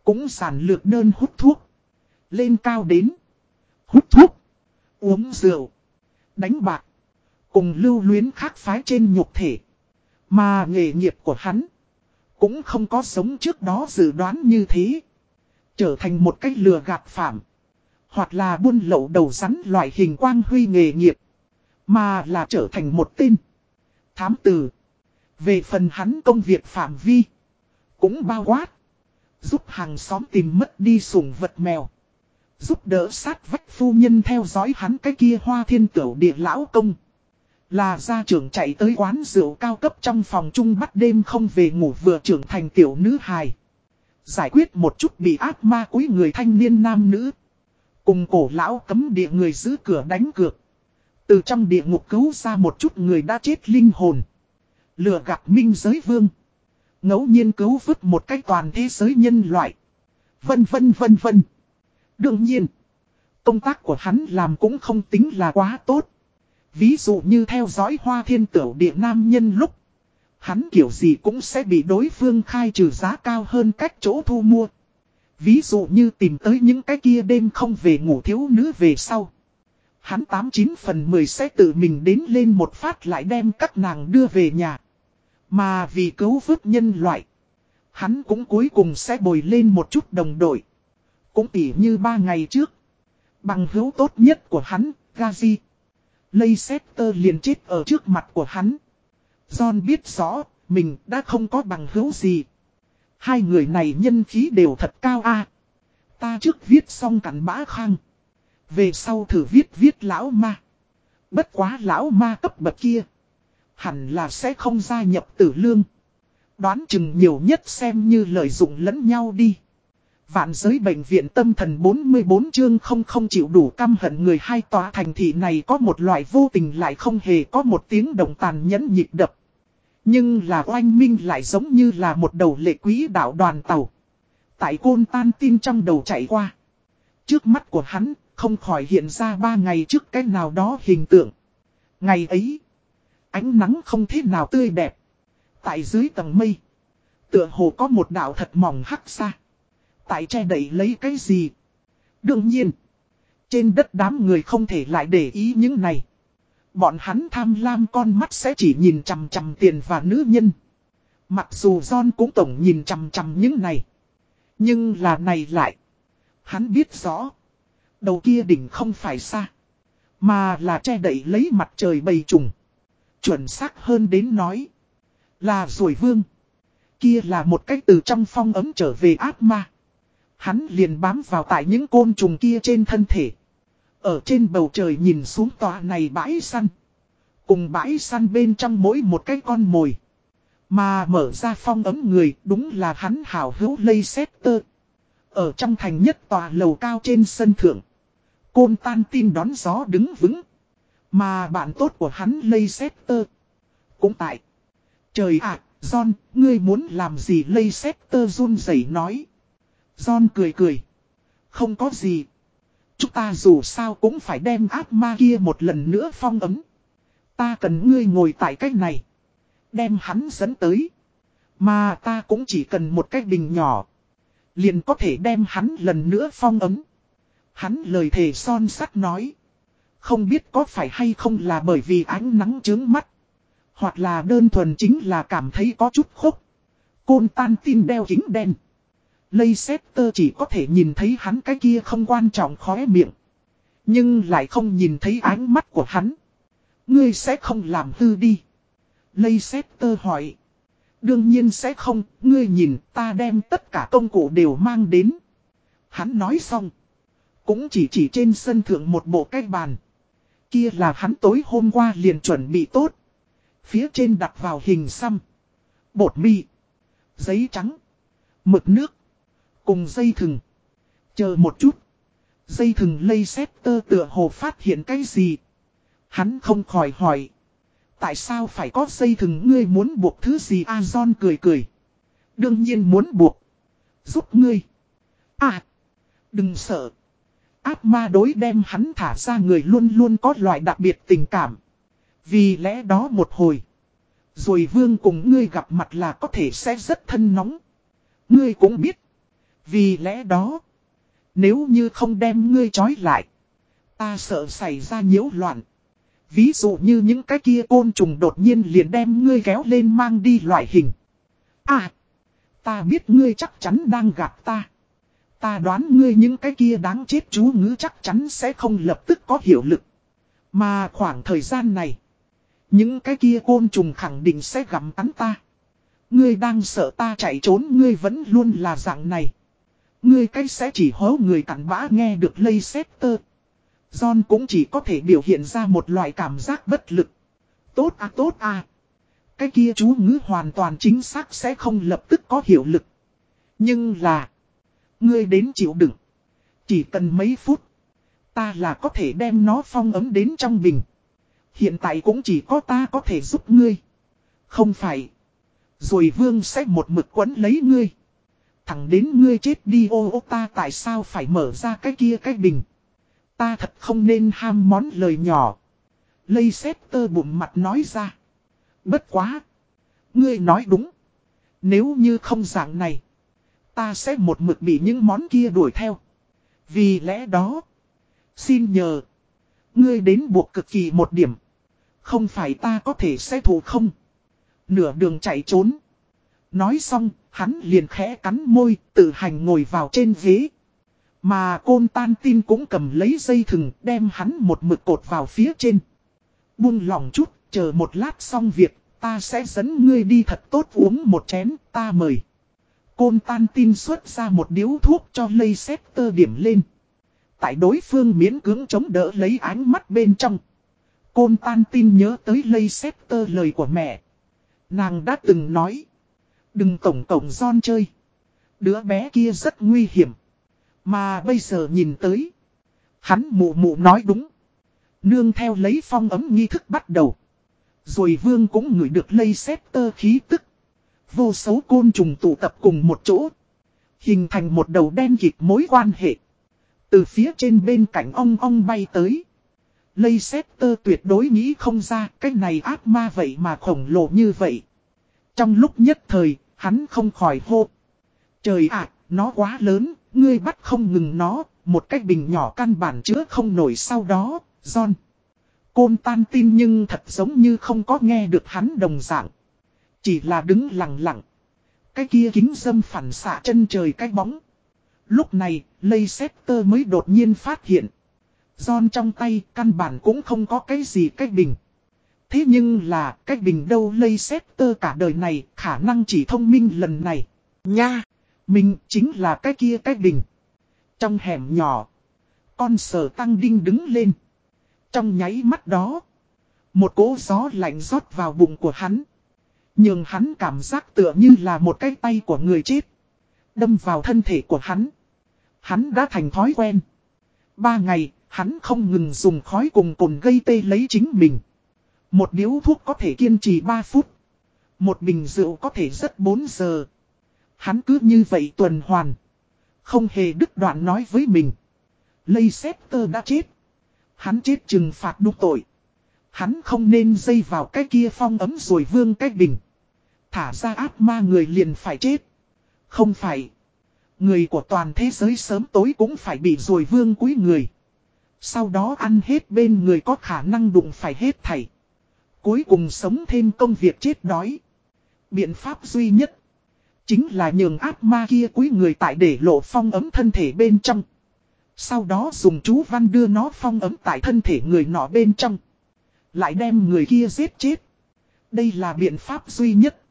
Cũng sản lược đơn hút thuốc. Lên cao đến. Hút thuốc. Uống rượu. Đánh bạc. Cùng lưu luyến khác phái trên nhục thể. Mà nghề nghiệp của hắn. Cũng không có sống trước đó dự đoán như thế. Trở thành một cách lừa gạt phạm. Hoặc là buôn lậu đầu rắn loại hình quang huy nghề nghiệp. Mà là trở thành một tên. Thám tử. Về phần hắn công việc phạm vi. Cũng bao quát. Giúp hàng xóm tìm mất đi sủng vật mèo. Giúp đỡ sát vách phu nhân theo dõi hắn cái kia hoa thiên tửu địa lão công. Là gia trưởng chạy tới quán rượu cao cấp trong phòng chung bắt đêm không về ngủ vừa trưởng thành tiểu nữ hài. Giải quyết một chút bị ác ma quý người thanh niên nam nữ. Cùng cổ lão cấm địa người giữ cửa đánh cược. Từ trong địa ngục cứu ra một chút người đã chết linh hồn. Lừa gạt minh giới vương. ngẫu nhiên cứu vứt một cách toàn thế giới nhân loại. Vân vân vân vân. Đương nhiên. Công tác của hắn làm cũng không tính là quá tốt. Ví dụ như theo dõi hoa thiên tửu địa nam nhân lúc. Hắn kiểu gì cũng sẽ bị đối phương khai trừ giá cao hơn cách chỗ thu mua. Ví dụ như tìm tới những cái kia đêm không về ngủ thiếu nữ về sau. Hắn 89 phần 10 sẽ tự mình đến lên một phát lại đem các nàng đưa về nhà. Mà vì cứu vớt nhân loại. Hắn cũng cuối cùng sẽ bồi lên một chút đồng đội. Cũng tỉ như ba ngày trước. Bằng hữu tốt nhất của hắn, Gazi. Leicester liền chết ở trước mặt của hắn. John biết rõ, mình đã không có bằng hữu gì. Hai người này nhân khí đều thật cao a. Ta trước viết xong cắn bã khang. Về sau thử viết viết lão ma. Bất quá lão ma cấp bậc kia. Hẳn là sẽ không gia nhập tử lương. Đoán chừng nhiều nhất xem như lợi dụng lẫn nhau đi. Vạn giới bệnh viện tâm thần 44 chương không không chịu đủ căm hận người hai tòa thành thị này có một loại vô tình lại không hề có một tiếng động tàn nhẫn nhịp đập. Nhưng là oanh minh lại giống như là một đầu lệ quý đạo đoàn tàu. Tại côn tan tin trong đầu chạy qua. Trước mắt của hắn không khỏi hiện ra ba ngày trước cái nào đó hình tượng. Ngày ấy, ánh nắng không thế nào tươi đẹp. Tại dưới tầng mây, tựa hồ có một đạo thật mỏng hắc xa. Tại che đẩy lấy cái gì? Đương nhiên, trên đất đám người không thể lại để ý những này. Bọn hắn tham lam con mắt sẽ chỉ nhìn chằm chằm tiền và nữ nhân. Mặc dù John cũng tổng nhìn chằm chằm những này. Nhưng là này lại. Hắn biết rõ. Đầu kia đỉnh không phải xa. Mà là che đậy lấy mặt trời bầy trùng. Chuẩn xác hơn đến nói. Là rồi vương. Kia là một cách từ trong phong ấm trở về ác ma. Hắn liền bám vào tại những côn trùng kia trên thân thể. Ở trên bầu trời nhìn xuống tòa này bãi săn. Cùng bãi săn bên trong mỗi một cái con mồi. Mà mở ra phong ấm người đúng là hắn hảo hữu lây xét tơ. Ở trong thành nhất tòa lầu cao trên sân thượng. Côn tan tin đón gió đứng vững. Mà bạn tốt của hắn lây xét tơ. Cũng tại. Trời ạ, John, ngươi muốn làm gì lây xét tơ run rẩy nói. John cười cười. Không có gì. Chúng ta dù sao cũng phải đem ác ma kia một lần nữa phong ấm. Ta cần ngươi ngồi tại cách này. Đem hắn dẫn tới. Mà ta cũng chỉ cần một cái bình nhỏ. Liền có thể đem hắn lần nữa phong ấm. Hắn lời thề son sắt nói. Không biết có phải hay không là bởi vì ánh nắng chướng mắt. Hoặc là đơn thuần chính là cảm thấy có chút khúc. Côn tan tin đeo kính đen. Leicester chỉ có thể nhìn thấy hắn cái kia không quan trọng khóe miệng. Nhưng lại không nhìn thấy ánh mắt của hắn. Ngươi sẽ không làm hư đi. Leicester hỏi. Đương nhiên sẽ không, ngươi nhìn ta đem tất cả công cụ đều mang đến. Hắn nói xong. Cũng chỉ chỉ trên sân thượng một bộ cái bàn. Kia là hắn tối hôm qua liền chuẩn bị tốt. Phía trên đặt vào hình xăm. Bột mì. Giấy trắng. Mực nước. Cùng dây thừng. Chờ một chút. Dây thừng lây xét tơ tựa hồ phát hiện cái gì. Hắn không khỏi hỏi. Tại sao phải có dây thừng ngươi muốn buộc thứ gì Azon cười cười. Đương nhiên muốn buộc. Giúp ngươi. À. Đừng sợ. Áp ma đối đem hắn thả ra người luôn luôn có loại đặc biệt tình cảm. Vì lẽ đó một hồi. Rồi vương cùng ngươi gặp mặt là có thể sẽ rất thân nóng. Ngươi cũng biết. Vì lẽ đó. Nếu như không đem ngươi trói lại. Ta sợ xảy ra nhiễu loạn. Ví dụ như những cái kia côn trùng đột nhiên liền đem ngươi kéo lên mang đi loại hình. À. Ta biết ngươi chắc chắn đang gặp ta. Ta đoán ngươi những cái kia đáng chết chú ngữ chắc chắn sẽ không lập tức có hiệu lực. Mà khoảng thời gian này. Những cái kia côn trùng khẳng định sẽ gặm cắn ta. Ngươi đang sợ ta chạy trốn, ngươi vẫn luôn là dạng này. Ngươi cách sẽ chỉ hố người cặn bã nghe được lây xét tơ. John cũng chỉ có thể biểu hiện ra một loại cảm giác bất lực. Tốt à tốt à. Cái kia chú ngữ hoàn toàn chính xác sẽ không lập tức có hiệu lực. Nhưng là. Ngươi đến chịu đựng. Chỉ cần mấy phút. Ta là có thể đem nó phong ấm đến trong bình. Hiện tại cũng chỉ có ta có thể giúp ngươi. Không phải. Rồi vương sẽ một mực quấn lấy ngươi. Thẳng đến ngươi chết đi, ô ô, ta tại sao phải mở ra cái kia cái bình. Ta thật không nên ham món lời nhỏ. Lây xét tơ bụng mặt nói ra. Bất quá. Ngươi nói đúng. Nếu như không dạng này. Ta sẽ một mực bị những món kia đuổi theo. Vì lẽ đó. Xin nhờ. Ngươi đến buộc cực kỳ một điểm. Không phải ta có thể sẽ thù không. Nửa đường chạy trốn. Nói xong, hắn liền khẽ cắn môi, tự hành ngồi vào trên ghế. Mà côn tan tin cũng cầm lấy dây thừng, đem hắn một mực cột vào phía trên. Buông lòng chút, chờ một lát xong việc, ta sẽ dẫn ngươi đi thật tốt uống một chén, ta mời. Côn tan tin xuất ra một điếu thuốc cho lây xét tơ điểm lên. Tại đối phương miễn cưỡng chống đỡ lấy ánh mắt bên trong. Côn tan tin nhớ tới lây xét tơ lời của mẹ. Nàng đã từng nói. Đừng tổng tổng son chơi. Đứa bé kia rất nguy hiểm. Mà bây giờ nhìn tới. Hắn mụ mụ nói đúng. Nương theo lấy phong ấm nghi thức bắt đầu. Rồi vương cũng ngửi được lây xét tơ khí tức. Vô số côn trùng tụ tập cùng một chỗ. Hình thành một đầu đen kịp mối quan hệ. Từ phía trên bên cạnh ong ong bay tới. Lây xét tơ tuyệt đối nghĩ không ra cái này ác ma vậy mà khổng lồ như vậy. Trong lúc nhất thời, hắn không khỏi hô. Trời ạ, nó quá lớn, ngươi bắt không ngừng nó, một cái bình nhỏ căn bản chứa không nổi sau đó, John. Côn tan tin nhưng thật giống như không có nghe được hắn đồng dạng. Chỉ là đứng lặng lặng. Cái kia kính dâm phản xạ chân trời cái bóng. Lúc này, Leicester mới đột nhiên phát hiện. John trong tay căn bản cũng không có cái gì cách bình. Thế nhưng là cách bình đâu Leicester cả đời này khả năng chỉ thông minh lần này. Nha! Mình chính là cái kia cách bình. Trong hẻm nhỏ. Con sở tăng đinh đứng lên. Trong nháy mắt đó. Một cỗ gió lạnh rót vào bụng của hắn. Nhưng hắn cảm giác tựa như là một cái tay của người chết. Đâm vào thân thể của hắn. Hắn đã thành thói quen. Ba ngày, hắn không ngừng dùng khói cùng cồn gây tê lấy chính mình. Một điếu thuốc có thể kiên trì 3 phút. Một bình rượu có thể rất 4 giờ. Hắn cứ như vậy tuần hoàn. Không hề đứt đoạn nói với mình. Leicester đã chết. Hắn chết trừng phạt đúng tội. Hắn không nên dây vào cái kia phong ấm rồi vương cái bình. Thả ra ác ma người liền phải chết. Không phải. Người của toàn thế giới sớm tối cũng phải bị rồi vương quý người. Sau đó ăn hết bên người có khả năng đụng phải hết thảy. Cuối cùng sống thêm công việc chết đói. Biện pháp duy nhất. Chính là nhường ác ma kia cuối người tại để lộ phong ấm thân thể bên trong. Sau đó dùng chú văn đưa nó phong ấm tại thân thể người nọ bên trong. Lại đem người kia giết chết. Đây là biện pháp duy nhất.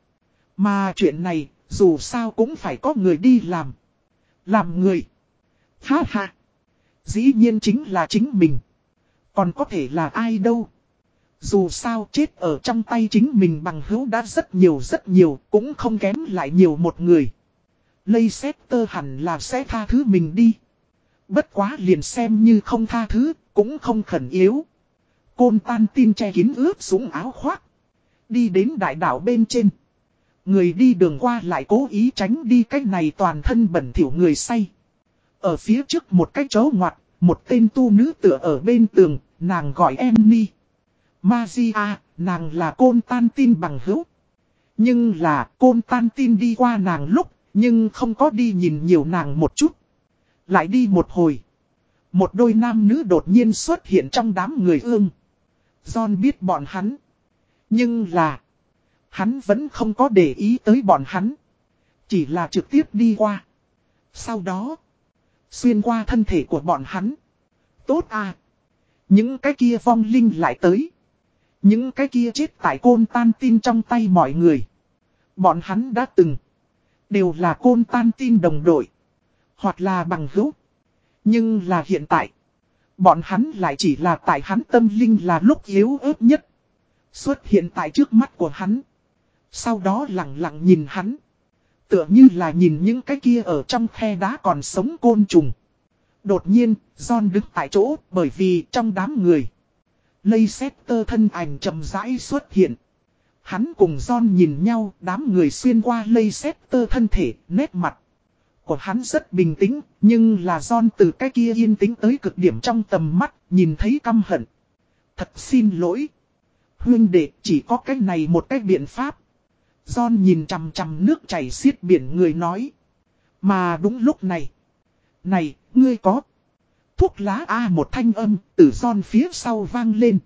Mà chuyện này, dù sao cũng phải có người đi làm. Làm người. Ha ha. Dĩ nhiên chính là chính mình. Còn có thể là ai đâu. Dù sao chết ở trong tay chính mình bằng hữu đã rất nhiều rất nhiều, cũng không kém lại nhiều một người. Lây xét tơ hẳn là sẽ tha thứ mình đi. Bất quá liền xem như không tha thứ, cũng không khẩn yếu. Côn tan tin che kín ướp súng áo khoác. Đi đến đại đảo bên trên. Người đi đường qua lại cố ý tránh đi cách này toàn thân bẩn thỉu người say. Ở phía trước một cái chó ngoặt, một tên tu nữ tựa ở bên tường, nàng gọi Emmy. Magia, nàng là côn tan tin bằng hữu. Nhưng là côn tan tin đi qua nàng lúc, nhưng không có đi nhìn nhiều nàng một chút. Lại đi một hồi. Một đôi nam nữ đột nhiên xuất hiện trong đám người ương. John biết bọn hắn. Nhưng là. Hắn vẫn không có để ý tới bọn hắn. Chỉ là trực tiếp đi qua. Sau đó. Xuyên qua thân thể của bọn hắn. Tốt à. Những cái kia vong linh lại tới. Những cái kia chết tại côn tan tin trong tay mọi người. Bọn hắn đã từng. Đều là côn tan tin đồng đội. Hoặc là bằng hữu. Nhưng là hiện tại. Bọn hắn lại chỉ là tại hắn tâm linh là lúc yếu ớt nhất. Xuất hiện tại trước mắt của hắn. Sau đó lặng lặng nhìn hắn. Tựa như là nhìn những cái kia ở trong khe đá còn sống côn trùng. Đột nhiên, John đứng tại chỗ bởi vì trong đám người. Leicester thân ảnh chậm rãi xuất hiện. Hắn cùng John nhìn nhau, đám người xuyên qua Leicester thân thể, nét mặt. Của hắn rất bình tĩnh, nhưng là John từ cái kia yên tĩnh tới cực điểm trong tầm mắt, nhìn thấy căm hận. Thật xin lỗi. Huyên đệ chỉ có cái này một cái biện pháp. John nhìn chằm chằm nước chảy xiết biển người nói. Mà đúng lúc này. Này, ngươi có. Thuốc lá A một thanh âm từ son phía sau vang lên.